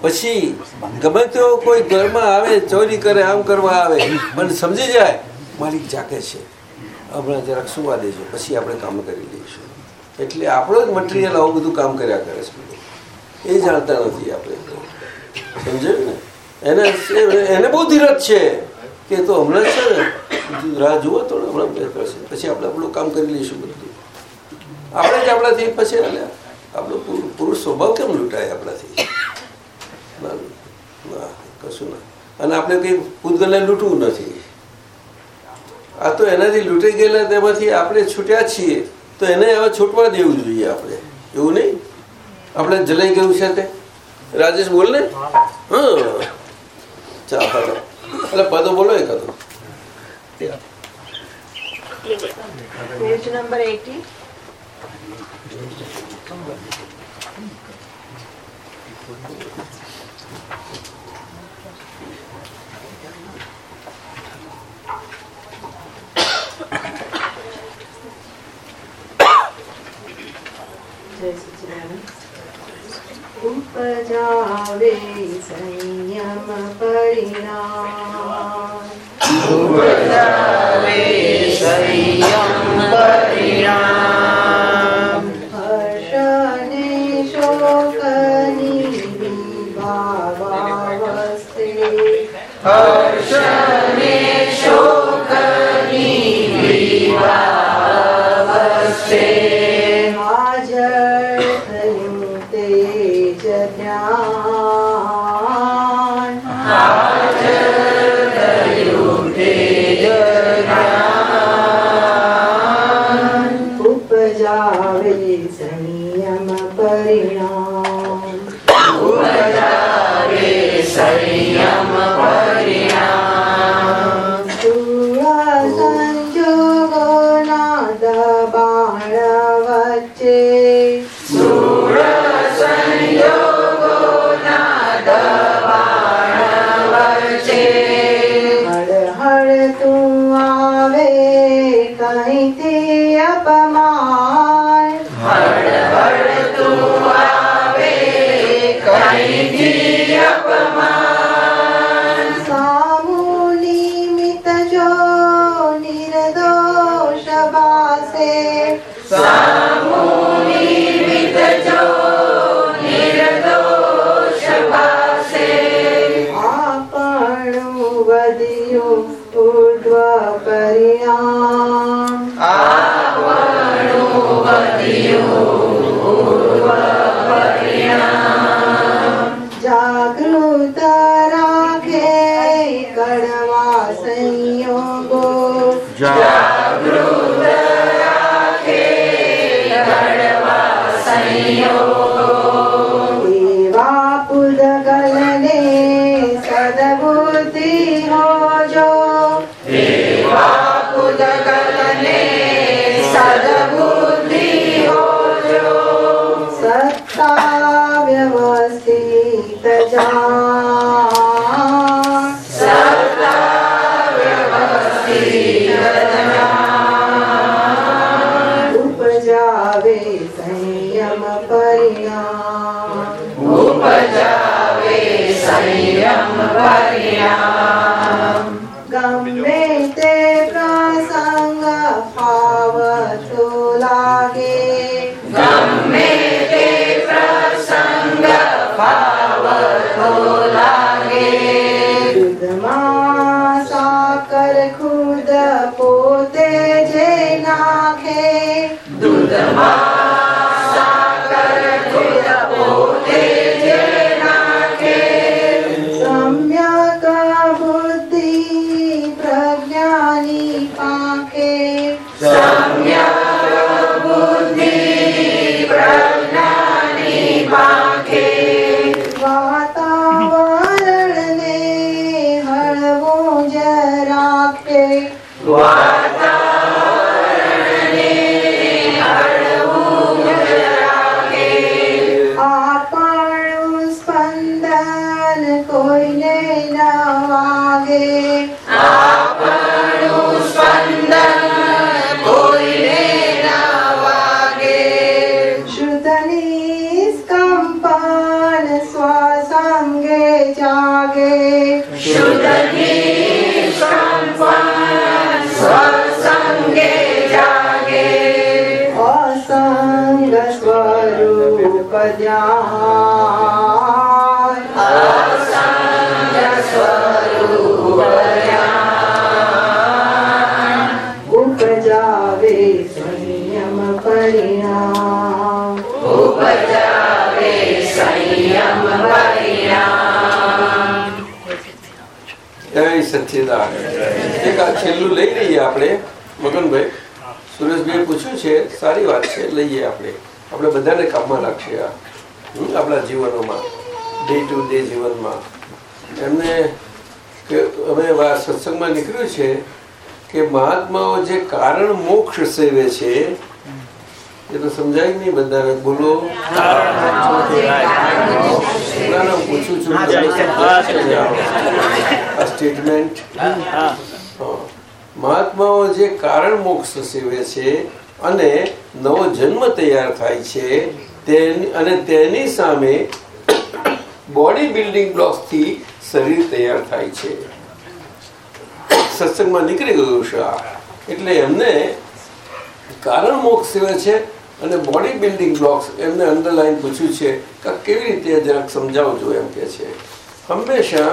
પછી ગમે તેવો કોઈ ઘરમાં આવે, ચોરી કરે, આમ કરવા આવે મને સમજી જાય, માલિક જાગે છે. હમણાં જરાક સુવા દેજો. પછી આપણે કામ કરી લઈશું. એટલે આપણો જ મટીરિયલ આવું બધું કામ કર્યા કરે છે. એ જાણતા નથી આપણે. સમજાયું ને? એને એને બહુ ધીરજ છે. કે તો હમણાં છે ને રાહ જુઓ તો હમણાં બેસે પછી આપણે આપણું કામ કરી લઈશું બધું. આપણે જ આપણાથી પછી એટલે આપણો પુરુષ સ્વભાવ કેમ લૂંટાય આપણાથી? કશું ના. અને આપણે કંઈ પૂતગલને લૂંટવું નથી. આ તો એનાથી લૂંટી ગયેલા તેમાંથી આપણે છૂટ્યા છીએ તો એને હવે છૂટવા દેવું જોઈએ આપણે. એવું નહીં? આપણે જલાઈ ગયું છે તે? રાજેશ બોલ ને. હા. ચાલો એટલે પદો બોલો એક હતું Yes. प्रजावे संयम परिणा दुर्विवे संयम परिणा हर्ष निशोकनि भवास्ते हर्ष લઈ લઈએ આપણે. મગનભાઈ સુરેશભાઈ પૂછ્યું છે સારી વાત છે લઈએ આપણે. આપણે બધાને કામમાં લાગશે આ. આપણા જીવનોમાં. ડે ટુ ડે જીવનમાં. એમને કે સત્સંગમાં નીકળ્યું છે કે મહાત્માઓ જે કારણ મોક્ષ સેવે છે એ તો સમજાય નહીં બધાને. બોલો. પૂછું છું? સ્ટેટમેન્ટ મહાત્માઓ જે કારણ મોક્ષ સેવે છે અને નવો જન્મ તૈયાર થાય છે અને તેની સામે બોડી બિલ્ડિંગ બ્લોક્સથી શરીર તૈયાર થાય છે. સત્સંગમાં નીકળી ગયું છે એટલે એમને કારણ મોક્ષ સેવે છે અને બોડી બિલ્ડિંગ બ્લોક્સ એમને અંડરલાઈન પૂછ્યું છે કે કેવી રીતે જરાક સમજાવજો એમ કે છે. હંમેશા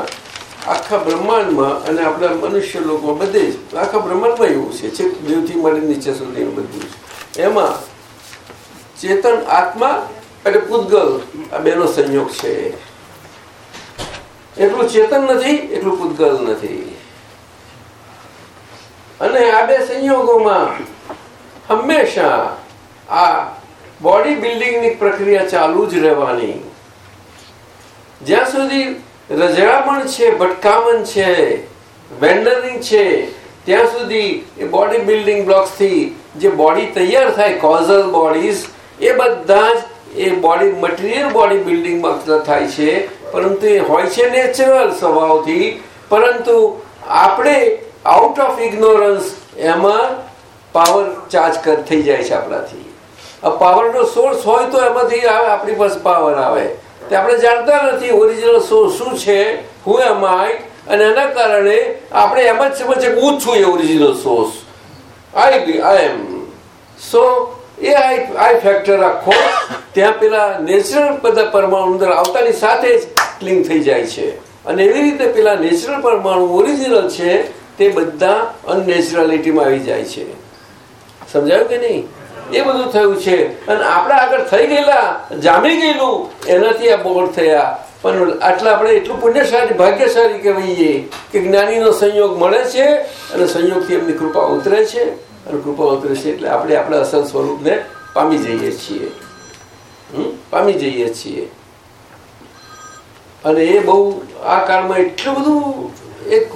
આખા બ્રહ્માંડમાં અને આપણા મનુષ્ય લોકો બધે જ, આખા બ્રહ્માંડમાં એવું છે, છેક દેવથી મળી નીચે સુધી બધું એમાં ચેતન, આત્મા અને પૂતગલ આ બેનો સંયોગ છે. એટલું ચેતન નથી, એટલું પૂતગલ નથી. અને આ બે સંયોગોમાં હંમેશા આ બોડી બિલ્ડિંગની પ્રક્રિયા ચાલુ જ રહેવાની. જ્યાં સુધી રજરામણ છે, ભટકામણ છે, વેન્ડરિંગ છે, ત્યાં સુધી એ બોડી બિલ્ડિંગ બ્લોક્સથી જે બોડી તૈયાર થાય કોઝલ બોડીઝ એ બધા જ એ બોડી મટીરિયલ બોડી બિલ્ડિંગમાં થાય છે. પરંતુ એ હોય છે નેચરલ સ્વભાવથી. પરંતુ આપણે આઉટ ઓફ ઇગ્નોરન્સ એમાં પાવર ચાર્જ થઈ જાય છે આપણાથી. પાવરનો સોર્સ હોય તો એમાંથી આપણી પાસે પાવર આવે. તે આપણે જાણતા નથી ઓરિજિનલ સોર્સ શું છે હું એમ આઈ અને એના કારણે આપણે એમ જ સમજે હું છું એ original source I I am so A I I factor આખો ત્યાં પેલા નેચરલ બધા પરમાણુ અંદર આવતાની સાથે જ ક્લિંગ થઈ જાય છે. અને એવી રીતે પેલા નેચરલ પરમાણુ ઓરિજિનલ છે, તે બધા અનનેચરાલિટીમાં આવી જાય છે. સમજાયું કે નહીં? એ બધું થયું છે. અને આપણે આગળ થઈ ગયેલા, જામી ગયેલું, એનાથી આ બોર થયા. પણ આટલા આપણે એટલું પુણ્યશાળી, ભાગ્યશાળી કહેવાઈએ કે જ્ઞાનીનો સંયોગ મળે છે અને સંયોગથી એમની કૃપા ઉતરે છે. અને કૃપા ઉતરે છે એટલે આપણે આપણા અસલ સ્વરૂપને પામી જઈએ છીએ? પામી જઈએ છીએ. અને એ બહુ આ કાળમાં એટલું બધું એક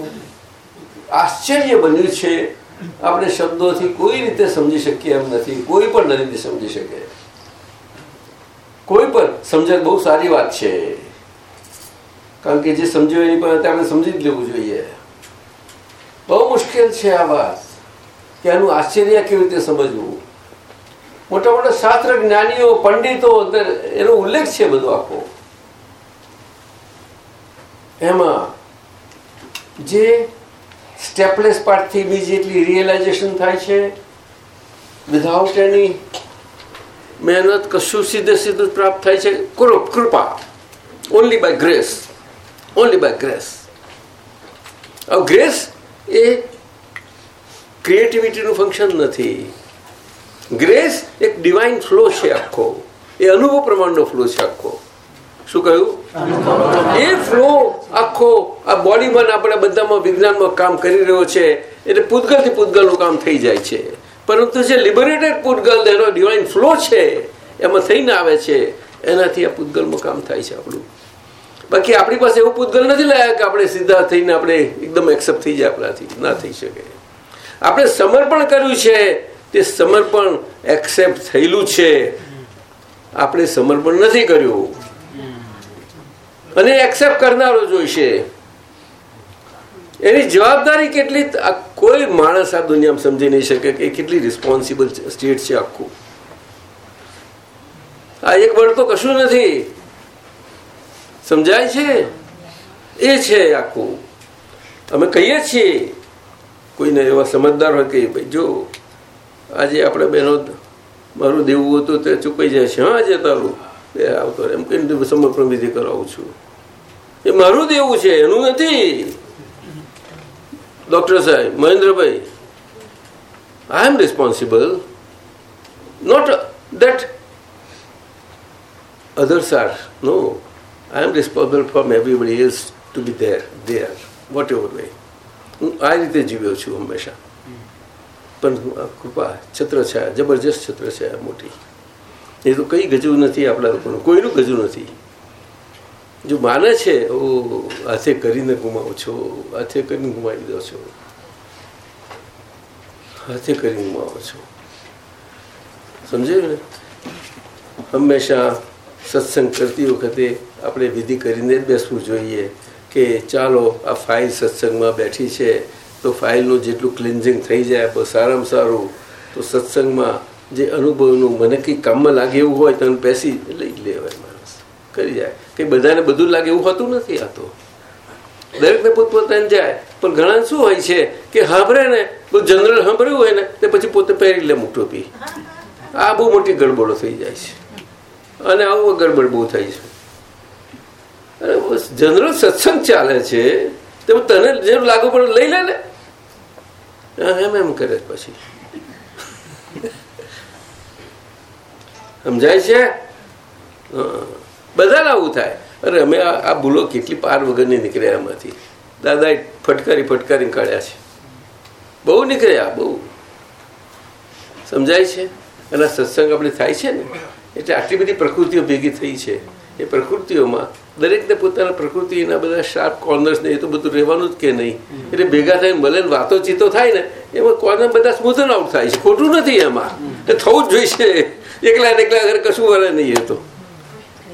આશ્ચર્ય બન્યું છે આપણે શબ્દોથી કોઈ રીતે સમજી શકીએ એમ નથી. કોઈ પણ નથી સમજી શકે. કોઈ પણ સમજણ બહુ સારી વાત છે. કારણ કે જે સમજ્યો એની પાસે આપણે સમજી જ લેવું જોઈએ. બહુ મુશ્કેલ છે આ વાત. કે આનું આશ્ચર્ય કેવી રીતે સમજવું? મોટા મોટા શાસ્ત્ર જ્ઞાનીઓ, પંડિતો અંદર એનો ઉલ્લેખ છે બધો આખો. એમાં જે સ્ટેપલેસ પાર્ટથી એટલી રિયલાઇઝેશન થાય છે. વિધાઉટ એની મહેનત કશું સીધે સીધું પ્રાપ્ત થાય છે. કૃપ, કૃપા. Only by grace only by grace હવે ગ્રેસ એ ક્રિએટિવિટીનું ફંક્શન નથી. ગ્રેસ એક ડિવાઇન ફ્લો છે આખો. એ અનુભવ પ્રમાણનો ફ્લો છે આખો. શું કહ્યું? એ ફ્લો આખો આ બોડીમાં આપણે બધામાં વિજ્ઞાનમાં કામ કરી રહ્યો છે, એટલે પૂતગલથી પૂતગલનું કામ થઈ જાય છે. પરંતુ જે લિબરેટેડ પૂતગલ એનો ડિવાઇન ફ્લો છે, એમાં થઈને આવે છે, એનાથી આ પૂતગલમાં કામ થાય છે આપણું. બાકી આપણી પાસે એવું પૂતગલ નથી લાયા કે આપણે સીધા થઈને આપણે એકદમ એક્સેપ્ટ થઈ જાય આપણાથી. ના થઈ શકે. આપણે સમર્પણ કર્યું છે, તે સમર્પણ એક્સેપ્ટ થયેલું છે. આપણે સમર્પણ નથી કર્યું. અને એક્સેપ્ટ કરનારો જોઈશે. એની જવાબદારી કેટલી? કોઈ માણસ આ દુનિયામાં સમજી નહીં શકે કે કેટલી રિસ્પોન્સિબલ સ્ટેટ છે આખું. આ એક વર્ડ તો કશું નથી. સમજાય છે? એ છે આખું. અમે કહીએ છીએ, કોઈને એવા સમજદાર હોય કે ભાઈ જો, આજે આપણે બહેનો મારું દેવું હતું તે ચૂકાઈ જાય છે. હા, આજે તારું. એ આવતો એમ કહીને સમર્પણ વિધિ કરાવું છું. એ મારું દેવું છે, એનું નથી. ડોક્ટર સાહેબ, Mahendrabhai I am responsible not that others are no, i am responsible from everybody else to be there there, whatever way. હું આ રીતે જીવ્યો છું હંમેશા. પણ, કૃપા, છત્ર છે, જબરજસ્ત છત્ર છે મોટી. એ તો કઈ ગજવું નથી આપણા લોકોનું. કોઈનું ગજવું નથી. જો માને છે, ઓ, હાથે કરીને ગુમાવો છો, હાથે કરીને ગુમાવી દો છો. હાથે કરીને ગુમાવો છો. સમજાયું ને? હંમેશા સત્સંગ કરતી વખતે આપણે વિધિ કરીને જ બેસવું જોઈએ કે ચાલો, આ ફાઇલ સત્સંગમાં બેઠી છે, તો ફાઇલનું જેટલું ક્લિન્ઝિંગ થઈ જાય, બસ સારામાં સારું. તો સત્સંગમાં જે અનુભવનું મને કંઈ કામમાં લાગે એવું હોય તો બેસી લઈ લેવાય માણસ. કરી જાય. કે બધાને બધું લાગે એવું હોતું નથી આ તો. દરેકને પોતપોતાને જાય. પણ ઘણા શું હોય છે કે સાંભળે ને, બધું જનરલ સાંભળ્યું હોય ને, તે પછી પોતે પહેરી લે મોટો પી. આ બહુ મોટી ગડબડો થઈ જાય છે. અને આવું ગડબડ બહુ થાય છે. અને જનરલ સત્સંગ ચાલે છે. તો તને જેમ લાગુ પડે લઈ લે ને. એમ એમ કરે પછી. સમજાય છે? બધા આવું થાય. અરે અમે આ ભૂલો કેટલી પાર વગરની નીકળ્યા એમાંથી. દાદાએ ફટકારી ફટકારી કાઢ્યા છે. બહુ નીકળ્યા, બહુ. સમજાય છે? અને સત્સંગ આપણે થાય છે ને? એટલે આટલી બધી પ્રકૃતિઓ ભેગી થઈ છે. એ પ્રકૃતિઓમાં દરેકને પોતાના પ્રકૃતિના બધા શાર્પ કોર્નર્સ ને એ તો બધું રહેવાનું જ કે નહીં. એટલે ભેગા થઈને ભલે વાતો ચીતો થાય ને, એમાં કોર્નર બધા સ્મૂધન આઉટ થાય છે? ખોટું નથી એમાં. એ થવું જ જોઈશે. એકલા એકલા અગર કશું વળે નહીં એ તો.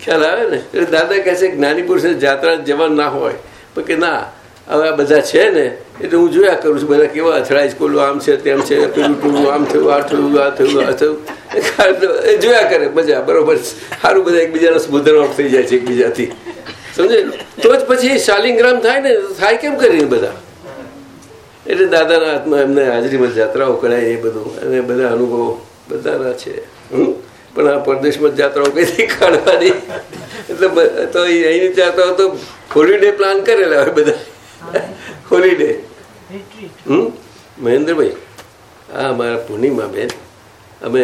ખ્યાલ આવે ને? એટલે દાદા કહે છે જ્ઞાની પુરુષને જાત્રા જવાનું ના હોય. પણ કે ના, હવે આ બધા છે ને, એટલે હું જોયા કરું છું, બધા કેવા અથડાય છે, કોલું આમ છે, તેમ છે, પેલું ટૂલું આમ થયું, આ થયું આ થયું આ થયું. એ જોયા કરે, મજા, બરોબર સારું બધા એકબીજાના આઉટ થઈ જાય છે એકબીજાથી. સમજે? તો જ પછી શાલિંગ્રામ થાય ને થાય કેમ કરીને બધા? એટલે દાદાના હાથમાં એમને હાજરીમાં જાત્રાઓ કરાય એ બધું. અને બધા અનુભવો બધાના છે. પણ આ પરદેશમાં જાત્રાઓ કઈ કાઢવાની? એટલે તો અહીંની જાત્રાઓ તો હોલિડે પ્લાન કરેલા હોય બધા. હોલિડે હમ? મહેન્દ્રભાઈ હા અમારા પૂર્ણિમા બેન. અમે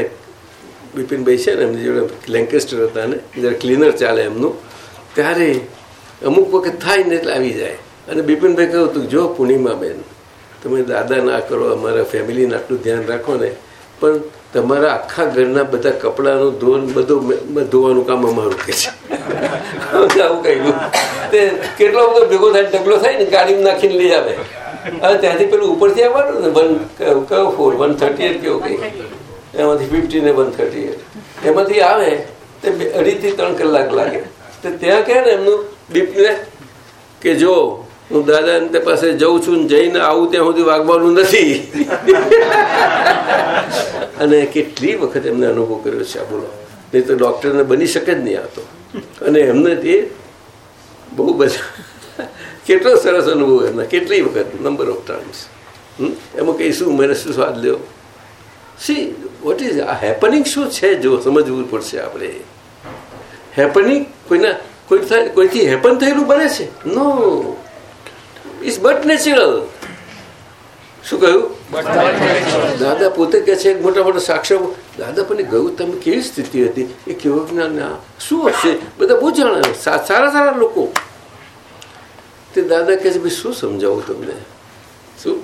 બિપિનભાઈ છે ને એમની જોડે લેન્કેસ્ટર હતા ને જ્યારે ક્લીનર ચાલે એમનું. ત્યારે અમુક વખત થાય ને એટલે આવી જાય. અને બિપિનભાઈ કહ્યું તું જો પૂર્ણિમા બેન તમે દાદા ના કરો અમારા ફેમિલીને આટલું ધ્યાન રાખો ને. પણ તમારા આખા ઘરના બધા કપડાનું ધોન, બધું ધોવાનું કામ અમારું કે છે. આવું કહ્યું તે કેટલો બધો ભેગો થાય, ઢગલો થાય ને, ગાડીમાં નાખીને લઈ આવે. હવે ત્યાંથી પેલું ઉપરથી આવવાનું ને, વન કયો ફોર વન થર્ટી એટ કેવું કંઈ? એમાંથી ફિફ્ટી ને વન થર્ટી એટ એમાંથી આવે, તે અઢીથી ત્રણ કલાક લાગે. તો ત્યાં કહે ને એમનું દીપને કે જો હું દાદા પાસે જઉં છું જઈને આવું ત્યાં સુધી વાગવાનું નથી. અને કેટલી વખત એમને અનુભવ કર્યો છે આ બોલો. નહીં તો ડૉક્ટરને બની શકે જ નહીં આવતો અને એમને તે બહુ બધા કેટલો સરસ અનુભવ એમના. કેટલી વખત? નંબર ઓફ ટાઈમ્સ એમાં કઈ શું મને શું સ્વાદ લ્યો? સી વોટ ઇઝ આ હેપનિંગ શું છે? જો સમજવું પડશે આપણે. હેપનિંગ કોઈના કોઈ કોઈથી હેપન થયેલું બને છે? નો ઇટ્સ બટ નેચરલ શું કહ્યું? દાદા પોતે કે છે મોટા મોટા સાક્ષર દાદા પણ ગયું તમે કેવી સ્થિતિ હતી? એ કેવો જ્ઞાન શું હશે? બધા બહુ જાણે સારા સારા લોકો. તે દાદા કહે છે ભાઈ શું સમજાવું તમને? શું?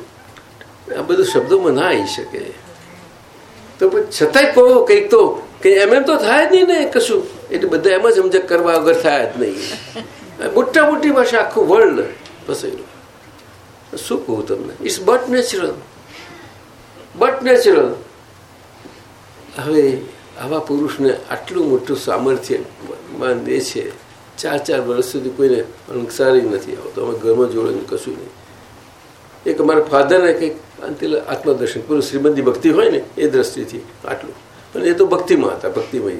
આ બધું શબ્દોમાં ના આવી શકે. તો પણ છતાંય કહો કંઈક તો કે એમ એમ તો થાય જ નહીં ને કશું. એટલે બધા એમ જ સમજક કરવા વગર થાય જ નહીં. મોટા મોટી ભાષા આખું વર્લ્ડ ફસાયેલું શું કહું તમને? It's but natural but natural હવે આવા પુરુષને આટલું મોટું સામર્થ્ય માન દે છે, ચાર ચાર વર્ષ સુધી કોઈને અંકસારી નથી આવતો. અમે ઘરમાં જોડે કશું નહીં. એક અમારા ફાધરને કંઈક અંતે આત્મદર્શન પૂરું શ્રીમંદી ભક્તિ હોય ને, એ દ્રષ્ટિથી આટલું. અને એ તો ભક્તિમાં હતા, ભક્તિમય.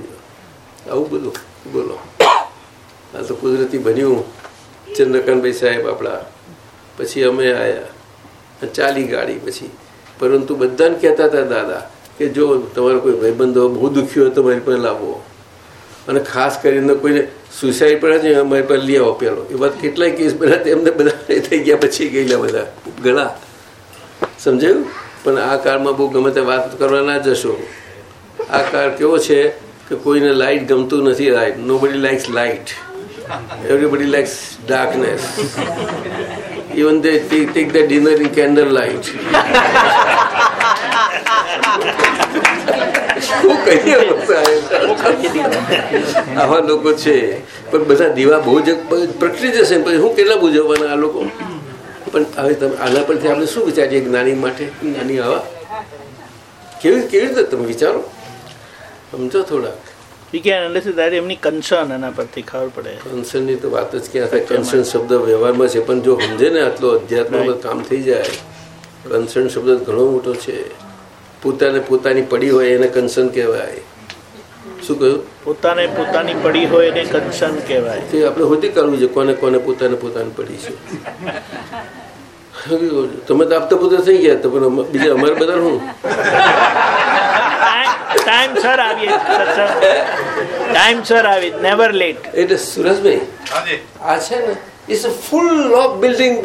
આવું બધું. બોલો. આ તો કુદરતી બન્યું. ચંદ્રકાંતભાઈ સાહેબ આપણા પછી અમે આવ્યા ચાલી ગાડી પછી. પરંતુ બધાને કહેતા હતા, દાદા, કે જો તમારો કોઈ ભાઈબંધો બહુ દુખ્યો હોય તો મારી પાસે લાવો. અને ખાસ કરીને કોઈને સુસાઇડ પડે છે અમારી પાસે લઈ આવો પેલો. એ વાત કેટલાય કેસ બધા તેમને બધા થઈ ગયા પછી ગયેલા બધા. ઘણા. સમજાયું? પણ આ કાળમાં બહુ ગમે તે વાત કરવા ના જશો. આ કાળ કેવો છે કે કોઈને લાઇટ ગમતું નથી light nobody likes light everybody likes darkness even they take, take the dinner in candlelight. શું કહીએ આવા લોકો છે. પણ બધા દીવા બહુ જ પ્રકટી જશે પછી હું કેટલા બુજવવાના આ લોકો? પણ હવે તમે આના પરથી આપણે શું વિચારીએ જ્ઞાની માટે? જ્ઞાની આવા? કેવી કેવી રીતે તમે વિચારો? સમજો થોડા. We can understand that એમની કન્સર્ન એના પરથી ખબર પડે. કન્સર્નની તો વાત જ ક્યાં થાય? કન્સર્ન શબ્દ વ્યવહારમાં છે પણ જો સમજે ને આટલો અધ્યાત્મમાં કામ થઈ જાય કન્સર્ન શબ્દ ઘણો મોટો છે. પોતાને પોતાની પડી હોય એને કન્સર્ન કહેવાય. શું કહ્યું? પોતાને પોતાની પડી હોય એને કન્સર્ન કહેવાય. તે આપણે હોતી કરવું છે કોને કોને પોતાને પોતાની પડી છે. તમે તો આપતા પોતા થઈ ગયા તો પણ બીજા અમારે બધા હું? ટાઈમ સર આવીએ ટાઈમ સર આવી નેવર લેટ એટલે સુરજભાઈ આ છે ને it's full of building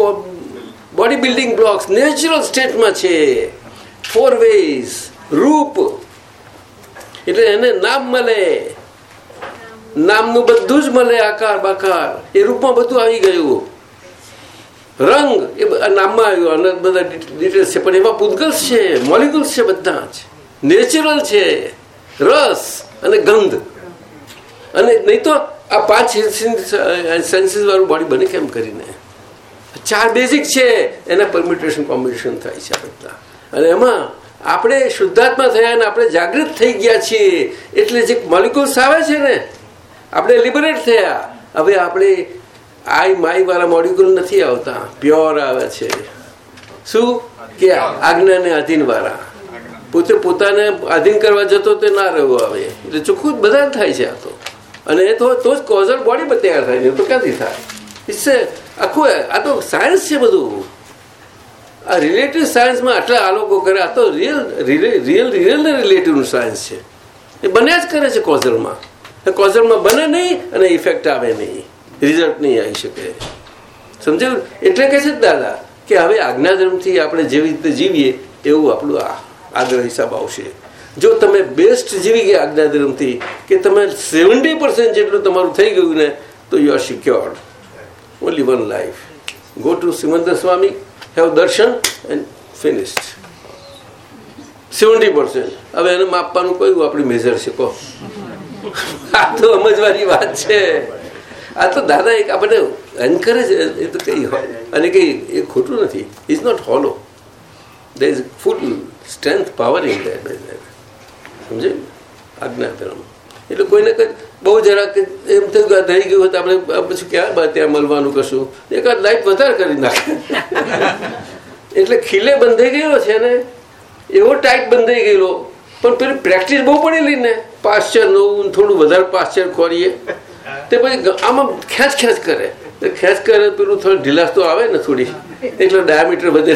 body building blocks natural સ્ટેટમાં છે. ફોર વેઝ રૂપ એટલે એને નામ મળે. નામનું બધું જ મળે આકાર બાકાર. એ રૂપમાં બધું આવી ગયું. રંગ એ નામમાં આવ્યું અને બધા ડિટેલ્સ છે. પણ એમાં પૂતગલ્સ છે મોલિક્યુલ્સ છે બધા જ. નેચરલ છે, રસ અને ગંધ. અને નહીં તો આ પાંચ સેન્સીસ વાળું બોડી બને કેમ કરીને? ચાર બેઝિક છે, એના પરમ્યુટેશન કોમ્બિનેશન થાય છે બધા. અને એમાં આપણે શુદ્ધાત્મા થયા અને આપણે જાગૃત થઈ ગયા છીએ, એટલે જે મોલિક્યુલ્સ આવે છે ને, આપણે લિબરેટ થયા. હવે આપણે આઈ, માઈ વાળા મોલિક્યુલ નથી આવતા. પ્યોર આવે છે. શું? કે આજ્ઞાને અધીન વાળા. પોતે પોતાને આધીન કરવા જતો તે ના રહેવું આવે. એટલે ચોખ્ખું બધા થાય છે આ તો. અને એ તો તો જ કોઝલ બોડી તૈયાર થાય ને તો ક્યાંથી થાય? ઇટ્સ આખું આ તો સાયન્સ છે બધું. આ રિલેટિવ સાયન્સમાં આટલા આ લોકો કરે, આ તો રિયલ રિયલ રિયલ રિલેટિવનું સાયન્સ છે. એ બન્યા જ કરે છે કોઝલમાં કોઝલમાં બને નહીં અને ઇફેક્ટ આવે નહીં. રિઝલ્ટ નહીં આવી શકે. સમજાયું? એટલે કે છે દાદા કે હવે આજ્ઞાધર્મથી આપણે જેવી રીતે જીવીએ, એવું આપણું આ આગળ હિસાબ આવશે. જો તમે બેસ્ટ જીવી ગયા આજ્ઞાધર્મથી કે તમે સેવન્ટી પર્સન્ટ જેટલું તમારું થઈ ગયું ને, તો you are secured only one life go to Simandhar Swami have darshan and finished seventy percent હવે એને માપવાનું કયું આપણી મેજર કહો. આ તો સમજવાની વાત છે. આ તો દાદા એક આપણે એન્કરેજ એ તો કઈ હોય. અને કઈ, એ ખોટું નથી. Is not hollow there is full strength, power in that. સમજે? આજ્ઞાધર્મ એટલે કોઈને કંઈ બહુ જરાક એમ થયું થઈ ગયું તો આપણે પછી ક્યાં બા ત્યાં મળવાનું કશું? એકાદ લાઈફ વધારે કરી નાખે. એટલે ખીલે બંધાઈ ગયો છે ને, એવો ટાઈટ બંધાઈ ગયેલો. પણ પેલી પ્રેક્ટિસ બહુ પડેલી ને. પાશ્ચર નવું થોડું વધારે પાશ્ચર ખોરીએ. તે પછી આમાં ખેંચ ખેંચ કરે. ખેંચ કરે પેલું થોડું ઢીલાસ તો આવે ને થોડી. એટલે ડાયામીટર વધે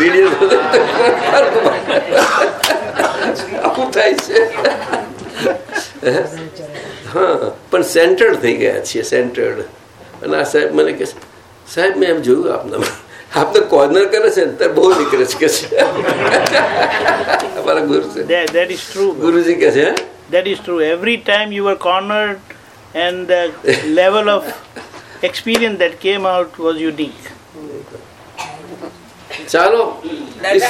રેડિયસ વધે આવું થાય છે. હા? પણ સેન્ટર્ડ થઈ ગયા છીએ સેન્ટર્ડ અને આ સાહેબ મને કે સાહેબ મેં એમ જોયું આપના આપને કોર્નર કરે છે ત્યારે બહુ નીકળે છે. કે છે. અમારા ગુરુ દેટ ઇઝ ટ્રુ ગુરુજી કે છે that is true every time you were cornered and the level of experience that came out was unique. ચાલો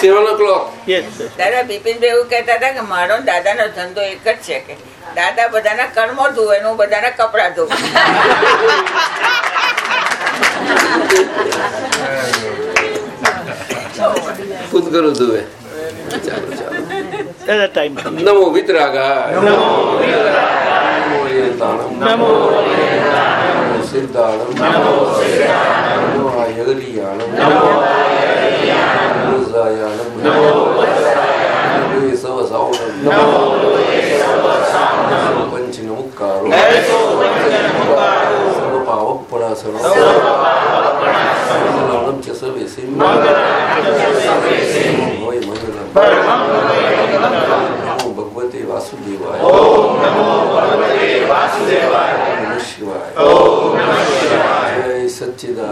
સેવન ઓ ક્લોક દાદા બિપિનભાઈ એવું કહેતા હતા કે મારો ને દાદાનો ધંધો એક જ છે કે દાદા બધાના કર્મો ધોવે ને હું બધાના કપડા ધોવું કરું ધુવે. ચાલો ચાલો. ટાઈમ નમો વિતરાગા. નમો નમો સિદ્ધાણમ નમો નમો આયગલિયાણમ નમો વજ્રાયાણમ નમો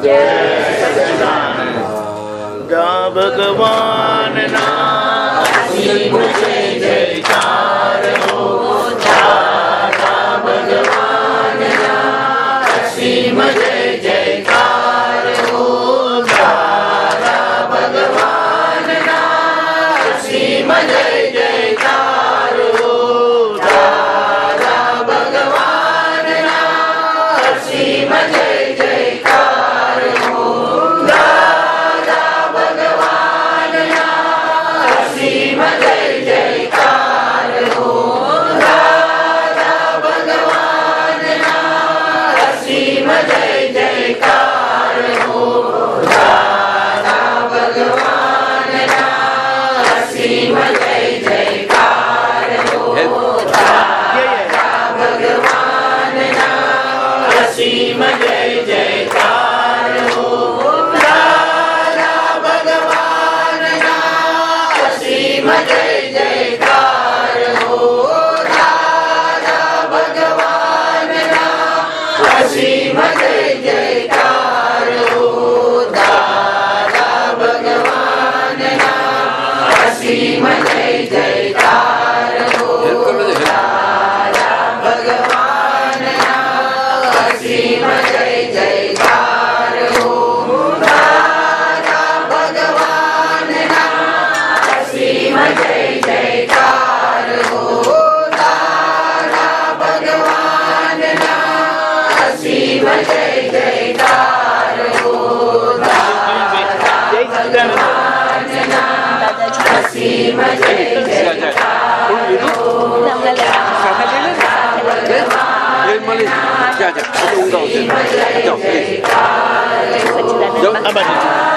Yeah. Uh -huh. શિવાય જય Yo. Yo.